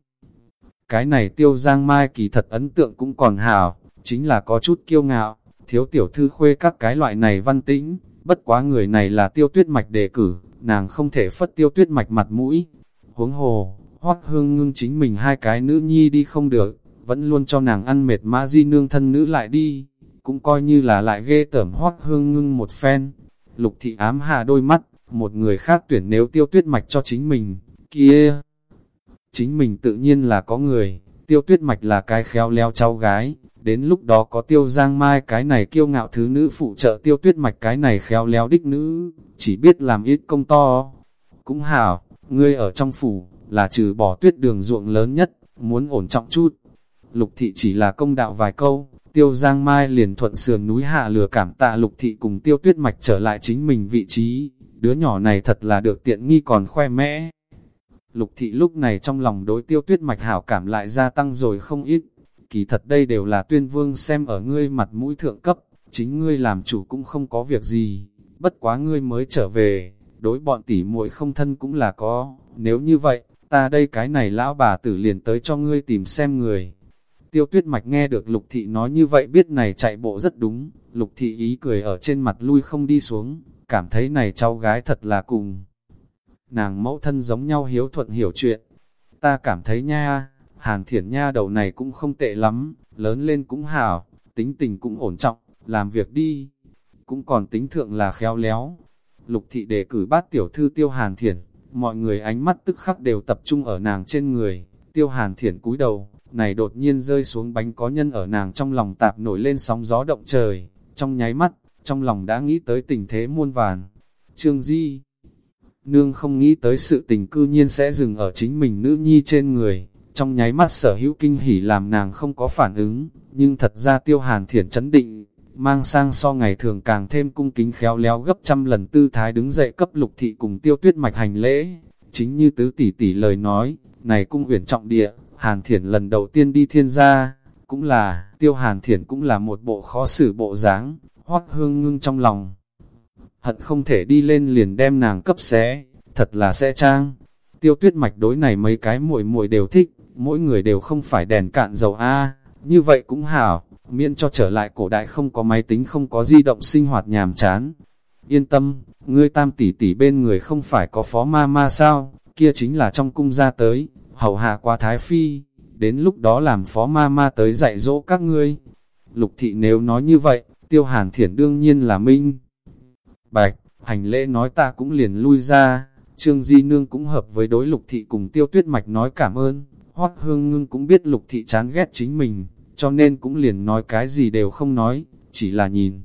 Cái này tiêu Giang Mai kỳ thật ấn tượng cũng còn hào, chính là có chút kiêu ngạo, thiếu tiểu thư khuê các cái loại này văn tĩnh, bất quá người này là tiêu tuyết mạch đề cử, nàng không thể phất tiêu tuyết mạch mặt mũi. Huống hồ, hoắc hương ngưng chính mình hai cái nữ nhi đi không được, vẫn luôn cho nàng ăn mệt mã di nương thân nữ lại đi, cũng coi như là lại ghê tởm hoắc hương ngưng một phen. Lục thị ám hạ đôi mắt, một người khác tuyển nếu tiêu tuyết mạch cho chính mình, kia. Chính mình tự nhiên là có người, tiêu tuyết mạch là cái khéo léo cháu gái, đến lúc đó có tiêu giang mai cái này kiêu ngạo thứ nữ phụ trợ tiêu tuyết mạch cái này khéo léo đích nữ, chỉ biết làm ít công to. Cũng hảo, ngươi ở trong phủ, là trừ bỏ tuyết đường ruộng lớn nhất, muốn ổn trọng chút. Lục thị chỉ là công đạo vài câu, tiêu giang mai liền thuận sườn núi hạ lừa cảm tạ lục thị cùng tiêu tuyết mạch trở lại chính mình vị trí, đứa nhỏ này thật là được tiện nghi còn khoe mẽ. Lục thị lúc này trong lòng đối tiêu tuyết mạch hảo cảm lại gia tăng rồi không ít, kỳ thật đây đều là tuyên vương xem ở ngươi mặt mũi thượng cấp, chính ngươi làm chủ cũng không có việc gì, bất quá ngươi mới trở về, đối bọn tỷ muội không thân cũng là có, nếu như vậy, ta đây cái này lão bà tử liền tới cho ngươi tìm xem người. Tiêu tuyết mạch nghe được lục thị nói như vậy biết này chạy bộ rất đúng, lục thị ý cười ở trên mặt lui không đi xuống, cảm thấy này cháu gái thật là cùng. Nàng mẫu thân giống nhau hiếu thuận hiểu chuyện, ta cảm thấy nha, Hàn thiển nha đầu này cũng không tệ lắm, lớn lên cũng hảo, tính tình cũng ổn trọng, làm việc đi, cũng còn tính thượng là khéo léo. Lục thị đề cử bát tiểu thư tiêu hàn thiển, mọi người ánh mắt tức khắc đều tập trung ở nàng trên người, tiêu hàn thiển cúi đầu, này đột nhiên rơi xuống bánh có nhân ở nàng trong lòng tạp nổi lên sóng gió động trời, trong nháy mắt, trong lòng đã nghĩ tới tình thế muôn vàn. Trương Di Nương không nghĩ tới sự tình cư nhiên sẽ dừng ở chính mình nữ nhi trên người, trong nháy mắt sở hữu kinh hỉ làm nàng không có phản ứng, nhưng thật ra tiêu hàn thiển chấn định, mang sang so ngày thường càng thêm cung kính khéo léo gấp trăm lần tư thái đứng dậy cấp lục thị cùng tiêu tuyết mạch hành lễ. Chính như tứ tỷ tỷ lời nói, này cung uyển trọng địa, hàn thiển lần đầu tiên đi thiên gia, cũng là, tiêu hàn thiển cũng là một bộ khó xử bộ dáng, hoắc hương ngưng trong lòng. Hận không thể đi lên liền đem nàng cấp xé, thật là sẽ trang. Tiêu tuyết mạch đối này mấy cái muội muội đều thích, mỗi người đều không phải đèn cạn dầu A, như vậy cũng hảo, miễn cho trở lại cổ đại không có máy tính không có di động sinh hoạt nhàm chán. Yên tâm, ngươi tam tỷ tỷ bên người không phải có phó ma ma sao, kia chính là trong cung ra tới, hầu hạ qua Thái Phi, đến lúc đó làm phó ma ma tới dạy dỗ các ngươi. Lục thị nếu nói như vậy, tiêu hàn thiển đương nhiên là minh. Bạch, hành lễ nói ta cũng liền lui ra, Trương Di Nương cũng hợp với đối lục thị cùng tiêu tuyết mạch nói cảm ơn, Hoắc hương ngưng cũng biết lục thị chán ghét chính mình, cho nên cũng liền nói cái gì đều không nói, chỉ là nhìn.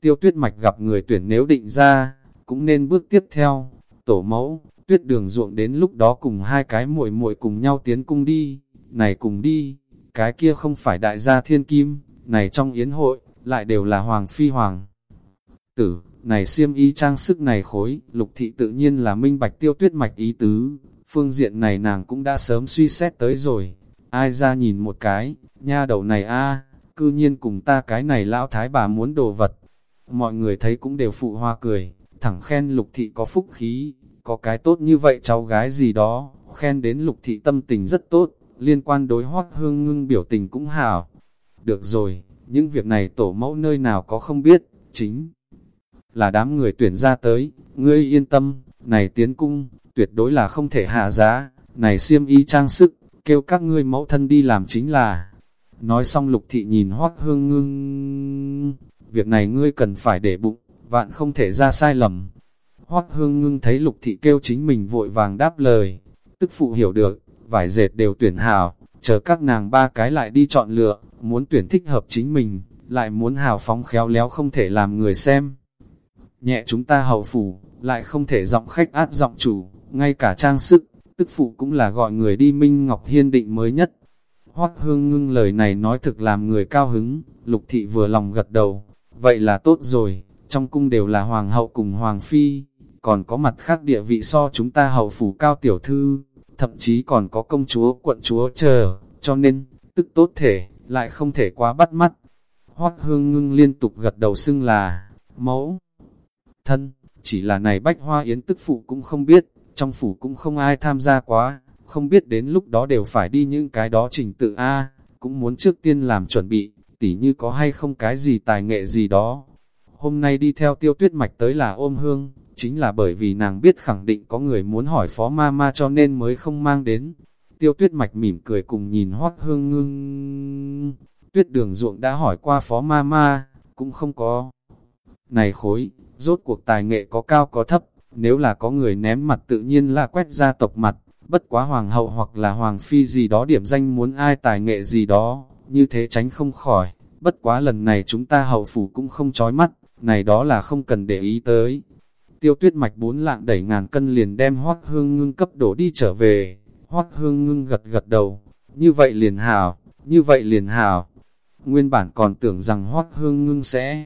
Tiêu tuyết mạch gặp người tuyển nếu định ra, cũng nên bước tiếp theo. Tổ mẫu, tuyết đường ruộng đến lúc đó cùng hai cái muội muội cùng nhau tiến cung đi, này cùng đi, cái kia không phải đại gia thiên kim, này trong yến hội, lại đều là hoàng phi hoàng. Tử, này xiêm y trang sức này khối, lục thị tự nhiên là minh bạch tiêu tuyết mạch ý tứ, phương diện này nàng cũng đã sớm suy xét tới rồi. Ai ra nhìn một cái, nha đầu này a cư nhiên cùng ta cái này lão thái bà muốn đồ vật. Mọi người thấy cũng đều phụ hoa cười, thẳng khen lục thị có phúc khí, có cái tốt như vậy cháu gái gì đó, khen đến lục thị tâm tình rất tốt, liên quan đối hoác hương ngưng biểu tình cũng hảo. Được rồi, những việc này tổ mẫu nơi nào có không biết, chính là đám người tuyển ra tới, ngươi yên tâm, này tiến cung, tuyệt đối là không thể hạ giá, này xiêm y trang sức, kêu các ngươi mẫu thân đi làm chính là. Nói xong lục thị nhìn hoác hương ngưng, việc này ngươi cần phải để bụng, vạn không thể ra sai lầm. Hoác hương ngưng thấy lục thị kêu chính mình vội vàng đáp lời, tức phụ hiểu được, vải dệt đều tuyển hào, chờ các nàng ba cái lại đi chọn lựa, muốn tuyển thích hợp chính mình, lại muốn hào phóng khéo léo không thể làm người xem. Nhẹ chúng ta hậu phủ, lại không thể giọng khách át giọng chủ, ngay cả trang sức, tức phụ cũng là gọi người đi Minh Ngọc Hiên định mới nhất. Hoác hương ngưng lời này nói thực làm người cao hứng, lục thị vừa lòng gật đầu, vậy là tốt rồi, trong cung đều là hoàng hậu cùng hoàng phi, còn có mặt khác địa vị so chúng ta hậu phủ cao tiểu thư, thậm chí còn có công chúa quận chúa chờ, cho nên, tức tốt thể, lại không thể quá bắt mắt. Hoác hương ngưng liên tục gật đầu xưng là, mẫu, thân, chỉ là này bách hoa yến tức phụ cũng không biết, trong phủ cũng không ai tham gia quá, không biết đến lúc đó đều phải đi những cái đó trình tự A, cũng muốn trước tiên làm chuẩn bị, tỉ như có hay không cái gì tài nghệ gì đó. Hôm nay đi theo tiêu tuyết mạch tới là ôm hương, chính là bởi vì nàng biết khẳng định có người muốn hỏi phó ma ma cho nên mới không mang đến. Tiêu tuyết mạch mỉm cười cùng nhìn hoác hương ngưng. Tuyết đường ruộng đã hỏi qua phó ma ma, cũng không có. Này khối, rốt cuộc tài nghệ có cao có thấp, nếu là có người ném mặt tự nhiên là quét ra tộc mặt, bất quá hoàng hậu hoặc là hoàng phi gì đó điểm danh muốn ai tài nghệ gì đó, như thế tránh không khỏi. Bất quá lần này chúng ta hậu phủ cũng không chói mắt, này đó là không cần để ý tới. Tiêu tuyết mạch bốn lạng đẩy ngàn cân liền đem hoác hương ngưng cấp đổ đi trở về. Hoác hương ngưng gật gật đầu, như vậy liền hảo, như vậy liền hảo. Nguyên bản còn tưởng rằng hoác hương ngưng sẽ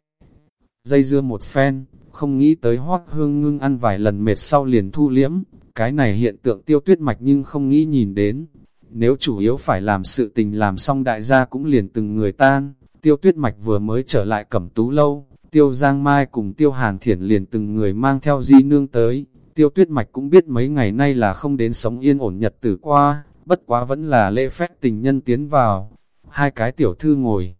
dây dưa một phen, không nghĩ tới hoác hương ngưng ăn vài lần mệt sau liền thu liễm, cái này hiện tượng tiêu tuyết mạch nhưng không nghĩ nhìn đến. Nếu chủ yếu phải làm sự tình làm xong đại gia cũng liền từng người tan, tiêu tuyết mạch vừa mới trở lại cẩm tú lâu, tiêu giang mai cùng tiêu hàn thiển liền từng người mang theo di nương tới. Tiêu tuyết mạch cũng biết mấy ngày nay là không đến sống yên ổn nhật tử qua, bất quá vẫn là lễ phép tình nhân tiến vào. Hai cái tiểu thư ngồi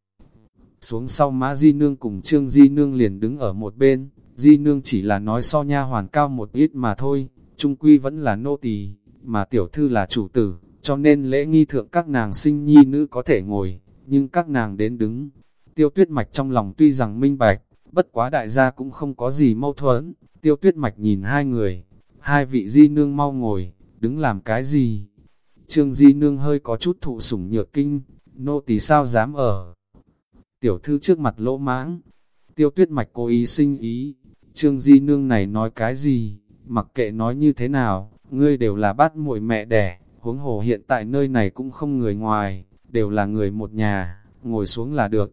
xuống sau mã di nương cùng trương di nương liền đứng ở một bên, Di nương chỉ là nói so nha hoàn cao một ít mà thôi, trung quy vẫn là nô tỳ, mà tiểu thư là chủ tử, cho nên lễ nghi thượng các nàng sinh nhi nữ có thể ngồi, nhưng các nàng đến đứng. Tiêu tuyết mạch trong lòng tuy rằng minh bạch, bất quá đại gia cũng không có gì mâu thuẫn, tiêu tuyết mạch nhìn hai người, hai vị di nương mau ngồi, đứng làm cái gì? Trương di nương hơi có chút thụ sủng nhược kinh, nô tỳ sao dám ở. Tiểu thư trước mặt lỗ mãng, tiêu tuyết mạch cố ý sinh ý, Trương Di Nương này nói cái gì, mặc kệ nói như thế nào, ngươi đều là bát muội mẹ đẻ, huống hồ hiện tại nơi này cũng không người ngoài, đều là người một nhà, ngồi xuống là được.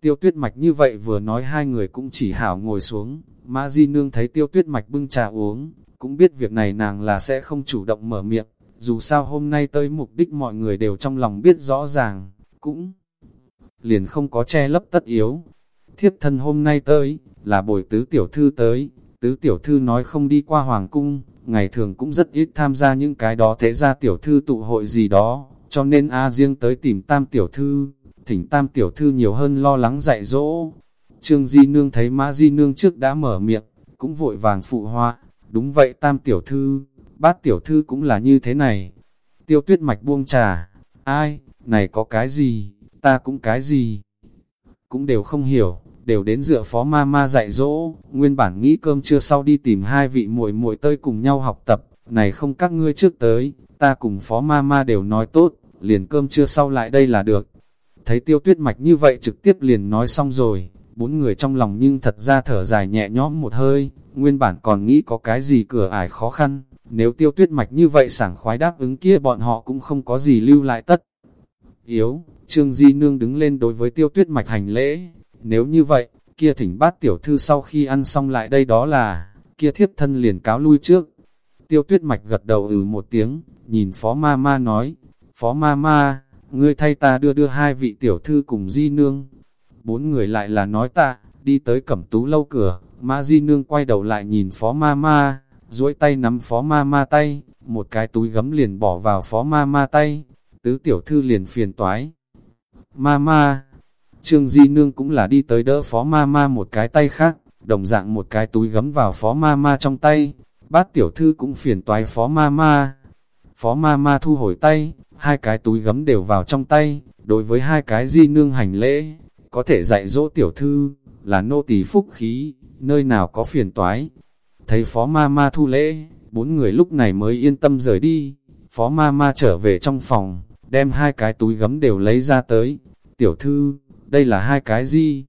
Tiêu tuyết mạch như vậy vừa nói hai người cũng chỉ hảo ngồi xuống, Mã Di Nương thấy tiêu tuyết mạch bưng trà uống, cũng biết việc này nàng là sẽ không chủ động mở miệng, dù sao hôm nay tới mục đích mọi người đều trong lòng biết rõ ràng, cũng liền không có che lấp tất yếu. Thiếp thân hôm nay tới, là bồi tứ tiểu thư tới, tứ tiểu thư nói không đi qua hoàng cung, ngày thường cũng rất ít tham gia những cái đó. Thế ra tiểu thư tụ hội gì đó, cho nên A riêng tới tìm tam tiểu thư, thỉnh tam tiểu thư nhiều hơn lo lắng dạy dỗ. Trương Di Nương thấy Mã Di Nương trước đã mở miệng, cũng vội vàng phụ họa, đúng vậy tam tiểu thư, bát tiểu thư cũng là như thế này. Tiêu tuyết mạch buông trà, ai, này có cái gì, ta cũng cái gì, cũng đều không hiểu, đều đến dựa phó ma ma dạy dỗ, nguyên bản nghĩ cơm trưa sau đi tìm hai vị muội muội tơi cùng nhau học tập, này không các ngươi trước tới, ta cùng phó ma ma đều nói tốt, liền cơm trưa sau lại đây là được. Thấy tiêu tuyết mạch như vậy trực tiếp liền nói xong rồi, bốn người trong lòng nhưng thật ra thở dài nhẹ nhõm một hơi, nguyên bản còn nghĩ có cái gì cửa ải khó khăn, nếu tiêu tuyết mạch như vậy sảng khoái đáp ứng kia bọn họ cũng không có gì lưu lại tất. Yếu, Trương Di Nương đứng lên đối với tiêu tuyết mạch hành lễ, nếu như vậy, kia thỉnh bát tiểu thư sau khi ăn xong lại đây đó là, kia thiếp thân liền cáo lui trước. Tiêu tuyết mạch gật đầu ừ một tiếng, nhìn phó ma ma nói, phó ma ma, ngươi thay ta đưa đưa hai vị tiểu thư cùng di nương. Bốn người lại là nói ta, đi tới cẩm tú lâu cửa, ma di nương quay đầu lại nhìn phó ma ma, duỗi tay nắm phó ma ma tay, một cái túi gấm liền bỏ vào phó ma ma tay, tứ tiểu thư liền phiền toái. Ma ma, Trương Di Nương cũng là đi tới đỡ phó ma ma một cái tay khác, đồng dạng một cái túi gấm vào phó ma ma trong tay, bát tiểu thư cũng phiền toái phó ma ma. Phó ma ma thu hồi tay, hai cái túi gấm đều vào trong tay, đối với hai cái Di Nương hành lễ, có thể dạy dỗ tiểu thư, là nô tỳ phúc khí, nơi nào có phiền toái. Thấy phó ma ma thu lễ, bốn người lúc này mới yên tâm rời đi, phó ma ma trở về trong phòng, đem hai cái túi gấm đều lấy ra tới. Tiểu thư, đây là hai cái gì?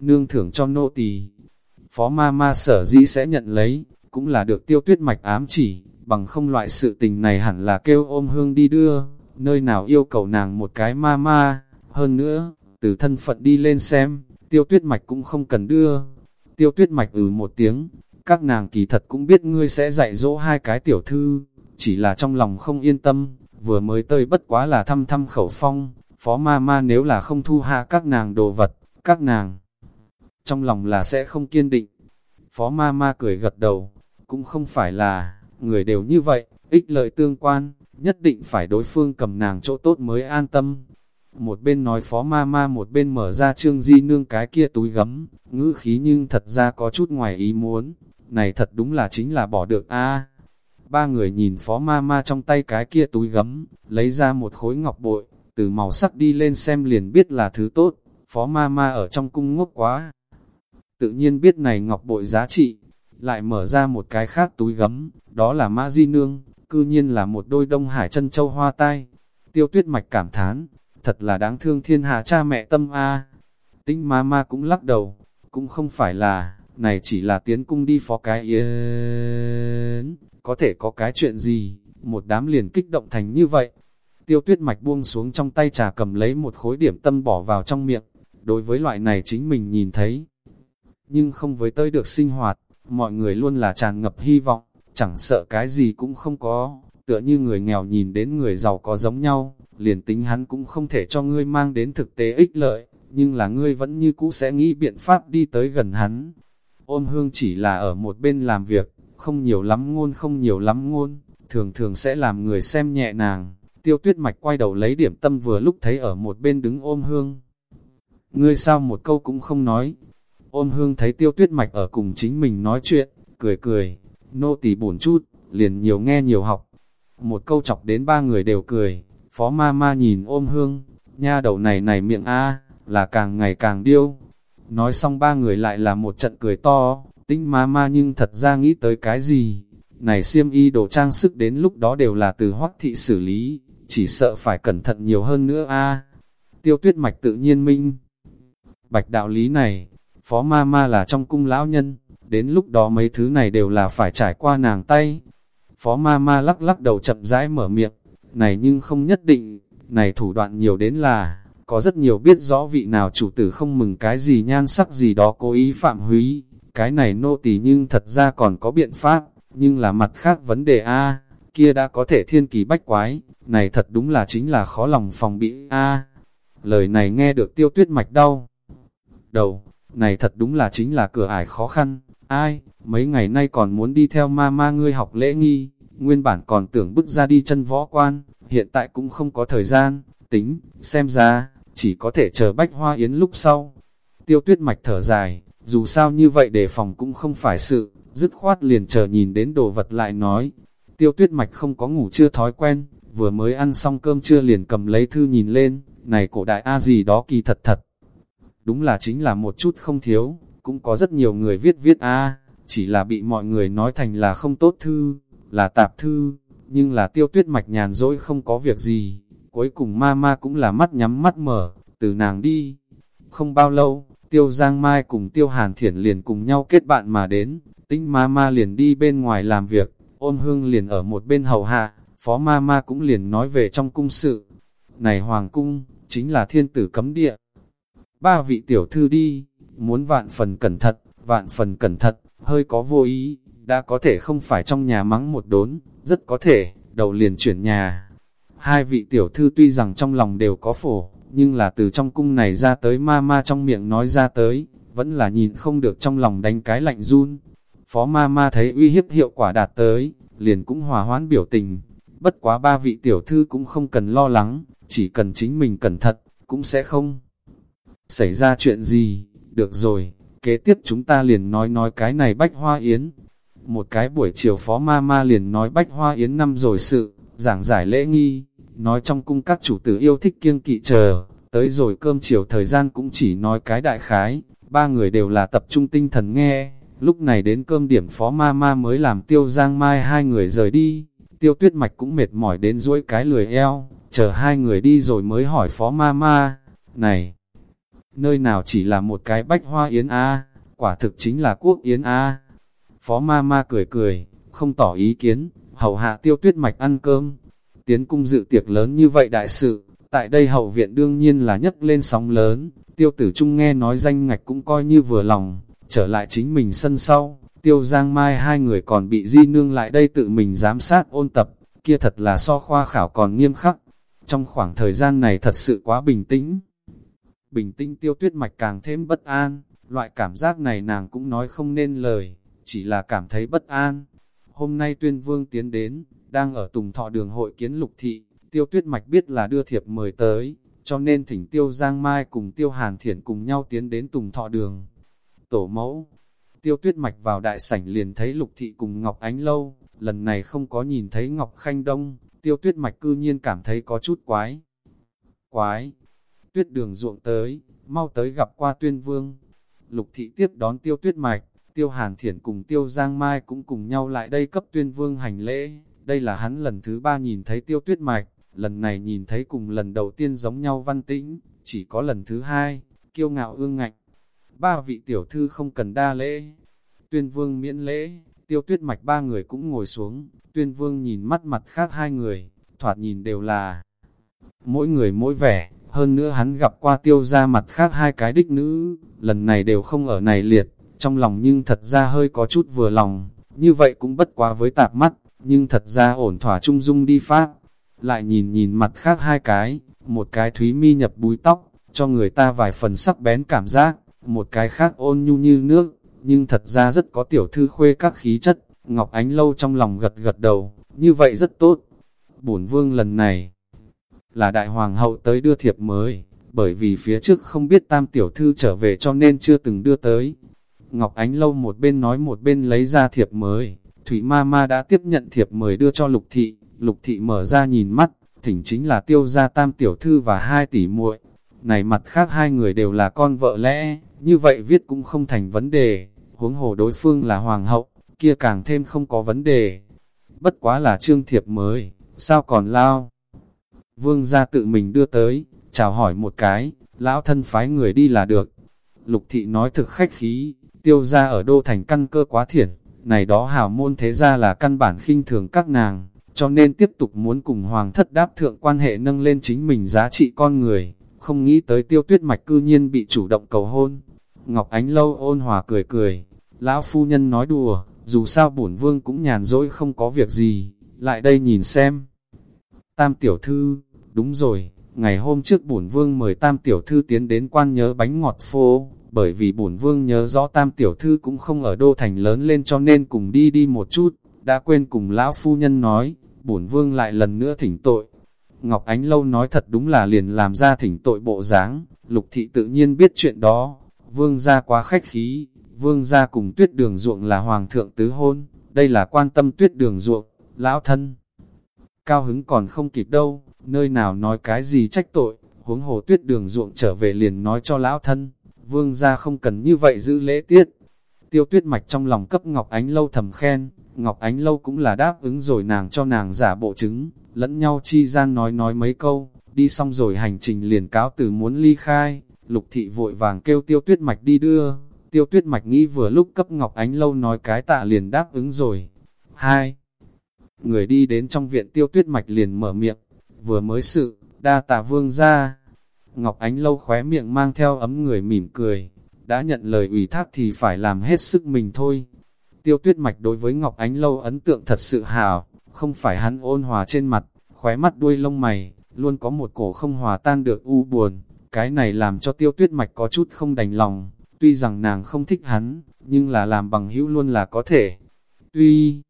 Nương thưởng cho nô tỳ. Phó ma ma sở dĩ sẽ nhận lấy, cũng là được tiêu tuyết mạch ám chỉ, bằng không loại sự tình này hẳn là kêu ôm hương đi đưa, nơi nào yêu cầu nàng một cái ma ma, hơn nữa, từ thân phận đi lên xem, tiêu tuyết mạch cũng không cần đưa. Tiêu tuyết mạch ừ một tiếng, các nàng kỳ thật cũng biết ngươi sẽ dạy dỗ hai cái tiểu thư, chỉ là trong lòng không yên tâm, vừa mới tơi bất quá là thăm thăm khẩu phong, phó ma ma nếu là không thu hạ các nàng đồ vật, các nàng trong lòng là sẽ không kiên định. Phó ma ma cười gật đầu, cũng không phải là, người đều như vậy, ích lợi tương quan, nhất định phải đối phương cầm nàng chỗ tốt mới an tâm. Một bên nói phó ma ma một bên mở ra trương di nương cái kia túi gấm, ngữ khí nhưng thật ra có chút ngoài ý muốn, này thật đúng là chính là bỏ được a Ba người nhìn phó ma ma trong tay cái kia túi gấm, lấy ra một khối ngọc bội, từ màu sắc đi lên xem liền biết là thứ tốt, phó ma ma ở trong cung ngốc quá. Tự nhiên biết này ngọc bội giá trị, lại mở ra một cái khác túi gấm, đó là mã di nương, cư nhiên là một đôi đông hải chân châu hoa tai. Tiêu tuyết mạch cảm thán, thật là đáng thương thiên hạ cha mẹ tâm a. Tinh ma ma cũng lắc đầu, cũng không phải là, này chỉ là tiến cung đi phó cái yến, có thể có cái chuyện gì, một đám liền kích động thành như vậy. Tiêu tuyết mạch buông xuống trong tay trà cầm lấy một khối điểm tâm bỏ vào trong miệng, đối với loại này chính mình nhìn thấy. Nhưng không với tới được sinh hoạt, mọi người luôn là tràn ngập hy vọng, chẳng sợ cái gì cũng không có, tựa như người nghèo nhìn đến người giàu có giống nhau, liền tính hắn cũng không thể cho ngươi mang đến thực tế ích lợi, nhưng là ngươi vẫn như cũ sẽ nghĩ biện pháp đi tới gần hắn, Ôn hương chỉ là ở một bên làm việc, không nhiều lắm ngôn không nhiều lắm ngôn, thường thường sẽ làm người xem nhẹ nàng. Tiêu tuyết mạch quay đầu lấy điểm tâm vừa lúc thấy ở một bên đứng ôm hương. Ngươi sao một câu cũng không nói. Ôm hương thấy tiêu tuyết mạch ở cùng chính mình nói chuyện, cười cười, nô tỳ buồn chút, liền nhiều nghe nhiều học. Một câu chọc đến ba người đều cười, phó ma ma nhìn ôm hương, nha đầu này này miệng a là càng ngày càng điêu, Nói xong ba người lại là một trận cười to, tinh ma ma nhưng thật ra nghĩ tới cái gì. Này xiêm y đồ trang sức đến lúc đó đều là từ hoắc thị xử lý, chỉ sợ phải cẩn thận nhiều hơn nữa a Tiêu tuyết mạch tự nhiên minh. Bạch đạo lý này, phó ma ma là trong cung lão nhân, đến lúc đó mấy thứ này đều là phải trải qua nàng tay. Phó ma ma lắc lắc đầu chậm rãi mở miệng, này nhưng không nhất định, này thủ đoạn nhiều đến là có rất nhiều biết rõ vị nào chủ tử không mừng cái gì nhan sắc gì đó cố ý phạm húy, cái này nô tỳ nhưng thật ra còn có biện pháp, nhưng là mặt khác vấn đề A, kia đã có thể thiên kỳ bách quái, này thật đúng là chính là khó lòng phòng bị A. Lời này nghe được tiêu tuyết mạch đau. Đầu, này thật đúng là chính là cửa ải khó khăn, ai, mấy ngày nay còn muốn đi theo ma ma ngươi học lễ nghi, nguyên bản còn tưởng bức ra đi chân võ quan, hiện tại cũng không có thời gian, tính, xem ra, chỉ có thể chờ bách hoa yến lúc sau. Tiêu tuyết mạch thở dài, dù sao như vậy đề phòng cũng không phải sự, dứt khoát liền chờ nhìn đến đồ vật lại nói. Tiêu tuyết mạch không có ngủ chưa thói quen, vừa mới ăn xong cơm trưa liền cầm lấy thư nhìn lên, này cổ đại A gì đó kỳ thật thật. Đúng là chính là một chút không thiếu, cũng có rất nhiều người viết viết A, chỉ là bị mọi người nói thành là không tốt thư, là tạp thư, nhưng là tiêu tuyết mạch nhàn dỗi không có việc gì, Cuối cùng ma ma cũng là mắt nhắm mắt mở, từ nàng đi. Không bao lâu, tiêu giang mai cùng tiêu hàn thiển liền cùng nhau kết bạn mà đến, Tĩnh ma ma liền đi bên ngoài làm việc, ôn hương liền ở một bên hầu hạ, phó ma ma cũng liền nói về trong cung sự. Này hoàng cung, chính là thiên tử cấm địa. Ba vị tiểu thư đi, muốn vạn phần cẩn thận, vạn phần cẩn thận, hơi có vô ý, đã có thể không phải trong nhà mắng một đốn, rất có thể, đầu liền chuyển nhà, Hai vị tiểu thư tuy rằng trong lòng đều có phổ, nhưng là từ trong cung này ra tới ma ma trong miệng nói ra tới, vẫn là nhìn không được trong lòng đánh cái lạnh run. Phó ma ma thấy uy hiếp hiệu quả đạt tới, liền cũng hòa hoãn biểu tình. Bất quá ba vị tiểu thư cũng không cần lo lắng, chỉ cần chính mình cẩn thận, cũng sẽ không xảy ra chuyện gì. Được rồi, kế tiếp chúng ta liền nói nói cái này bách hoa yến. Một cái buổi chiều phó ma ma liền nói bách hoa yến năm rồi sự, giảng giải lễ nghi, nói trong cung các chủ tử yêu thích kiêng kỵ chờ, tới rồi cơm chiều thời gian cũng chỉ nói cái đại khái, ba người đều là tập trung tinh thần nghe, lúc này đến cơm điểm phó ma ma mới làm tiêu giang mai hai người rời đi, tiêu tuyết mạch cũng mệt mỏi đến duỗi cái lười eo, chờ hai người đi rồi mới hỏi phó ma ma, này, nơi nào chỉ là một cái bách hoa yến a quả thực chính là quốc yến a Phó ma ma cười cười, không tỏ ý kiến, hầu hạ tiêu tuyết mạch ăn cơm. Tiến cung dự tiệc lớn như vậy đại sự, tại đây hậu viện đương nhiên là nhất lên sóng lớn, tiêu tử trung nghe nói danh ngạch cũng coi như vừa lòng, trở lại chính mình sân sau, tiêu giang mai hai người còn bị di nương lại đây tự mình giám sát ôn tập, kia thật là so khoa khảo còn nghiêm khắc. Trong khoảng thời gian này thật sự quá bình tĩnh. Bình tĩnh tiêu tuyết mạch càng thêm bất an, loại cảm giác này nàng cũng nói không nên lời, chỉ là cảm thấy bất an. Hôm nay tuyên vương tiến đến, đang ở tùng thọ đường hội kiến lục thị, tiêu tuyết mạch biết là đưa thiệp mời tới, cho nên thỉnh tiêu Giang Mai cùng tiêu Hàn Thiển cùng nhau tiến đến tùng thọ đường. Tổ mẫu, tiêu tuyết mạch vào đại sảnh liền thấy lục thị cùng Ngọc Ánh Lâu, lần này không có nhìn thấy Ngọc Khanh Đông, tiêu tuyết mạch cư nhiên cảm thấy có chút quái. Quái, tuyết đường ruộng tới, mau tới gặp qua tuyên vương. Lục thị tiếp đón tiêu tuyết mạch, tiêu hàn thiển cùng tiêu giang mai cũng cùng nhau lại đây cấp tuyên vương hành lễ. Đây là hắn lần thứ ba nhìn thấy tiêu tuyết mạch, lần này nhìn thấy cùng lần đầu tiên giống nhau văn tĩnh, chỉ có lần thứ hai, kiêu ngạo ương ngạnh. Ba vị tiểu thư không cần đa lễ. Tuyên vương miễn lễ, tiêu tuyết mạch ba người cũng ngồi xuống, tuyên vương nhìn mắt mặt khác hai người, thoạt nhìn đều là mỗi người mỗi vẻ, hơn nữa hắn gặp qua tiêu ra mặt khác hai cái đích nữ, lần này đều không ở này liệt, trong lòng nhưng thật ra hơi có chút vừa lòng, như vậy cũng bất quá với tạp mắt, nhưng thật ra ổn thỏa trung dung đi phát. Lại nhìn nhìn mặt khác hai cái, một cái thúy mi nhập búi tóc, cho người ta vài phần sắc bén cảm giác, một cái khác ôn nhu như nước, nhưng thật ra rất có tiểu thư khuê các khí chất, Ngọc Ánh Lâu trong lòng gật gật đầu, như vậy rất tốt. Bổn vương lần này, là đại hoàng hậu tới đưa thiệp mới, bởi vì phía trước không biết tam tiểu thư trở về cho nên chưa từng đưa tới. Ngọc Ánh Lâu một bên nói một bên lấy ra thiệp mới, Thủy Ma Ma đã tiếp nhận thiệp mời đưa cho Lục Thị, Lục Thị mở ra nhìn mắt, thỉnh chính là tiêu gia tam tiểu thư và hai tỷ muội. Này mặt khác hai người đều là con vợ lẽ, như vậy viết cũng không thành vấn đề, huống hồ đối phương là hoàng hậu, kia càng thêm không có vấn đề. Bất quá là trương thiệp mới, sao còn lao? Vương gia tự mình đưa tới, chào hỏi một cái, lão thân phái người đi là được. Lục thị nói thực khách khí, tiêu gia ở đô thành căn cơ quá thiển, này đó hào môn thế ra là căn bản khinh thường các nàng, cho nên tiếp tục muốn cùng hoàng thất đáp thượng quan hệ nâng lên chính mình giá trị con người, không nghĩ tới tiêu tuyết mạch cư nhiên bị chủ động cầu hôn. Ngọc Ánh Lâu ôn hòa cười cười, lão phu nhân nói đùa, dù sao bổn vương cũng nhàn rỗi không có việc gì, lại đây nhìn xem. Tam tiểu thư, đúng rồi, ngày hôm trước bổn vương mời tam tiểu thư tiến đến quan nhớ bánh ngọt phô, bởi vì bổn vương nhớ rõ tam tiểu thư cũng không ở đô thành lớn lên cho nên cùng đi đi một chút, đã quên cùng lão phu nhân nói, bổn vương lại lần nữa thỉnh tội. Ngọc Ánh Lâu nói thật đúng là liền làm ra thỉnh tội bộ dáng, lục thị tự nhiên biết chuyện đó, vương gia quá khách khí, vương gia cùng tuyết đường ruộng là hoàng thượng tứ hôn, đây là quan tâm tuyết đường ruộng, lão thân. Cao hứng còn không kịp đâu, nơi nào nói cái gì trách tội, huống hồ tuyết đường ruộng trở về liền nói cho lão thân, vương gia không cần như vậy giữ lễ tiết. Tiêu tuyết mạch trong lòng cấp Ngọc Ánh Lâu thầm khen, Ngọc Ánh Lâu cũng là đáp ứng rồi nàng cho nàng giả bộ chứng, lẫn nhau chi gian nói nói mấy câu, đi xong rồi hành trình liền cáo từ muốn ly khai, lục thị vội vàng kêu tiêu tuyết mạch đi đưa, tiêu tuyết mạch nghĩ vừa lúc cấp Ngọc Ánh Lâu nói cái tạ liền đáp ứng rồi. Hai, người đi đến trong viện tiêu tuyết mạch liền mở miệng, vừa mới sự, đa tạ vương ra. Ngọc Ánh Lâu khóe miệng mang theo ấm người mỉm cười, đã nhận lời ủy thác thì phải làm hết sức mình thôi. Tiêu tuyết mạch đối với Ngọc Ánh Lâu ấn tượng thật sự hào, không phải hắn ôn hòa trên mặt, khóe mắt đuôi lông mày, luôn có một cổ không hòa tan được u buồn, cái này làm cho tiêu tuyết mạch có chút không đành lòng, tuy rằng nàng không thích hắn, nhưng là làm bằng hữu luôn là có thể. Tuy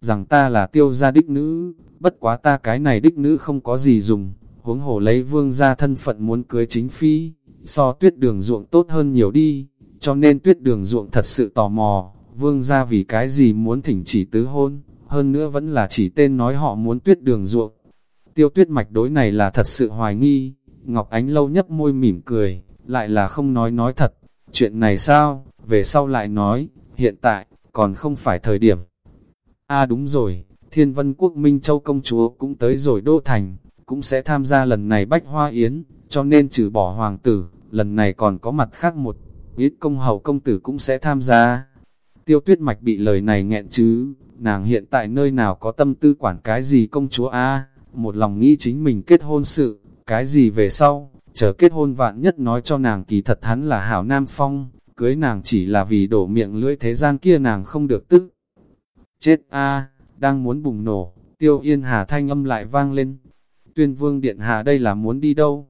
rằng ta là tiêu gia đích nữ, bất quá ta cái này đích nữ không có gì dùng, huống hồ lấy vương gia thân phận muốn cưới chính phi, so tuyết đường ruộng tốt hơn nhiều đi, cho nên tuyết đường ruộng thật sự tò mò, vương gia vì cái gì muốn thỉnh chỉ tứ hôn, hơn nữa vẫn là chỉ tên nói họ muốn tuyết đường ruộng. Tiêu tuyết mạch đối này là thật sự hoài nghi, Ngọc Ánh lâu nhấp môi mỉm cười, lại là không nói nói thật, chuyện này sao, về sau lại nói, hiện tại, còn không phải thời điểm. a à đúng rồi, Thiên Vân Quốc Minh Châu Công Chúa cũng tới rồi Đô Thành, cũng sẽ tham gia lần này bách hoa yến, cho nên trừ bỏ hoàng tử, lần này còn có mặt khác một ít công hầu công tử cũng sẽ tham gia. Tiêu tuyết mạch bị lời này nghẹn chứ, nàng hiện tại nơi nào có tâm tư quản cái gì công chúa a một lòng nghĩ chính mình kết hôn sự, cái gì về sau, chờ kết hôn vạn nhất nói cho nàng kỳ thật hắn là hảo nam phong, cưới nàng chỉ là vì đổ miệng lưỡi thế gian kia nàng không được tức. Chết a đang muốn bùng nổ, tiêu yên hà thanh âm lại vang lên. Tuyên vương điện hạ đây là muốn đi đâu?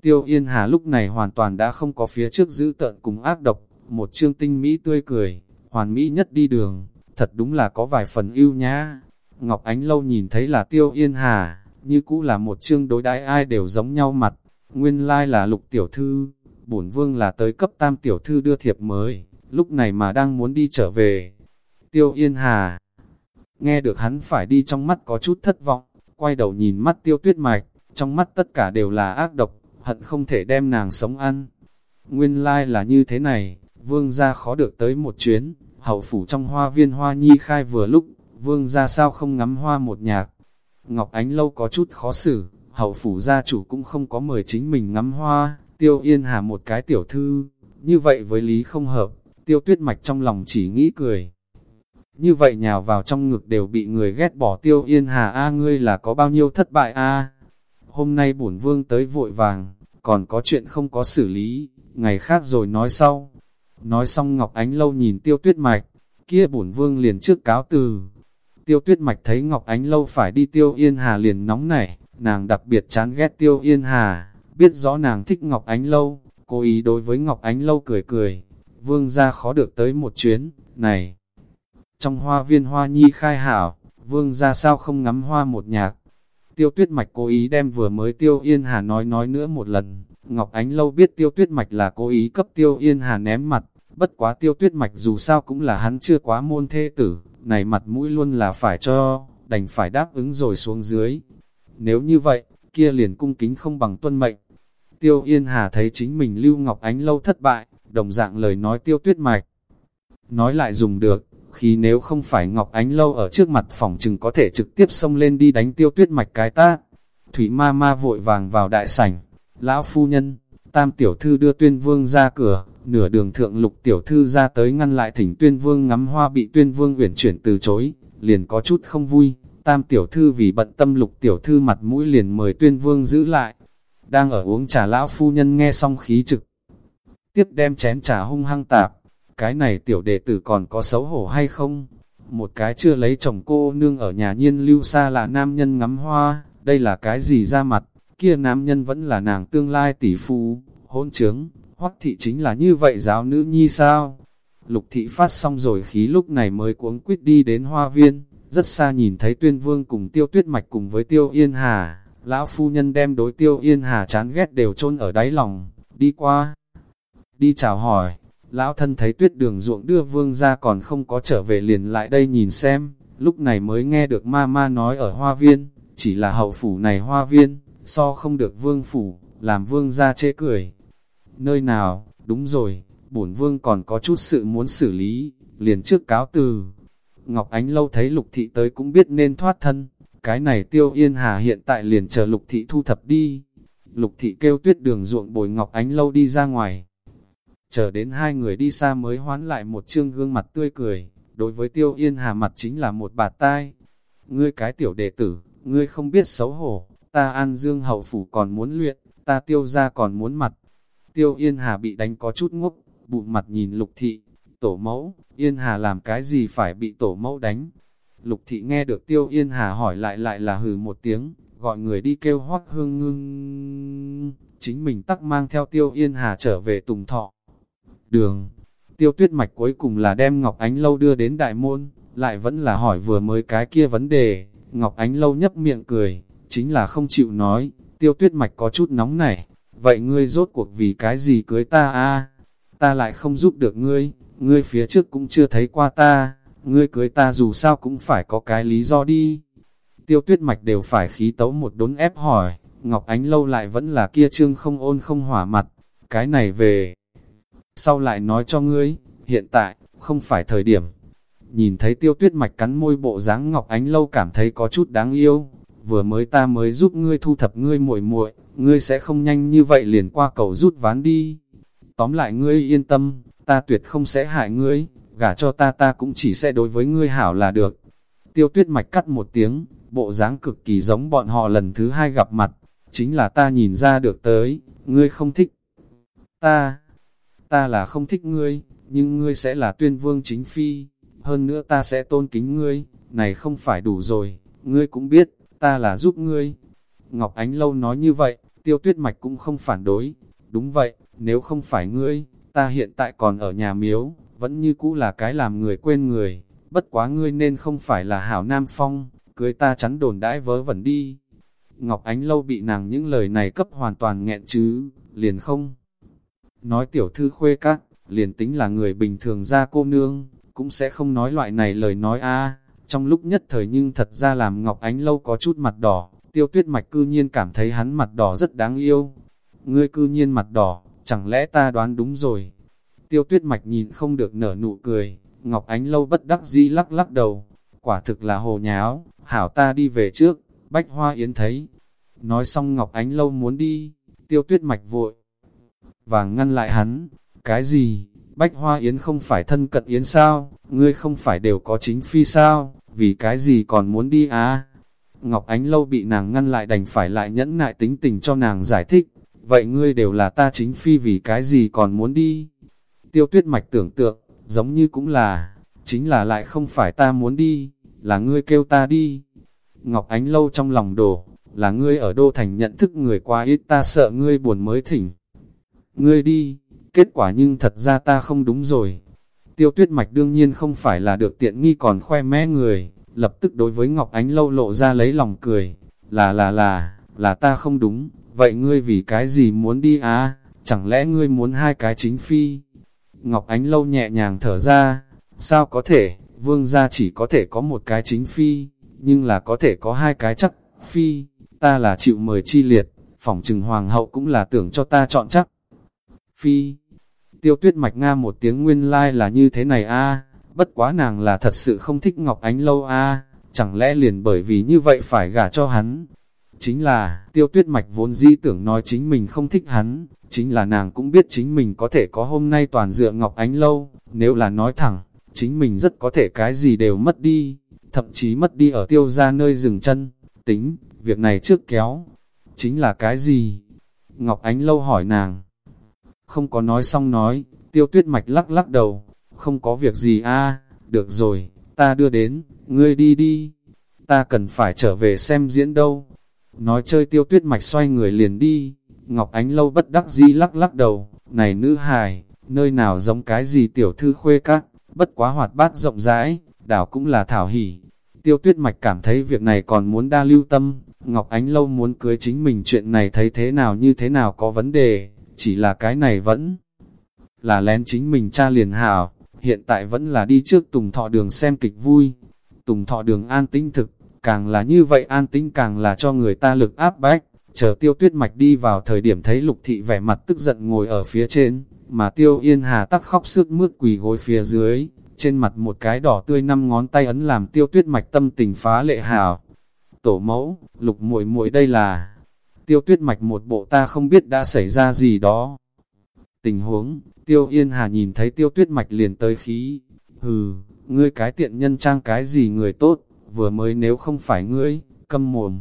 Tiêu yên hà lúc này hoàn toàn đã không có phía trước giữ tợn cùng ác độc, một chương tinh mỹ tươi cười, hoàn mỹ nhất đi đường, thật đúng là có vài phần ưu nhã. Ngọc Ánh Lâu nhìn thấy là tiêu yên hà, như cũ là một chương đối đãi ai đều giống nhau mặt, nguyên lai là lục tiểu thư, bổn vương là tới cấp tam tiểu thư đưa thiệp mới, lúc này mà đang muốn đi trở về. Tiêu yên hà, nghe được hắn phải đi trong mắt có chút thất vọng, quay đầu nhìn mắt tiêu tuyết mạch, trong mắt tất cả đều là ác độc, hận không thể đem nàng sống ăn. Nguyên lai là như thế này, vương gia khó được tới một chuyến, hậu phủ trong hoa viên hoa nhi khai vừa lúc, vương gia sao không ngắm hoa một nhạc. Ngọc Ánh Lâu có chút khó xử, hậu phủ gia chủ cũng không có mời chính mình ngắm hoa, tiêu yên hà một cái tiểu thư, như vậy với lý không hợp, tiêu tuyết mạch trong lòng chỉ nghĩ cười. Như vậy nhào vào trong ngực đều bị người ghét bỏ tiêu yên hà a ngươi là có bao nhiêu thất bại a Hôm nay bổn vương tới vội vàng, còn có chuyện không có xử lý, ngày khác rồi nói sau. Nói xong Ngọc Ánh Lâu nhìn tiêu tuyết mạch, kia bổn vương liền trước cáo từ. Tiêu tuyết mạch thấy Ngọc Ánh Lâu phải đi tiêu yên hà liền nóng nảy, nàng đặc biệt chán ghét tiêu yên hà, biết rõ nàng thích Ngọc Ánh Lâu, cố ý đối với Ngọc Ánh Lâu cười cười, vương ra khó được tới một chuyến, này. Trong hoa viên hoa nhi khai hảo, vương ra sao không ngắm hoa một nhạc. Tiêu tuyết mạch cố ý đem vừa mới tiêu yên hà nói nói nữa một lần. Ngọc Ánh Lâu biết tiêu tuyết mạch là cố ý cấp tiêu yên hà ném mặt, bất quá tiêu tuyết mạch dù sao cũng là hắn chưa quá môn thê tử, này mặt mũi luôn là phải cho, đành phải đáp ứng rồi xuống dưới. Nếu như vậy, kia liền cung kính không bằng tuân mệnh. Tiêu Yên Hà thấy chính mình Lưu Ngọc Ánh lâu thất bại, đồng dạng lời nói tiêu tuyết mạch. Nói lại dùng được, khi nếu không phải Ngọc Ánh lâu ở trước mặt phòng chừng có thể trực tiếp xông lên đi đánh tiêu tuyết mạch cái ta. Thủy ma ma vội vàng vào đại sảnh, lão phu nhân, tam tiểu thư đưa tuyên vương ra cửa, nửa đường thượng lục tiểu thư ra tới ngăn lại thỉnh tuyên vương ngắm hoa bị tuyên vương uyển chuyển từ chối, liền có chút không vui, tam tiểu thư vì bận tâm lục tiểu thư mặt mũi liền mời tuyên vương giữ lại, đang ở uống trà lão phu nhân nghe xong khí trực. Tiếp đem chén trà hung hăng tạp, cái này tiểu đệ tử còn có xấu hổ hay không? Một cái chưa lấy chồng cô nương ở nhà nhiên lưu xa là nam nhân ngắm hoa, đây là cái gì ra mặt, kia nam nhân vẫn là nàng tương lai tỷ phú hôn trướng, hoắc thị chính là như vậy giáo nữ nhi sao? Lục thị phát xong rồi khí lúc này mới cuống quýt đi đến hoa viên, rất xa nhìn thấy tuyên vương cùng tiêu tuyết mạch cùng với tiêu yên hà, lão phu nhân đem đối tiêu yên hà chán ghét đều chôn ở đáy lòng, đi qua, đi chào hỏi, lão thân thấy tuyết đường ruộng đưa vương ra còn không có trở về liền lại đây nhìn xem, lúc này mới nghe được ma ma nói ở hoa viên, chỉ là hậu phủ này hoa viên, so không được vương phủ, làm vương ra chê cười. Nơi nào, đúng rồi, bổn vương còn có chút sự muốn xử lý, liền trước cáo từ. Ngọc Ánh lâu thấy lục thị tới cũng biết nên thoát thân, cái này tiêu yên hà hiện tại liền chờ lục thị thu thập đi. Lục thị kêu tuyết đường ruộng bồi Ngọc Ánh lâu đi ra ngoài. Chờ đến hai người đi xa mới hoán lại một chương gương mặt tươi cười, đối với tiêu yên hà mặt chính là một bạt tai. Ngươi cái tiểu đệ tử, ngươi không biết xấu hổ, ta an dương hậu phủ còn muốn luyện, ta tiêu ra còn muốn mặt. Tiêu yên hà bị đánh có chút ngốc, bụng mặt nhìn lục thị, tổ mẫu, yên hà làm cái gì phải bị tổ mẫu đánh. Lục thị nghe được tiêu yên hà hỏi lại lại là hừ một tiếng, gọi người đi kêu hoác hương ngưng. Chính mình tắc mang theo tiêu yên hà trở về tùng thọ đường. Tiêu tuyết mạch cuối cùng là đem Ngọc Ánh Lâu đưa đến đại môn, lại vẫn là hỏi vừa mới cái kia vấn đề. Ngọc Ánh Lâu nhấp miệng cười, chính là không chịu nói, tiêu tuyết mạch có chút nóng này. Vậy ngươi rốt cuộc vì cái gì cưới ta a Ta lại không giúp được ngươi, ngươi phía trước cũng chưa thấy qua ta, ngươi cưới ta dù sao cũng phải có cái lý do đi. Tiêu tuyết mạch đều phải khí tấu một đốn ép hỏi, Ngọc Ánh lâu lại vẫn là kia trương không ôn không hỏa mặt, cái này về. Sau lại nói cho ngươi, hiện tại, không phải thời điểm. Nhìn thấy tiêu tuyết mạch cắn môi bộ dáng Ngọc Ánh lâu cảm thấy có chút đáng yêu, vừa mới ta mới giúp ngươi thu thập ngươi muội muội, ngươi sẽ không nhanh như vậy liền qua cầu rút ván đi. Tóm lại ngươi yên tâm, ta tuyệt không sẽ hại ngươi, gả cho ta ta cũng chỉ sẽ đối với ngươi hảo là được. Tiêu tuyết mạch cắt một tiếng, bộ dáng cực kỳ giống bọn họ lần thứ hai gặp mặt, chính là ta nhìn ra được tới, ngươi không thích. Ta, ta là không thích ngươi, nhưng ngươi sẽ là tuyên vương chính phi, hơn nữa ta sẽ tôn kính ngươi, này không phải đủ rồi, ngươi cũng biết, ta là giúp ngươi. Ngọc Ánh Lâu nói như vậy, tiêu tuyết mạch cũng không phản đối, đúng vậy, nếu không phải ngươi, ta hiện tại còn ở nhà miếu, vẫn như cũ là cái làm người quên người, bất quá ngươi nên không phải là hảo nam phong, cưới ta chắn đồn đãi vớ vẩn đi. Ngọc Ánh Lâu bị nàng những lời này cấp hoàn toàn nghẹn chứ, liền không. Nói tiểu thư khuê các, liền tính là người bình thường ra cô nương, cũng sẽ không nói loại này lời nói a Trong lúc nhất thời nhưng thật ra làm Ngọc Ánh Lâu có chút mặt đỏ, tiêu tuyết mạch cư nhiên cảm thấy hắn mặt đỏ rất đáng yêu. Ngươi cư nhiên mặt đỏ, chẳng lẽ ta đoán đúng rồi. Tiêu tuyết mạch nhìn không được nở nụ cười, Ngọc Ánh Lâu bất đắc dĩ lắc lắc đầu. Quả thực là hồ nháo, hảo ta đi về trước, Bách Hoa Yến thấy. Nói xong Ngọc Ánh Lâu muốn đi, tiêu tuyết mạch vội và ngăn lại hắn, cái gì, Bách Hoa Yến không phải thân cận Yến sao, ngươi không phải đều có chính phi sao, vì cái gì còn muốn đi à? Ngọc Ánh Lâu bị nàng ngăn lại đành phải lại nhẫn nại tính tình cho nàng giải thích, vậy ngươi đều là ta chính phi vì cái gì còn muốn đi? Tiêu tuyết mạch tưởng tượng, giống như cũng là, chính là lại không phải ta muốn đi, là ngươi kêu ta đi. Ngọc Ánh Lâu trong lòng đổ, là ngươi ở Đô Thành nhận thức người quá ít ta sợ ngươi buồn mới thỉnh. Ngươi đi, kết quả nhưng thật ra ta không đúng rồi. Tiêu tuyết mạch đương nhiên không phải là được tiện nghi còn khoe mẽ người, lập tức đối với Ngọc Ánh Lâu lộ ra lấy lòng cười, là là là, là ta không đúng, vậy ngươi vì cái gì muốn đi á, chẳng lẽ ngươi muốn hai cái chính phi? Ngọc Ánh Lâu nhẹ nhàng thở ra, sao có thể, vương gia chỉ có thể có một cái chính phi, nhưng là có thể có hai cái chắc, phi, ta là chịu mời chi liệt, phỏng trừng hoàng hậu cũng là tưởng cho ta chọn chắc. Phi, tiêu tuyết mạch nga một tiếng nguyên lai like là như thế này a. Bất quá nàng là thật sự không thích Ngọc Ánh Lâu a. Chẳng lẽ liền bởi vì như vậy phải gả cho hắn. Chính là, tiêu tuyết mạch vốn dĩ tưởng nói chính mình không thích hắn, chính là nàng cũng biết chính mình có thể có hôm nay toàn dựa Ngọc Ánh Lâu, nếu là nói thẳng, chính mình rất có thể cái gì đều mất đi, thậm chí mất đi ở tiêu ra nơi dừng chân, tính, việc này trước kéo, chính là cái gì? Ngọc Ánh Lâu hỏi nàng, không có nói xong nói, tiêu tuyết mạch lắc lắc đầu, không có việc gì a được rồi, ta đưa đến, ngươi đi đi, ta cần phải trở về xem diễn đâu. Nói chơi tiêu tuyết mạch xoay người liền đi, Ngọc Ánh Lâu bất đắc dĩ lắc lắc đầu, này nữ hài, nơi nào giống cái gì tiểu thư khuê các, bất quá hoạt bát rộng rãi, đảo cũng là thảo hỉ. Tiêu tuyết mạch cảm thấy việc này còn muốn đa lưu tâm, Ngọc Ánh Lâu muốn cưới chính mình chuyện này thấy thế nào như thế nào có vấn đề, chỉ là cái này vẫn là lén chính mình cha liền hảo, hiện tại vẫn là đi trước Tùng Thọ Đường xem kịch vui. Tùng Thọ Đường an tĩnh thực, càng là như vậy an tĩnh càng là cho người ta lực áp bách. Chờ tiêu tuyết mạch đi vào thời điểm thấy lục thị vẻ mặt tức giận ngồi ở phía trên, mà tiêu yên hà tắc khóc sức mướt quỳ gối phía dưới, trên mặt một cái đỏ tươi năm ngón tay ấn làm tiêu tuyết mạch tâm tình phá lệ hảo Tổ mẫu, lục muội muội đây là, tiêu tuyết mạch một bộ ta không biết đã xảy ra gì đó. Tình huống, tiêu yên hà nhìn thấy tiêu tuyết mạch liền tới khí, hừ, ngươi cái tiện nhân trang cái gì người tốt, vừa mới nếu không phải ngươi, câm mồm.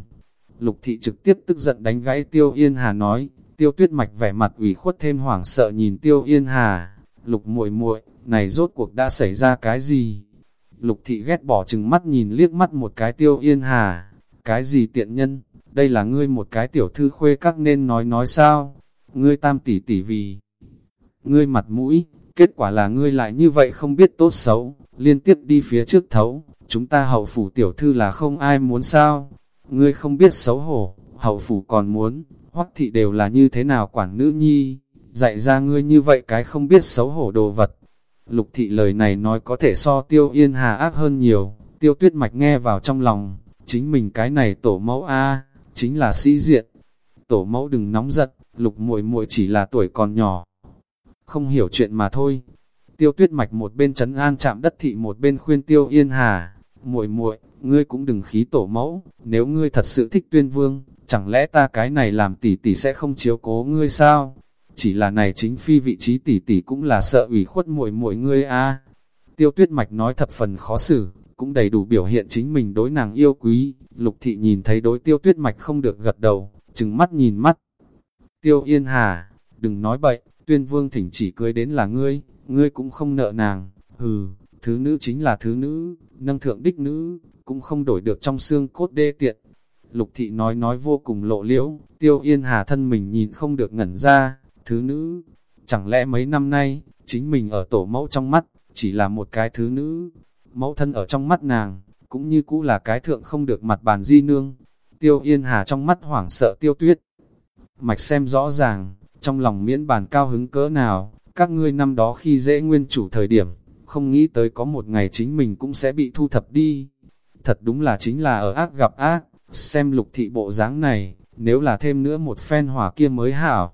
Lục thị trực tiếp tức giận đánh gãy tiêu yên hà nói, tiêu tuyết mạch vẻ mặt ủy khuất thêm hoảng sợ nhìn tiêu yên hà, lục muội muội này rốt cuộc đã xảy ra cái gì? Lục thị ghét bỏ chừng mắt nhìn liếc mắt một cái tiêu yên hà, cái gì tiện nhân, đây là ngươi một cái tiểu thư khuê các nên nói nói sao, ngươi tam tỷ tỷ vì, ngươi mặt mũi, kết quả là ngươi lại như vậy không biết tốt xấu, liên tiếp đi phía trước thấu, chúng ta hậu phủ tiểu thư là không ai muốn sao, ngươi không biết xấu hổ, hậu phủ còn muốn, hoắc thị đều là như thế nào quản nữ nhi, dạy ra ngươi như vậy cái không biết xấu hổ đồ vật. Lục thị lời này nói có thể so tiêu yên hà ác hơn nhiều, tiêu tuyết mạch nghe vào trong lòng, chính mình cái này tổ mẫu A, chính là sĩ diện. Tổ mẫu đừng nóng giận, lục muội muội chỉ là tuổi còn nhỏ. Không hiểu chuyện mà thôi. Tiêu tuyết mạch một bên chấn an chạm đất thị một bên khuyên tiêu yên hà. muội muội ngươi cũng đừng khí tổ mẫu, nếu ngươi thật sự thích tuyên vương, chẳng lẽ ta cái này làm tỷ tỷ sẽ không chiếu cố ngươi sao? Chỉ là này chính phi vị trí tỷ tỷ cũng là sợ ủy khuất muội muội ngươi a. Tiêu tuyết mạch nói thật phần khó xử, cũng đầy đủ biểu hiện chính mình đối nàng yêu quý. Lục thị nhìn thấy đối tiêu tuyết mạch không được gật đầu, chừng mắt nhìn mắt. Tiêu yên hà, đừng nói bậy, tuyên vương thỉnh chỉ cưới đến là ngươi, ngươi cũng không nợ nàng, hừ, thứ nữ chính là thứ nữ, nâng thượng đích nữ, cũng không đổi được trong xương cốt đê tiện. Lục thị nói nói vô cùng lộ liễu, tiêu yên hà thân mình nhìn không được ngẩn ra, thứ nữ, chẳng lẽ mấy năm nay, chính mình ở tổ mẫu trong mắt, chỉ là một cái thứ nữ, mẫu thân ở trong mắt nàng, cũng như cũ là cái thượng không được mặt bàn di nương. Tiêu yên hà trong mắt hoảng sợ tiêu tuyết. Mạch xem rõ ràng, trong lòng miễn bàn cao hứng cỡ nào, các ngươi năm đó khi dễ nguyên chủ thời điểm, không nghĩ tới có một ngày chính mình cũng sẽ bị thu thập đi. Thật đúng là chính là ở ác gặp ác, xem lục thị bộ dáng này, nếu là thêm nữa một phen hỏa kia mới hảo.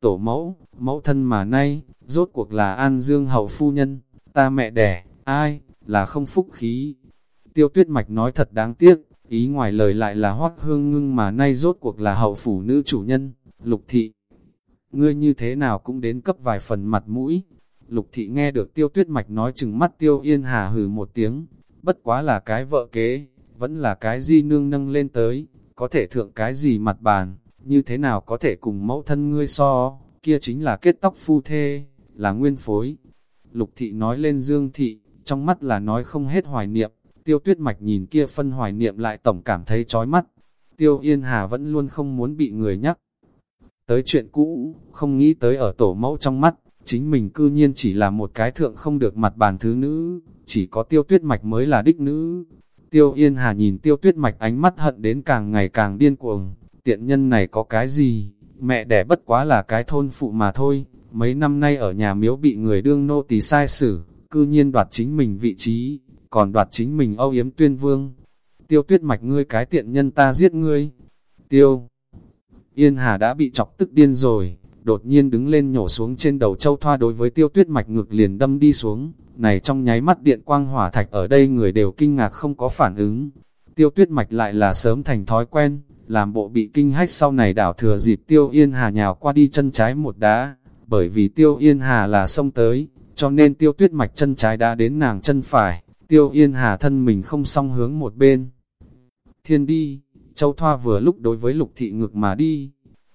Tổ mẫu, mẫu thân mà nay, rốt cuộc là an dương hậu phu nhân, ta mẹ đẻ, ai, là không phúc khí. Tiêu tuyết mạch nói thật đáng tiếc, ý ngoài lời lại là hoác hương ngưng mà nay rốt cuộc là hậu phủ nữ chủ nhân, lục thị. Ngươi như thế nào cũng đến cấp vài phần mặt mũi. Lục thị nghe được tiêu tuyết mạch nói chừng mắt tiêu yên hà hừ một tiếng, bất quá là cái vợ kế, vẫn là cái di nương nâng lên tới, có thể thượng cái gì mặt bàn, như thế nào có thể cùng mẫu thân ngươi so, kia chính là kết tóc phu thê, là nguyên phối. Lục thị nói lên dương thị, trong mắt là nói không hết hoài niệm, tiêu tuyết mạch nhìn kia phân hoài niệm lại tổng cảm thấy chói mắt. Tiêu Yên Hà vẫn luôn không muốn bị người nhắc. Tới chuyện cũ, không nghĩ tới ở tổ mẫu trong mắt, chính mình cư nhiên chỉ là một cái thượng không được mặt bàn thứ nữ, chỉ có tiêu tuyết mạch mới là đích nữ. Tiêu Yên Hà nhìn tiêu tuyết mạch ánh mắt hận đến càng ngày càng điên cuồng, tiện nhân này có cái gì, mẹ đẻ bất quá là cái thôn phụ mà thôi, mấy năm nay ở nhà miếu bị người đương nô tỳ sai xử, cư nhiên đoạt chính mình vị trí, còn đoạt chính mình âu yếm tuyên vương. Tiêu tuyết mạch ngươi cái tiện nhân ta giết ngươi. Tiêu Yên Hà đã bị chọc tức điên rồi, đột nhiên đứng lên nhổ xuống trên đầu châu thoa đối với tiêu tuyết mạch ngực liền đâm đi xuống. Này trong nháy mắt điện quang hỏa thạch ở đây người đều kinh ngạc không có phản ứng. Tiêu tuyết mạch lại là sớm thành thói quen, làm bộ bị kinh hách sau này đảo thừa dịp tiêu yên hà nhào qua đi chân trái một đá, bởi vì tiêu yên hà là sông tới, cho nên tiêu tuyết mạch chân trái đã đến nàng chân phải, tiêu yên hà thân mình không song hướng một bên. Thiên đi, châu thoa vừa lúc đối với lục thị ngực mà đi,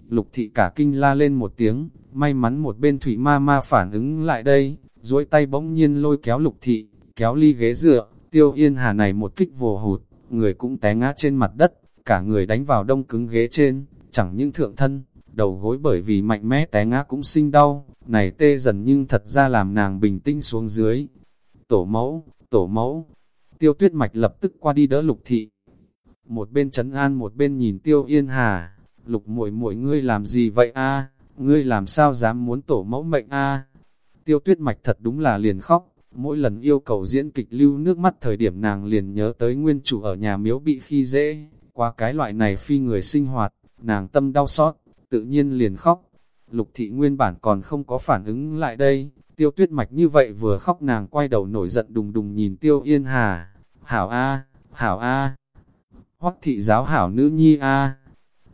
lục thị cả kinh la lên một tiếng, may mắn một bên thủy ma ma phản ứng lại đây, duỗi tay bỗng nhiên lôi kéo lục thị, kéo ly ghế dựa, tiêu yên hà này một kích vồ hụt, người cũng té ngã trên mặt đất, cả người đánh vào đông cứng ghế trên, chẳng những thượng thân, đầu gối bởi vì mạnh mẽ té ngã cũng sinh đau, này tê dần nhưng thật ra làm nàng bình tĩnh xuống dưới. Tổ mẫu, tổ mẫu, tiêu tuyết mạch lập tức qua đi đỡ lục thị. Một bên chấn an một bên nhìn tiêu yên hà, lục muội muội ngươi làm gì vậy a? Ngươi làm sao dám muốn tổ mẫu mệnh a? Tiêu tuyết mạch thật đúng là liền khóc, mỗi lần yêu cầu diễn kịch lưu nước mắt thời điểm nàng liền nhớ tới nguyên chủ ở nhà miếu bị khi dễ, qua cái loại này phi người sinh hoạt, nàng tâm đau xót, tự nhiên liền khóc. Lục thị nguyên bản còn không có phản ứng lại đây, tiêu tuyết mạch như vậy vừa khóc nàng quay đầu nổi giận đùng đùng nhìn tiêu yên hà. Hảo A, Hảo A, hoắc thị giáo hảo nữ nhi A.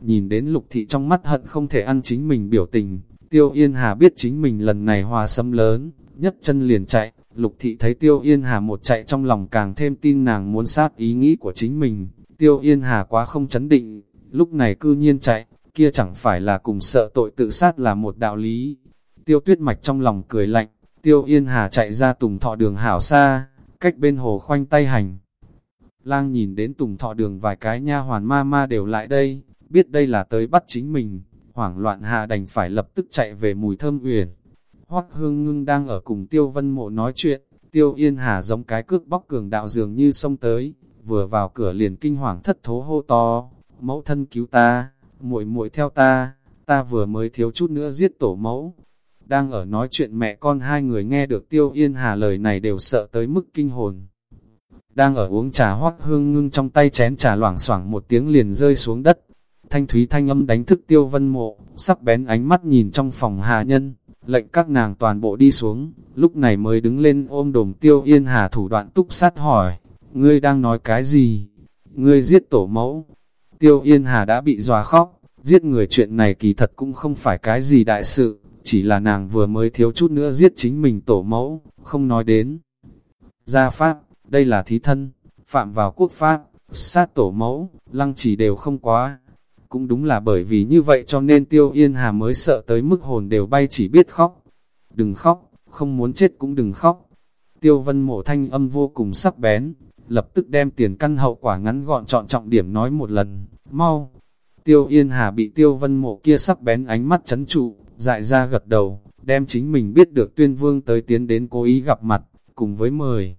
Nhìn đến lục thị trong mắt hận không thể ăn chính mình biểu tình, tiêu yên hà biết chính mình lần này hòa sâm lớn, nhất chân liền chạy. Lục thị thấy tiêu yên hà một chạy trong lòng càng thêm tin nàng muốn sát ý nghĩ của chính mình. Tiêu yên hà quá không chấn định, lúc này cư nhiên chạy, kia chẳng phải là cùng sợ tội tự sát là một đạo lý. Tiêu tuyết mạch trong lòng cười lạnh, tiêu yên hà chạy ra tùng thọ đường hảo xa, cách bên hồ khoanh tay hành. Lang nhìn đến tùng thọ đường vài cái nha hoàn ma ma đều lại đây, biết đây là tới bắt chính mình, hoảng loạn hà đành phải lập tức chạy về mùi thơm uyển. Hoắc Hương Ngưng đang ở cùng Tiêu Vân Mộ nói chuyện, Tiêu Yên Hà giống cái cước bóc cường đạo dường như sông tới, vừa vào cửa liền kinh hoàng thất thố hô to, mẫu thân cứu ta, muội muội theo ta, ta vừa mới thiếu chút nữa giết tổ mẫu. Đang ở nói chuyện mẹ con hai người nghe được Tiêu Yên Hà lời này đều sợ tới mức kinh hồn. Đang ở uống trà hoắc hương ngưng trong tay chén trà loảng xoảng một tiếng liền rơi xuống đất. Thanh thúy thanh âm đánh thức Tiêu Vân Mộ, sắc bén ánh mắt nhìn trong phòng hạ nhân, lệnh các nàng toàn bộ đi xuống, lúc này mới đứng lên ôm đồm Tiêu Yên Hà thủ đoạn túc sát hỏi, ngươi đang nói cái gì? Ngươi giết tổ mẫu. Tiêu Yên Hà đã bị dòa khóc, giết người chuyện này kỳ thật cũng không phải cái gì đại sự, chỉ là nàng vừa mới thiếu chút nữa giết chính mình tổ mẫu, không nói đến. Gia Pháp, đây là thí thân, phạm vào quốc pháp, sát tổ mẫu, lăng chỉ đều không quá. Cũng đúng là bởi vì như vậy cho nên Tiêu Yên Hà mới sợ tới mức hồn đều bay chỉ biết khóc. Đừng khóc, không muốn chết cũng đừng khóc. Tiêu Vân mộ thanh âm vô cùng sắc bén, lập tức đem tiền căn hậu quả ngắn gọn chọn trọng điểm nói một lần, mau. Tiêu Yên Hà bị Tiêu Vân Mộ kia sắc bén ánh mắt chấn trụ, dại ra gật đầu, đem chính mình biết được tuyên vương tới tiến đến cố ý gặp mặt, cùng với mời.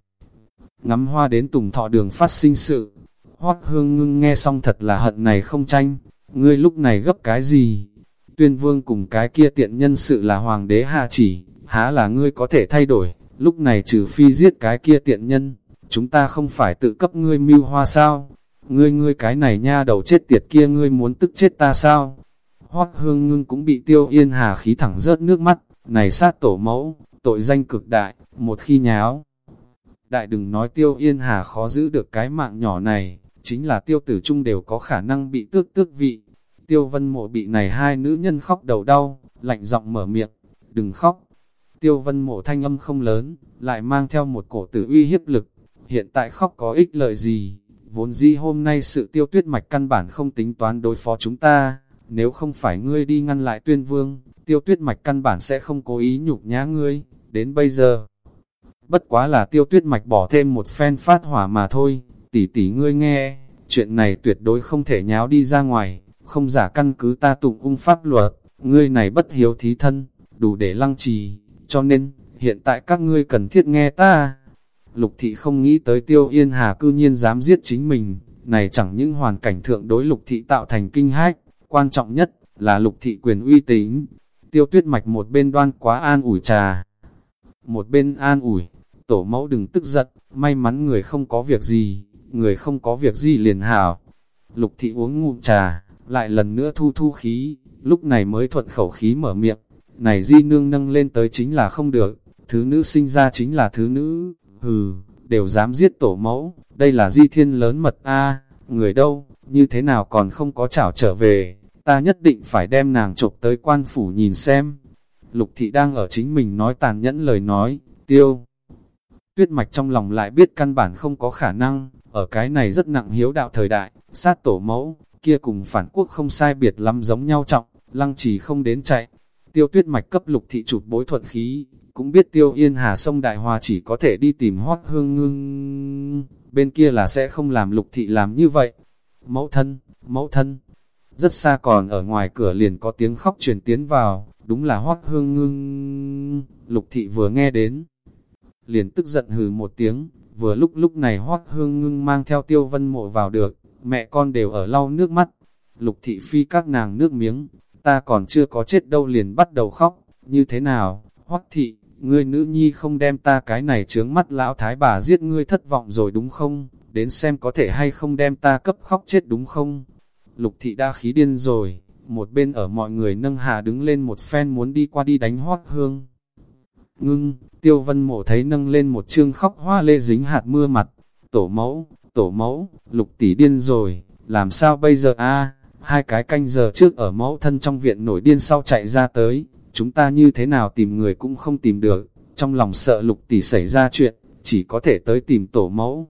Ngắm hoa đến tùng thọ đường phát sinh sự, Hoắc hương ngưng nghe xong thật là hận này không tranh, ngươi lúc này gấp cái gì? Tuyên vương cùng cái kia tiện nhân sự là hoàng đế hạ chỉ, há là ngươi có thể thay đổi, lúc này trừ phi giết cái kia tiện nhân, chúng ta không phải tự cấp ngươi mưu hoa sao? Ngươi ngươi cái này nha đầu chết tiệt kia ngươi muốn tức chết ta sao? Hoắc hương ngưng cũng bị tiêu yên hà khí thẳng rớt nước mắt, này sát tổ mẫu, tội danh cực đại, một khi nháo. Đại đừng nói tiêu yên hà khó giữ được cái mạng nhỏ này, chính là tiêu tử trung đều có khả năng bị tước tước vị. Tiêu vân mộ bị này hai nữ nhân khóc đầu đau, lạnh giọng mở miệng, đừng khóc. Tiêu vân mộ thanh âm không lớn, lại mang theo một cổ tử uy hiếp lực, hiện tại khóc có ích lợi gì, vốn dĩ hôm nay sự tiêu tuyết mạch căn bản không tính toán đối phó chúng ta, nếu không phải ngươi đi ngăn lại tuyên vương, tiêu tuyết mạch căn bản sẽ không cố ý nhục nhã ngươi, đến bây giờ. Bất quá là tiêu tuyết mạch bỏ thêm một phen phát hỏa mà thôi, tỷ tỷ ngươi nghe, chuyện này tuyệt đối không thể nháo đi ra ngoài, không giả căn cứ ta tụng ung pháp luật, ngươi này bất hiếu thí thân, đủ để lăng trì, cho nên, hiện tại các ngươi cần thiết nghe ta. Lục thị không nghĩ tới tiêu yên hà cư nhiên dám giết chính mình, này chẳng những hoàn cảnh thượng đối lục thị tạo thành kinh hách, quan trọng nhất là lục thị quyền uy tín. Tiêu tuyết mạch một bên đoan quá an ủi trà, một bên an ủi, tổ mẫu đừng tức giận, may mắn người không có việc gì, người không có việc gì liền hảo. Lục thị uống ngụm trà, lại lần nữa thu thu khí, lúc này mới thuận khẩu khí mở miệng, này di nương nâng lên tới chính là không được, thứ nữ sinh ra chính là thứ nữ, hừ, đều dám giết tổ mẫu, đây là di thiên lớn mật a người đâu, như thế nào còn không có chảo trở về, ta nhất định phải đem nàng chụp tới quan phủ nhìn xem. Lục thị đang ở chính mình nói tàn nhẫn lời nói, tiêu. Tuyết mạch trong lòng lại biết căn bản không có khả năng, ở cái này rất nặng hiếu đạo thời đại, sát tổ mẫu, kia cùng phản quốc không sai biệt lắm giống nhau trọng, lăng trì không đến chạy. Tiêu tuyết mạch cấp lục thị chụp bối thuận khí, cũng biết tiêu yên hà sông Đại Hòa chỉ có thể đi tìm hoác hương ngưng, bên kia là sẽ không làm lục thị làm như vậy. Mẫu thân, mẫu thân, rất xa còn ở ngoài cửa liền có tiếng khóc truyền tiến vào, đúng là hoác hương ngưng. Lục thị vừa nghe đến, liền tức giận hừ một tiếng, vừa lúc lúc này hoác hương ngưng mang theo tiêu vân mộ vào được, mẹ con đều ở lau nước mắt. Lục thị phi các nàng nước miếng, ta còn chưa có chết đâu liền bắt đầu khóc, như thế nào, hoác thị, ngươi nữ nhi không đem ta cái này chướng mắt lão thái bà giết ngươi thất vọng rồi đúng không, đến xem có thể hay không đem ta cấp khóc chết đúng không. Lục thị đa khí điên rồi, một bên ở mọi người nâng hà đứng lên một phen muốn đi qua đi đánh hoác hương. Ngưng, tiêu vân mộ thấy nâng lên một chương khóc hoa lê dính hạt mưa mặt, tổ mẫu, tổ mẫu, lục tỷ điên rồi, làm sao bây giờ a hai cái canh giờ trước ở mẫu thân trong viện nổi điên sau chạy ra tới, chúng ta như thế nào tìm người cũng không tìm được, trong lòng sợ lục tỷ xảy ra chuyện, chỉ có thể tới tìm tổ mẫu.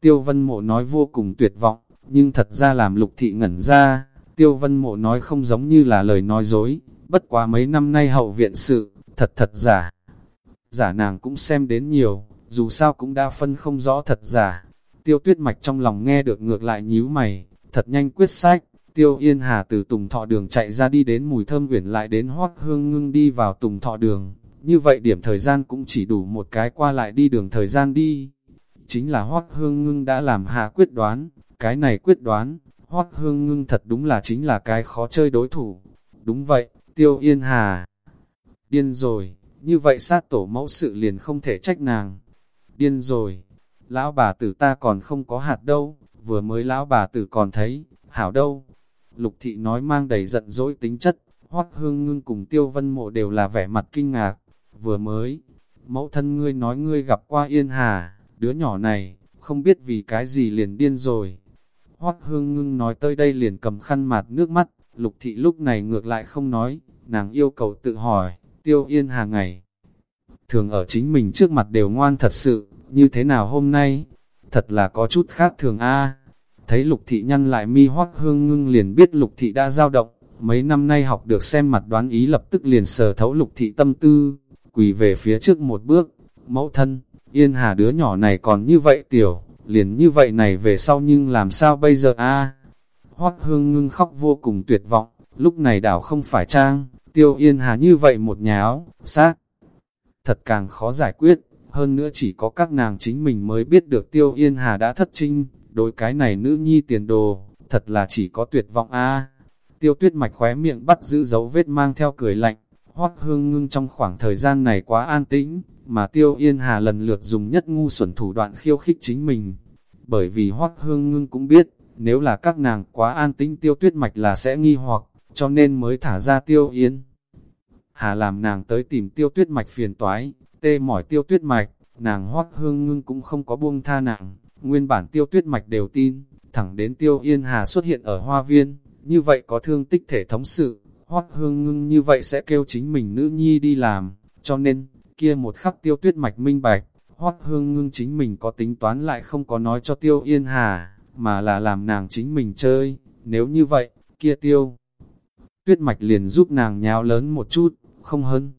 Tiêu vân mộ nói vô cùng tuyệt vọng, nhưng thật ra làm lục thị ngẩn ra, tiêu vân mộ nói không giống như là lời nói dối, bất quá mấy năm nay hậu viện sự, thật thật giả. Giả nàng cũng xem đến nhiều, dù sao cũng đã phân không rõ thật giả. Tiêu tuyết mạch trong lòng nghe được ngược lại nhíu mày, thật nhanh quyết sách, Tiêu Yên Hà từ Tùng Thọ Đường chạy ra đi đến mùi thơm uyển lại đến Hoác Hương Ngưng đi vào Tùng Thọ Đường, như vậy điểm thời gian cũng chỉ đủ một cái qua lại đi đường thời gian đi. Chính là Hoác Hương Ngưng đã làm hạ quyết đoán, cái này quyết đoán, Hoác Hương Ngưng thật đúng là chính là cái khó chơi đối thủ. Đúng vậy, Tiêu Yên Hà. Điên rồi, như vậy sát tổ mẫu sự liền không thể trách nàng. Điên rồi, lão bà tử ta còn không có hạt đâu, vừa mới lão bà tử còn thấy, hảo đâu. Lục thị nói mang đầy giận dỗi tính chất, hoắc hương ngưng cùng tiêu vân mộ đều là vẻ mặt kinh ngạc, vừa mới. Mẫu thân ngươi nói ngươi gặp qua yên hà, đứa nhỏ này, không biết vì cái gì liền điên rồi. Hoắc hương ngưng nói tới đây liền cầm khăn mặt nước mắt, lục thị lúc này ngược lại không nói, nàng yêu cầu tự hỏi, tiêu yên hà ngày. Thường ở chính mình trước mặt đều ngoan thật sự, như thế nào hôm nay? Thật là có chút khác thường a. Thấy lục thị nhăn lại mi hoắc hương ngưng liền biết lục thị đã dao động, mấy năm nay học được xem mặt đoán ý lập tức liền sờ thấu lục thị tâm tư, quỳ về phía trước một bước, mẫu thân, yên hà đứa nhỏ này còn như vậy tiểu, liền như vậy này về sau nhưng làm sao bây giờ a? Hoắc hương ngưng khóc vô cùng tuyệt vọng, lúc này đảo không phải trang, tiêu yên hà như vậy một nháo, xác. Thật càng khó giải quyết, hơn nữa chỉ có các nàng chính mình mới biết được tiêu yên hà đã thất trinh, đối cái này nữ nhi tiền đồ, thật là chỉ có tuyệt vọng a Tiêu tuyết mạch khóe miệng bắt giữ dấu vết mang theo cười lạnh, hoắc hương ngưng trong khoảng thời gian này quá an tĩnh, mà tiêu yên hà lần lượt dùng nhất ngu xuẩn thủ đoạn khiêu khích chính mình. Bởi vì hoắc hương ngưng cũng biết, nếu là các nàng quá an tĩnh tiêu tuyết mạch là sẽ nghi hoặc, cho nên mới thả ra tiêu yên. Hà làm nàng tới tìm tiêu tuyết mạch phiền toái, tê mỏi tiêu tuyết mạch, nàng hoắc hương ngưng cũng không có buông tha nàng, nguyên bản tiêu tuyết mạch đều tin, thẳng đến tiêu yên hà xuất hiện ở hoa viên, như vậy có thương tích thể thống sự, hoác hương ngưng như vậy sẽ kêu chính mình nữ nhi đi làm, cho nên, kia một khắc tiêu tuyết mạch minh bạch, hoác hương ngưng chính mình có tính toán lại không có nói cho tiêu yên hà, mà là làm nàng chính mình chơi, nếu như vậy, kia tiêu. Tuyết mạch liền giúp nàng nhào lớn một chút, không hơn.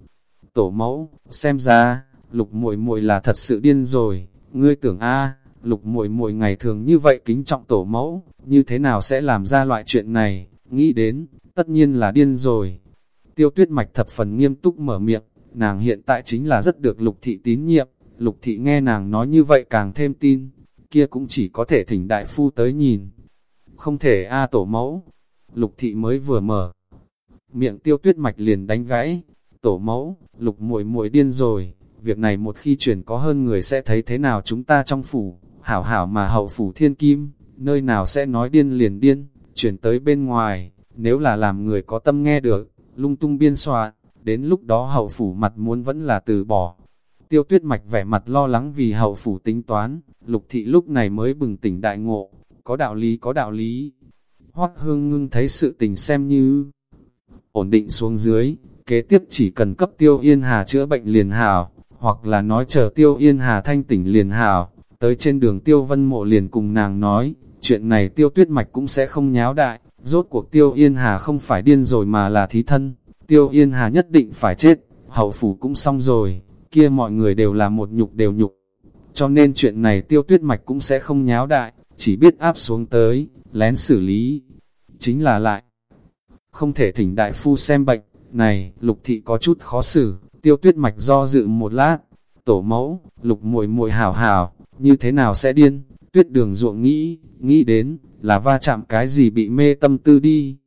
Tổ mẫu, xem ra, lục muội muội là thật sự điên rồi, ngươi tưởng a lục muội muội ngày thường như vậy kính trọng tổ mẫu, như thế nào sẽ làm ra loại chuyện này, nghĩ đến, tất nhiên là điên rồi. Tiêu tuyết mạch thập phần nghiêm túc mở miệng, nàng hiện tại chính là rất được lục thị tín nhiệm, lục thị nghe nàng nói như vậy càng thêm tin, kia cũng chỉ có thể thỉnh đại phu tới nhìn. Không thể a tổ mẫu, lục thị mới vừa mở. Miệng tiêu tuyết mạch liền đánh gãy, tổ mẫu, lục muội muội điên rồi, việc này một khi truyền có hơn người sẽ thấy thế nào chúng ta trong phủ, hảo hảo mà hậu phủ thiên kim, nơi nào sẽ nói điên liền điên, chuyển tới bên ngoài, nếu là làm người có tâm nghe được, lung tung biên soạn, đến lúc đó hậu phủ mặt muốn vẫn là từ bỏ. Tiêu tuyết mạch vẻ mặt lo lắng vì hậu phủ tính toán, lục thị lúc này mới bừng tỉnh đại ngộ, có đạo lý có đạo lý. Hoắc hương ngưng thấy sự tình xem như ổn định xuống dưới, kế tiếp chỉ cần cấp tiêu yên hà chữa bệnh liền hảo, hoặc là nói chờ tiêu yên hà thanh tỉnh liền hảo, tới trên đường tiêu vân mộ liền cùng nàng nói, chuyện này tiêu tuyết mạch cũng sẽ không nháo đại, rốt cuộc tiêu yên hà không phải điên rồi mà là thí thân, tiêu yên hà nhất định phải chết, hậu phủ cũng xong rồi, kia mọi người đều là một nhục đều nhục. Cho nên chuyện này tiêu tuyết mạch cũng sẽ không nháo đại, chỉ biết áp xuống tới, lén xử lý. Chính là lại, không thể thỉnh đại phu xem bệnh, này, lục thị có chút khó xử, tiêu tuyết mạch do dự một lát, tổ mẫu, lục muội muội hảo hảo, như thế nào sẽ điên, tuyết đường ruộng nghĩ, nghĩ đến, là va chạm cái gì bị mê tâm tư đi.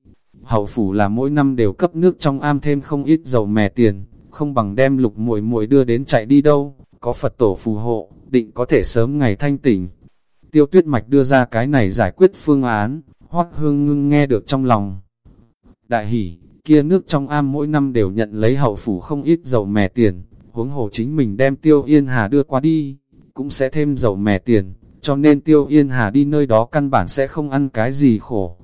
Hậu phủ là mỗi năm đều cấp nước trong am thêm không ít dầu mè tiền, không bằng đem lục muội muội đưa đến chạy đi đâu, có Phật tổ phù hộ, định có thể sớm ngày thanh tỉnh. Tiêu tuyết mạch đưa ra cái này giải quyết phương án, hoác hương ngưng nghe được trong lòng. Đại hỷ, kia nước trong am mỗi năm đều nhận lấy hậu phủ không ít dầu mè tiền, huống hồ chính mình đem tiêu yên hà đưa qua đi, cũng sẽ thêm dầu mè tiền, cho nên tiêu yên hà đi nơi đó căn bản sẽ không ăn cái gì khổ.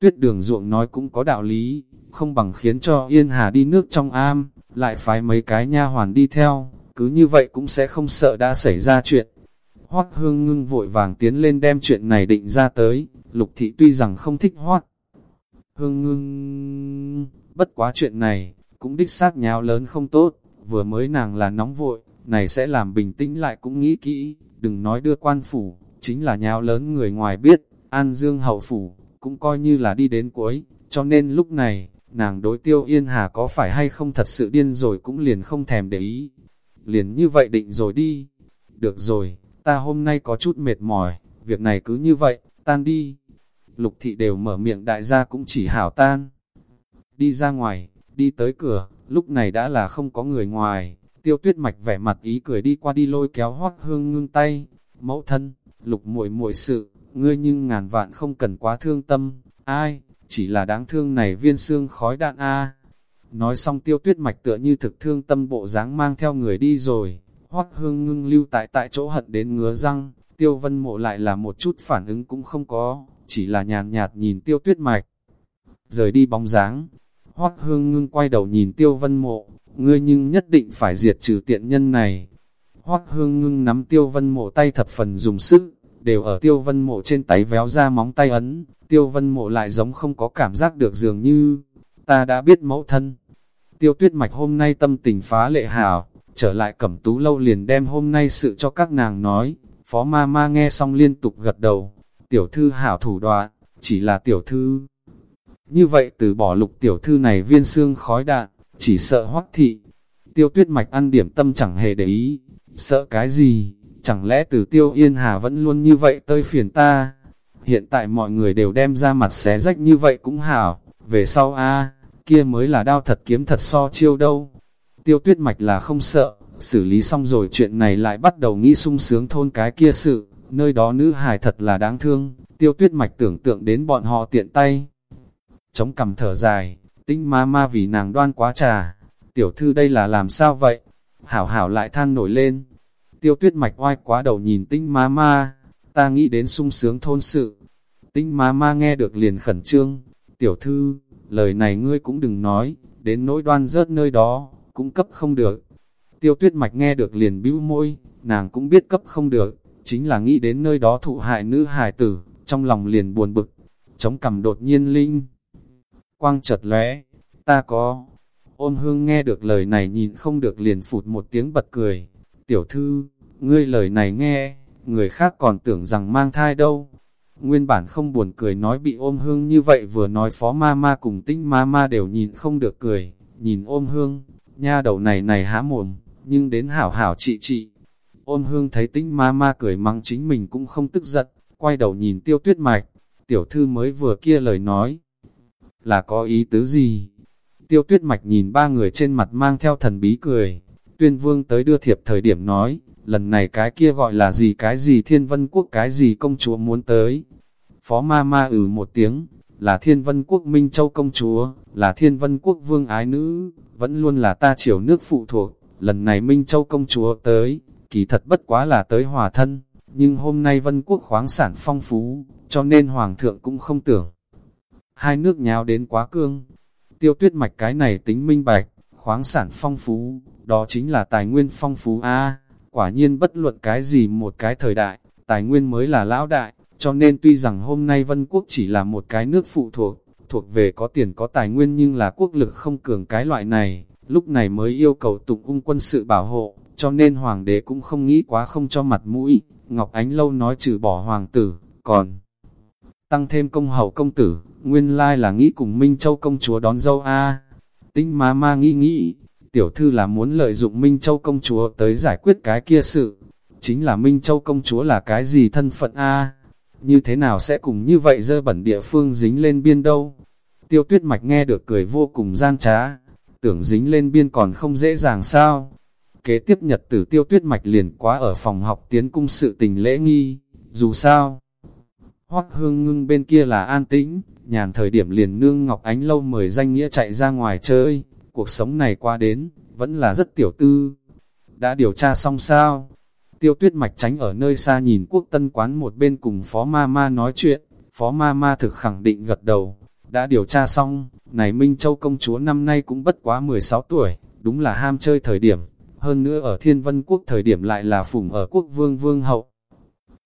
Tuyết đường ruộng nói cũng có đạo lý, không bằng khiến cho yên hà đi nước trong am, lại phái mấy cái nha hoàn đi theo, cứ như vậy cũng sẽ không sợ đã xảy ra chuyện. Hoác hương ngưng vội vàng tiến lên đem chuyện này định ra tới, lục thị tuy rằng không thích hoác. Hương ngưng, bất quá chuyện này, cũng đích xác nháo lớn không tốt, vừa mới nàng là nóng vội, này sẽ làm bình tĩnh lại cũng nghĩ kỹ, đừng nói đưa quan phủ, chính là nháo lớn người ngoài biết, an dương hậu phủ, cũng coi như là đi đến cuối, cho nên lúc này, nàng đối tiêu yên hà có phải hay không thật sự điên rồi cũng liền không thèm để ý. Liền như vậy định rồi đi. Được rồi, ta hôm nay có chút mệt mỏi, việc này cứ như vậy, tan đi. Lục thị đều mở miệng đại gia cũng chỉ hảo tan. Đi ra ngoài, đi tới cửa, lúc này đã là không có người ngoài. Tiêu tuyết mạch vẻ mặt ý cười đi qua đi lôi kéo hoác hương ngưng tay. Mẫu thân, lục muội muội sự, ngươi nhưng ngàn vạn không cần quá thương tâm. Ai, chỉ là đáng thương này viên xương khói đạn a Nói xong tiêu tuyết mạch tựa như thực thương tâm bộ dáng mang theo người đi rồi. Hoác hương ngưng lưu tại tại chỗ hận đến ngứa răng, tiêu vân mộ lại là một chút phản ứng cũng không có, chỉ là nhàn nhạt nhìn tiêu tuyết mạch. Rời đi bóng dáng, hoác hương ngưng quay đầu nhìn tiêu vân mộ, ngươi nhưng nhất định phải diệt trừ tiện nhân này. Hoác hương ngưng nắm tiêu vân mộ tay thập phần dùng sức, đều ở tiêu vân mộ trên tay véo ra móng tay ấn, tiêu vân mộ lại giống không có cảm giác được dường như, ta đã biết mẫu thân. Tiêu tuyết mạch hôm nay tâm tình phá lệ hảo, trở lại cẩm tú lâu liền đem hôm nay sự cho các nàng nói, phó ma ma nghe xong liên tục gật đầu, tiểu thư hảo thủ đoạn, chỉ là tiểu thư. Như vậy từ bỏ lục tiểu thư này viên xương khói đạn, chỉ sợ hoắc thị. Tiêu tuyết mạch ăn điểm tâm chẳng hề để ý, sợ cái gì, chẳng lẽ từ tiêu yên hà vẫn luôn như vậy tơi phiền ta. Hiện tại mọi người đều đem ra mặt xé rách như vậy cũng hảo, về sau a kia mới là đao thật kiếm thật so chiêu đâu. Tiêu tuyết mạch là không sợ, xử lý xong rồi chuyện này lại bắt đầu nghĩ sung sướng thôn cái kia sự, nơi đó nữ hài thật là đáng thương, tiêu tuyết mạch tưởng tượng đến bọn họ tiện tay. Chống cầm thở dài, tinh ma ma vì nàng đoan quá trà, tiểu thư đây là làm sao vậy? Hảo hảo lại than nổi lên, tiêu tuyết mạch oai quá đầu nhìn tinh ma ma, ta nghĩ đến sung sướng thôn sự. Tinh ma ma nghe được liền khẩn trương, tiểu thư, lời này ngươi cũng đừng nói, đến nỗi đoan rớt nơi đó, cũng cấp không được. Tiêu tuyết mạch nghe được liền bĩu môi, nàng cũng biết cấp không được, chính là nghĩ đến nơi đó thụ hại nữ hài tử, trong lòng liền buồn bực, chống cầm đột nhiên linh. Quang chật lóe, ta có, ôn hương nghe được lời này nhìn không được liền phụt một tiếng bật cười, tiểu thư, ngươi lời này nghe, người khác còn tưởng rằng mang thai đâu. Nguyên bản không buồn cười nói bị ôm hương như vậy vừa nói phó ma ma cùng tinh ma ma đều nhìn không được cười, nhìn ôm hương, nha đầu này này há mồm, nhưng đến hảo hảo chị chị. Ôm hương thấy tinh ma ma cười mắng chính mình cũng không tức giận, quay đầu nhìn tiêu tuyết mạch, tiểu thư mới vừa kia lời nói. Là có ý tứ gì? Tiêu tuyết mạch nhìn ba người trên mặt mang theo thần bí cười, tuyên vương tới đưa thiệp thời điểm nói, lần này cái kia gọi là gì cái gì thiên vân quốc cái gì công chúa muốn tới. Phó ma ma ử một tiếng, là thiên vân quốc Minh Châu công chúa, là thiên vân quốc vương ái nữ, vẫn luôn là ta triều nước phụ thuộc, lần này Minh Châu công chúa tới, kỳ thật bất quá là tới hòa thân, nhưng hôm nay vân quốc khoáng sản phong phú, cho nên hoàng thượng cũng không tưởng. Hai nước nhào đến quá cương, tiêu tuyết mạch cái này tính minh bạch, khoáng sản phong phú, đó chính là tài nguyên phong phú a. Quả nhiên bất luận cái gì một cái thời đại, tài nguyên mới là lão đại, cho nên tuy rằng hôm nay Vân Quốc chỉ là một cái nước phụ thuộc, thuộc về có tiền có tài nguyên nhưng là quốc lực không cường cái loại này, lúc này mới yêu cầu tụng ung quân sự bảo hộ, cho nên hoàng đế cũng không nghĩ quá không cho mặt mũi, Ngọc Ánh Lâu nói trừ bỏ hoàng tử, còn tăng thêm công hậu công tử, nguyên lai là nghĩ cùng Minh Châu công chúa đón dâu A. Tinh ma ma nghĩ nghĩ, tiểu thư là muốn lợi dụng Minh Châu công chúa tới giải quyết cái kia sự. Chính là Minh Châu công chúa là cái gì thân phận A? Như thế nào sẽ cùng như vậy dơ bẩn địa phương dính lên biên đâu? Tiêu tuyết mạch nghe được cười vô cùng gian trá, tưởng dính lên biên còn không dễ dàng sao? Kế tiếp nhật tử tiêu tuyết mạch liền quá ở phòng học tiến cung sự tình lễ nghi, dù sao. Hoắc hương ngưng bên kia là an tĩnh, nhàn thời điểm liền nương Ngọc Ánh Lâu mời danh nghĩa chạy ra ngoài chơi, cuộc sống này qua đến, vẫn là rất tiểu tư. Đã điều tra xong sao? Tiêu tuyết mạch tránh ở nơi xa nhìn quốc tân quán một bên cùng phó ma ma nói chuyện, phó ma ma thực khẳng định gật đầu. Đã điều tra xong, này Minh Châu công chúa năm nay cũng bất quá 16 tuổi, đúng là ham chơi thời điểm. Hơn nữa ở Thiên Vân Quốc thời điểm lại là phủng ở quốc vương vương hậu.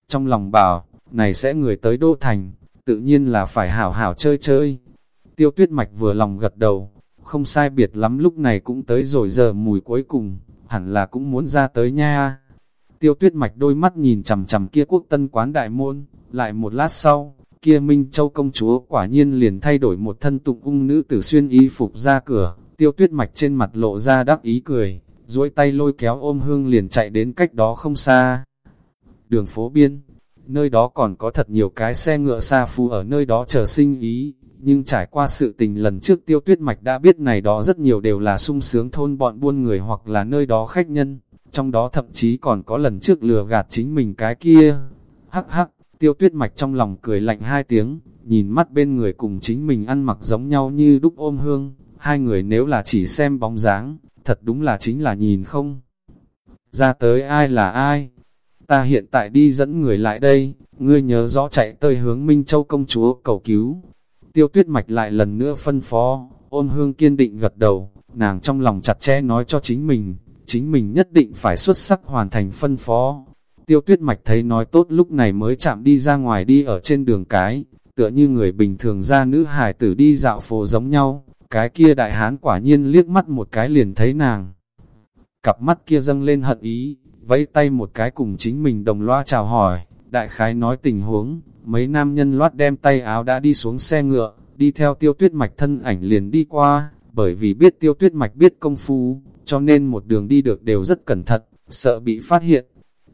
Trong lòng bảo, này sẽ người tới Đô Thành, tự nhiên là phải hảo hảo chơi chơi. Tiêu tuyết mạch vừa lòng gật đầu, không sai biệt lắm lúc này cũng tới rồi giờ mùi cuối cùng, hẳn là cũng muốn ra tới nha. Tiêu tuyết mạch đôi mắt nhìn chầm chầm kia quốc tân quán đại môn, lại một lát sau, kia Minh Châu công chúa quả nhiên liền thay đổi một thân tụng ung nữ tử xuyên y phục ra cửa, tiêu tuyết mạch trên mặt lộ ra đắc ý cười, duỗi tay lôi kéo ôm hương liền chạy đến cách đó không xa. Đường phố biên, nơi đó còn có thật nhiều cái xe ngựa xa phu ở nơi đó chờ sinh ý, nhưng trải qua sự tình lần trước tiêu tuyết mạch đã biết này đó rất nhiều đều là sung sướng thôn bọn buôn người hoặc là nơi đó khách nhân, trong đó thậm chí còn có lần trước lừa gạt chính mình cái kia. Hắc hắc, tiêu tuyết mạch trong lòng cười lạnh hai tiếng, nhìn mắt bên người cùng chính mình ăn mặc giống nhau như đúc ôm hương, hai người nếu là chỉ xem bóng dáng, thật đúng là chính là nhìn không. Ra tới ai là ai? Ta hiện tại đi dẫn người lại đây, ngươi nhớ rõ chạy tới hướng Minh Châu công chúa cầu cứu. Tiêu tuyết mạch lại lần nữa phân phó, ôn hương kiên định gật đầu, nàng trong lòng chặt chẽ nói cho chính mình, chính mình nhất định phải xuất sắc hoàn thành phân phó. Tiêu tuyết mạch thấy nói tốt lúc này mới chạm đi ra ngoài đi ở trên đường cái, tựa như người bình thường ra nữ hải tử đi dạo phố giống nhau, cái kia đại hán quả nhiên liếc mắt một cái liền thấy nàng. Cặp mắt kia dâng lên hận ý, vẫy tay một cái cùng chính mình đồng loa chào hỏi, đại khái nói tình huống, mấy nam nhân loát đem tay áo đã đi xuống xe ngựa, đi theo tiêu tuyết mạch thân ảnh liền đi qua, bởi vì biết tiêu tuyết mạch biết công phu, cho nên một đường đi được đều rất cẩn thận, sợ bị phát hiện.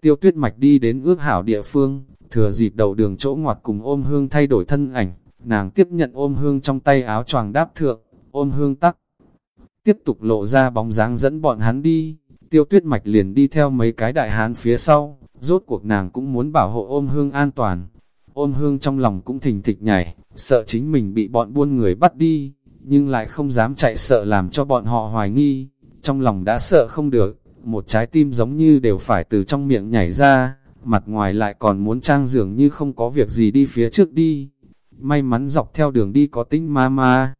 Tiêu tuyết mạch đi đến ước hảo địa phương, thừa dịp đầu đường chỗ ngoặt cùng ôm hương thay đổi thân ảnh, nàng tiếp nhận ôm hương trong tay áo choàng đáp thượng, ôm hương tắc. Tiếp tục lộ ra bóng dáng dẫn bọn hắn đi, tiêu tuyết mạch liền đi theo mấy cái đại hán phía sau, rốt cuộc nàng cũng muốn bảo hộ ôm hương an toàn. Ôm hương trong lòng cũng thình thịch nhảy, sợ chính mình bị bọn buôn người bắt đi, nhưng lại không dám chạy sợ làm cho bọn họ hoài nghi, trong lòng đã sợ không được, một trái tim giống như đều phải từ trong miệng nhảy ra, mặt ngoài lại còn muốn trang dường như không có việc gì đi phía trước đi. May mắn dọc theo đường đi có tính ma ma,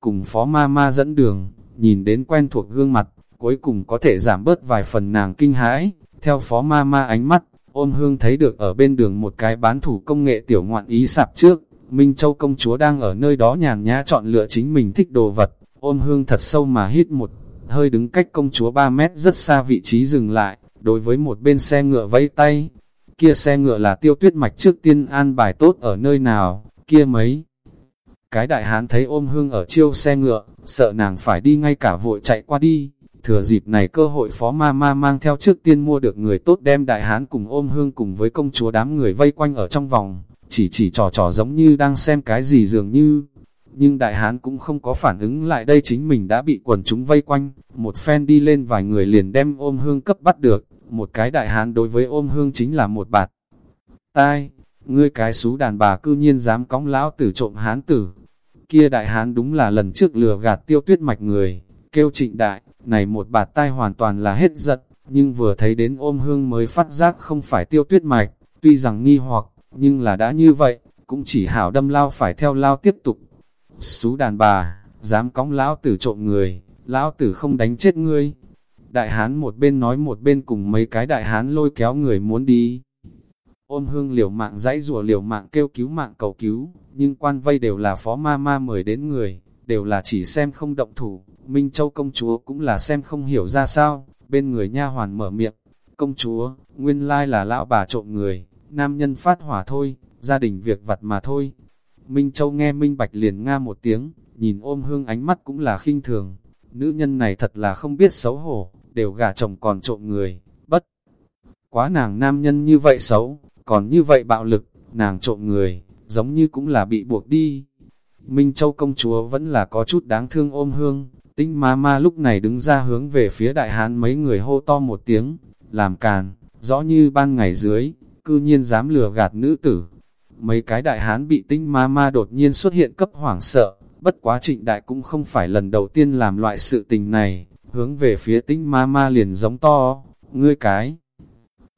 cùng phó ma ma dẫn đường, nhìn đến quen thuộc gương mặt, cuối cùng có thể giảm bớt vài phần nàng kinh hãi, theo phó ma ma ánh mắt, ôm hương thấy được ở bên đường một cái bán thủ công nghệ tiểu ngoạn ý sạp trước, Minh Châu công chúa đang ở nơi đó nhàn nhã chọn lựa chính mình thích đồ vật, ôm hương thật sâu mà hít một hơi đứng cách công chúa 3 mét rất xa vị trí dừng lại, đối với một bên xe ngựa vẫy tay, kia xe ngựa là tiêu tuyết mạch trước tiên an bài tốt ở nơi nào, kia mấy. Cái đại hán thấy ôm hương ở chiêu xe ngựa, sợ nàng phải đi ngay cả vội chạy qua đi, Thừa dịp này cơ hội phó ma ma mang theo trước tiên mua được người tốt đem đại hán cùng ôm hương cùng với công chúa đám người vây quanh ở trong vòng, chỉ chỉ trò trò giống như đang xem cái gì dường như. Nhưng đại hán cũng không có phản ứng lại đây chính mình đã bị quần chúng vây quanh, một phen đi lên vài người liền đem ôm hương cấp bắt được, một cái đại hán đối với ôm hương chính là một bạt. Tai, ngươi cái xú đàn bà cư nhiên dám cóng lão tử trộm hán tử. Kia đại hán đúng là lần trước lừa gạt tiêu tuyết mạch người, kêu trịnh đại, này một bạt tai hoàn toàn là hết giận, nhưng vừa thấy đến ôm hương mới phát giác không phải tiêu tuyết mạch, tuy rằng nghi hoặc, nhưng là đã như vậy, cũng chỉ hảo đâm lao phải theo lao tiếp tục. Xú đàn bà, dám cóng lão tử trộm người, lão tử không đánh chết ngươi. Đại hán một bên nói một bên cùng mấy cái đại hán lôi kéo người muốn đi. Ôm hương liều mạng dãy rùa liều mạng kêu cứu mạng cầu cứu, nhưng quan vây đều là phó ma ma mời đến người, đều là chỉ xem không động thủ, Minh Châu công chúa cũng là xem không hiểu ra sao, bên người nha hoàn mở miệng, công chúa, nguyên lai là lão bà trộm người, nam nhân phát hỏa thôi, gia đình việc vặt mà thôi. Minh Châu nghe Minh Bạch liền nga một tiếng, nhìn ôm hương ánh mắt cũng là khinh thường, nữ nhân này thật là không biết xấu hổ, đều gả chồng còn trộm người, bất. Quá nàng nam nhân như vậy xấu, còn như vậy bạo lực, nàng trộm người, giống như cũng là bị buộc đi. Minh Châu công chúa vẫn là có chút đáng thương ôm hương, Tinh ma ma lúc này đứng ra hướng về phía đại hán mấy người hô to một tiếng, làm càn, rõ như ban ngày dưới, cư nhiên dám lừa gạt nữ tử. Mấy cái đại hán bị tinh ma ma đột nhiên xuất hiện cấp hoảng sợ, bất quá trịnh đại cũng không phải lần đầu tiên làm loại sự tình này, hướng về phía tinh ma ma liền giống to, ngươi cái.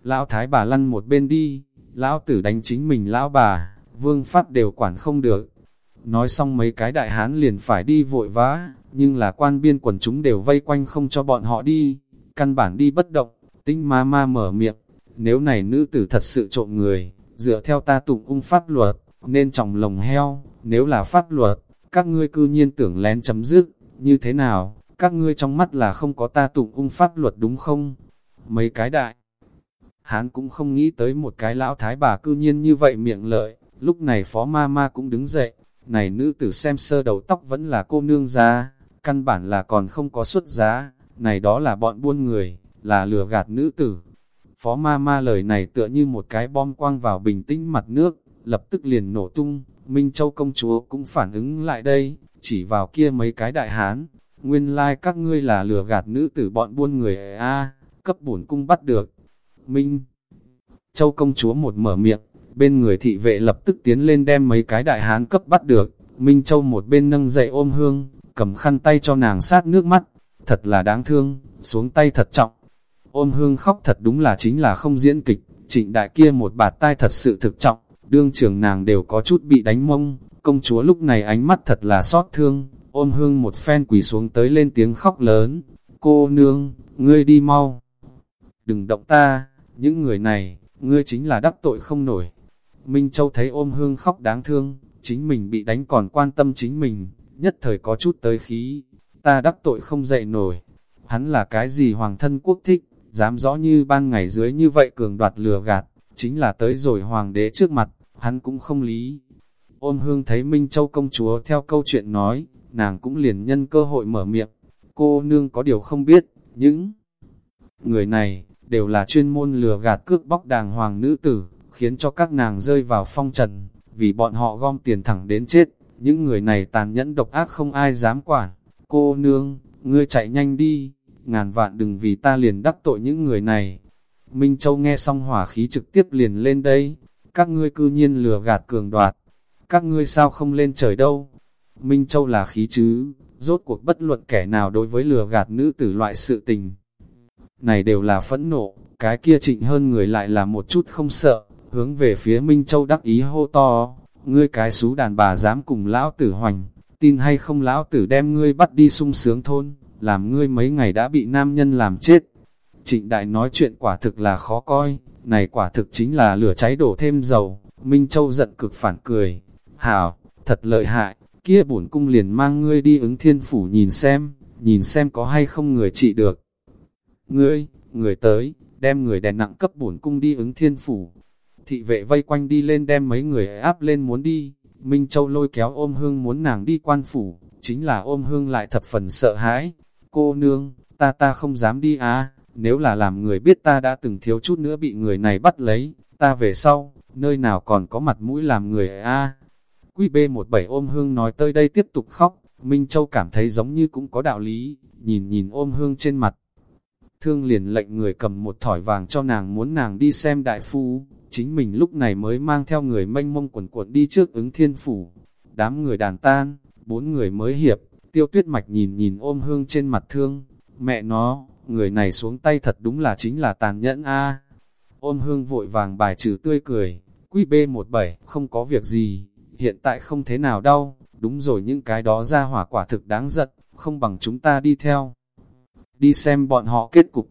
Lão thái bà lăn một bên đi, lão tử đánh chính mình lão bà, vương pháp đều quản không được. Nói xong mấy cái đại hán liền phải đi vội vã, nhưng là quan biên quần chúng đều vây quanh không cho bọn họ đi, căn bản đi bất động, tinh ma ma mở miệng, nếu này nữ tử thật sự trộm người, dựa theo ta tụng ung pháp luật, nên trọng lồng heo, nếu là pháp luật, các ngươi cư nhiên tưởng lén chấm dứt, như thế nào, các ngươi trong mắt là không có ta tụng ung pháp luật đúng không? Mấy cái đại, hắn cũng không nghĩ tới một cái lão thái bà cư nhiên như vậy miệng lợi, Lúc này phó ma ma cũng đứng dậy, này nữ tử xem sơ đầu tóc vẫn là cô nương giá, căn bản là còn không có xuất giá, này đó là bọn buôn người, là lừa gạt nữ tử. Phó ma ma lời này tựa như một cái bom quang vào bình tĩnh mặt nước, lập tức liền nổ tung, Minh Châu công chúa cũng phản ứng lại đây, chỉ vào kia mấy cái đại hán, nguyên lai like các ngươi là lừa gạt nữ tử bọn buôn người à, a cấp bổn cung bắt được. Minh Châu công chúa một mở miệng, bên người thị vệ lập tức tiến lên đem mấy cái đại hán cấp bắt được, Minh Châu một bên nâng dậy ôm hương, cầm khăn tay cho nàng sát nước mắt, thật là đáng thương, xuống tay thật trọng. Ôm hương khóc thật đúng là chính là không diễn kịch, trịnh đại kia một bạt tai thật sự thực trọng, đương trường nàng đều có chút bị đánh mông, công chúa lúc này ánh mắt thật là xót thương, ôm hương một phen quỳ xuống tới lên tiếng khóc lớn, cô nương, ngươi đi mau. Đừng động ta, những người này, ngươi chính là đắc tội không nổi. Minh Châu thấy ôm hương khóc đáng thương, chính mình bị đánh còn quan tâm chính mình, nhất thời có chút tới khí, ta đắc tội không dậy nổi. Hắn là cái gì hoàng thân quốc thích, dám rõ như ban ngày dưới như vậy cường đoạt lừa gạt, chính là tới rồi hoàng đế trước mặt, hắn cũng không lý. Ôm hương thấy Minh Châu công chúa theo câu chuyện nói, nàng cũng liền nhân cơ hội mở miệng. Cô nương có điều không biết, những người này, đều là chuyên môn lừa gạt cướp bóc đàng hoàng nữ tử, khiến cho các nàng rơi vào phong trần, vì bọn họ gom tiền thẳng đến chết. Những người này tàn nhẫn độc ác không ai dám quản. Cô nương, ngươi chạy nhanh đi, ngàn vạn đừng vì ta liền đắc tội những người này. Minh Châu nghe xong hỏa khí trực tiếp liền lên đây, các ngươi cư nhiên lừa gạt cường đoạt, các ngươi sao không lên trời đâu. Minh Châu là khí chứ, rốt cuộc bất luận kẻ nào đối với lừa gạt nữ tử loại sự tình. Này đều là phẫn nộ, cái kia trịnh hơn người lại là một chút không sợ, hướng về phía Minh Châu đắc ý hô to, ngươi cái xú đàn bà dám cùng lão tử hoành, tin hay không lão tử đem ngươi bắt đi sung sướng thôn, làm ngươi mấy ngày đã bị nam nhân làm chết. Trịnh đại nói chuyện quả thực là khó coi, này quả thực chính là lửa cháy đổ thêm dầu, Minh Châu giận cực phản cười, hảo, thật lợi hại, kia bổn cung liền mang ngươi đi ứng thiên phủ nhìn xem, nhìn xem có hay không người trị được. Ngươi, người tới, đem người đèn nặng cấp bổn cung đi ứng thiên phủ. Thị vệ vây quanh đi lên đem mấy người áp lên muốn đi, Minh Châu lôi kéo ôm hương muốn nàng đi quan phủ, chính là ôm hương lại thập phần sợ hãi. Cô nương, ta ta không dám đi à, nếu là làm người biết ta đã từng thiếu chút nữa bị người này bắt lấy, ta về sau, nơi nào còn có mặt mũi làm người a à. Quy B17 ôm hương nói tới đây tiếp tục khóc, Minh Châu cảm thấy giống như cũng có đạo lý, nhìn nhìn ôm hương trên mặt. Thương liền lệnh người cầm một thỏi vàng cho nàng muốn nàng đi xem đại phu, chính mình lúc này mới mang theo người mênh mông quần cuộn đi trước ứng thiên phủ. Đám người đàn tan, bốn người mới hiệp, tiêu tuyết mạch nhìn nhìn ôm hương trên mặt thương, mẹ nó, người này xuống tay thật đúng là chính là tàn nhẫn a. Ôm hương vội vàng bài trừ tươi cười, quy B17, không có việc gì, hiện tại không thế nào đau, đúng rồi những cái đó ra hỏa quả thực đáng giận, không bằng chúng ta đi theo. Đi xem bọn họ kết cục.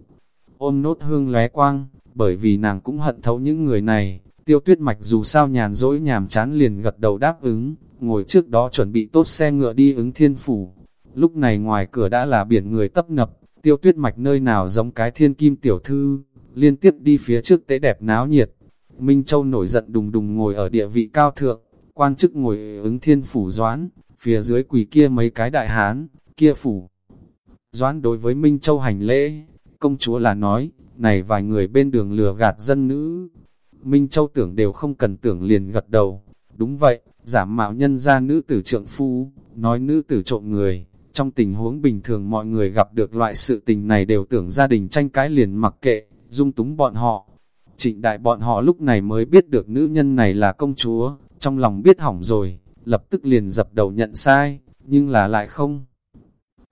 Ôm nốt hương lóe quang, bởi vì nàng cũng hận thấu những người này, tiêu tuyết mạch dù sao nhàn dỗi nhàm chán liền gật đầu đáp ứng, ngồi trước đó chuẩn bị tốt xe ngựa đi ứng thiên phủ. Lúc này ngoài cửa đã là biển người tấp nập, tiêu tuyết mạch nơi nào giống cái thiên kim tiểu thư, liên tiếp đi phía trước tế đẹp náo nhiệt. Minh Châu nổi giận đùng đùng ngồi ở địa vị cao thượng, quan chức ngồi ứng thiên phủ doán, phía dưới quỳ kia mấy cái đại hán, kia phủ. Doán đối với Minh Châu hành lễ, công chúa là nói, này vài người bên đường lừa gạt dân nữ. Minh Châu tưởng đều không cần tưởng liền gật đầu. Đúng vậy, giả mạo nhân ra nữ tử trượng phu, nói nữ tử trộm người. Trong tình huống bình thường mọi người gặp được loại sự tình này đều tưởng gia đình tranh cãi liền mặc kệ, dung túng bọn họ. Trịnh đại bọn họ lúc này mới biết được nữ nhân này là công chúa, trong lòng biết hỏng rồi, lập tức liền dập đầu nhận sai, nhưng là lại không.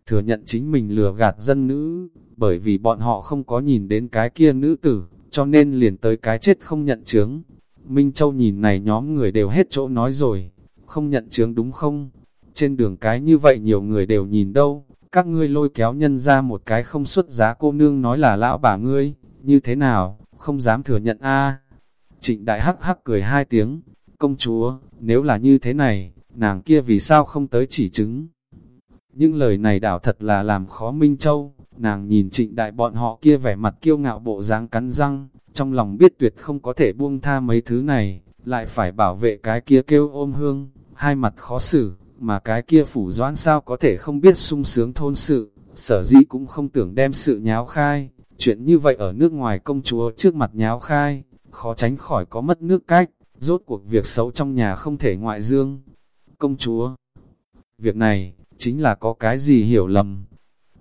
Thừa nhận chính mình lừa gạt dân nữ, bởi vì bọn họ không có nhìn đến cái kia nữ tử, cho nên liền tới cái chết không nhận chướng. Minh Châu nhìn này nhóm người đều hết chỗ nói rồi, không nhận chướng đúng không? Trên đường cái như vậy nhiều người đều nhìn đâu, các ngươi lôi kéo nhân ra một cái không xuất giá cô nương nói là lão bà ngươi, như thế nào, không dám thừa nhận a Trịnh đại hắc hắc cười hai tiếng, công chúa, nếu là như thế này, nàng kia vì sao không tới chỉ chứng? Những lời này đảo thật là làm khó Minh Châu, nàng nhìn trịnh đại bọn họ kia vẻ mặt kiêu ngạo bộ dáng cắn răng, trong lòng biết tuyệt không có thể buông tha mấy thứ này, lại phải bảo vệ cái kia kêu ôm hương, hai mặt khó xử, mà cái kia phủ doãn sao có thể không biết sung sướng thôn sự, sở dĩ cũng không tưởng đem sự nháo khai, chuyện như vậy ở nước ngoài công chúa trước mặt nháo khai, khó tránh khỏi có mất nước cách, rốt cuộc việc xấu trong nhà không thể ngoại dương. Công chúa, việc này, chính là có cái gì hiểu lầm.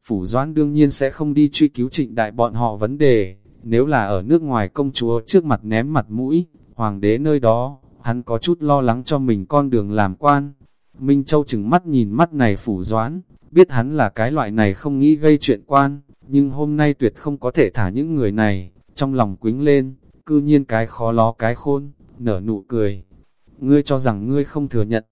Phủ Doãn đương nhiên sẽ không đi truy cứu trịnh đại bọn họ vấn đề, nếu là ở nước ngoài công chúa trước mặt ném mặt mũi, hoàng đế nơi đó, hắn có chút lo lắng cho mình con đường làm quan. Minh Châu chừng mắt nhìn mắt này Phủ Doãn, biết hắn là cái loại này không nghĩ gây chuyện quan, nhưng hôm nay tuyệt không có thể thả những người này, trong lòng quính lên, cư nhiên cái khó ló cái khôn, nở nụ cười. Ngươi cho rằng ngươi không thừa nhận.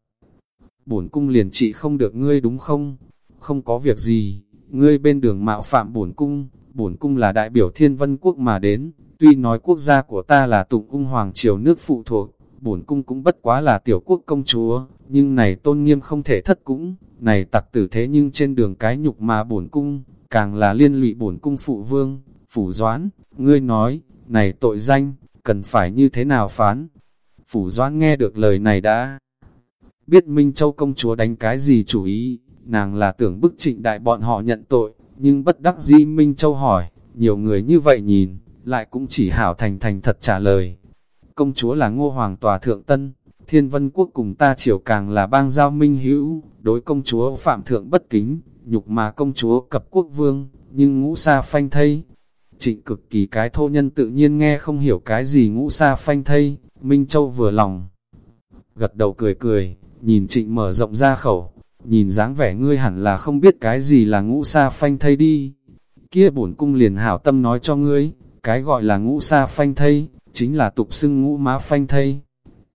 Bổn cung liền trị không được ngươi đúng không? Không có việc gì, ngươi bên đường mạo phạm bổn cung, bổn cung là đại biểu thiên vân quốc mà đến, tuy nói quốc gia của ta là tụng ung hoàng triều nước phụ thuộc, bổn cung cũng bất quá là tiểu quốc công chúa, nhưng này tôn nghiêm không thể thất cũng, này tặc tử thế nhưng trên đường cái nhục mà bổn cung, càng là liên lụy bổn cung phụ vương, phủ doãn, ngươi nói, này tội danh, cần phải như thế nào phán? Phủ doãn nghe được lời này đã biết Minh Châu công chúa đánh cái gì chủ ý, nàng là tưởng bức trịnh đại bọn họ nhận tội, nhưng bất đắc dĩ Minh Châu hỏi, nhiều người như vậy nhìn, lại cũng chỉ hảo thành thành thật trả lời. Công chúa là ngô hoàng tòa thượng tân, thiên vân quốc cùng ta triều càng là bang giao minh hữu, đối công chúa phạm thượng bất kính, nhục mà công chúa cập quốc vương, nhưng ngũ sa phanh thây. Trịnh cực kỳ cái thô nhân tự nhiên nghe không hiểu cái gì ngũ sa phanh thây, Minh Châu vừa lòng. Gật đầu cười cười, nhìn trịnh mở rộng ra khẩu, nhìn dáng vẻ ngươi hẳn là không biết cái gì là ngũ sa phanh thây đi. Kia bổn cung liền hảo tâm nói cho ngươi, cái gọi là ngũ sa phanh thây, chính là tục xưng ngũ má phanh thây.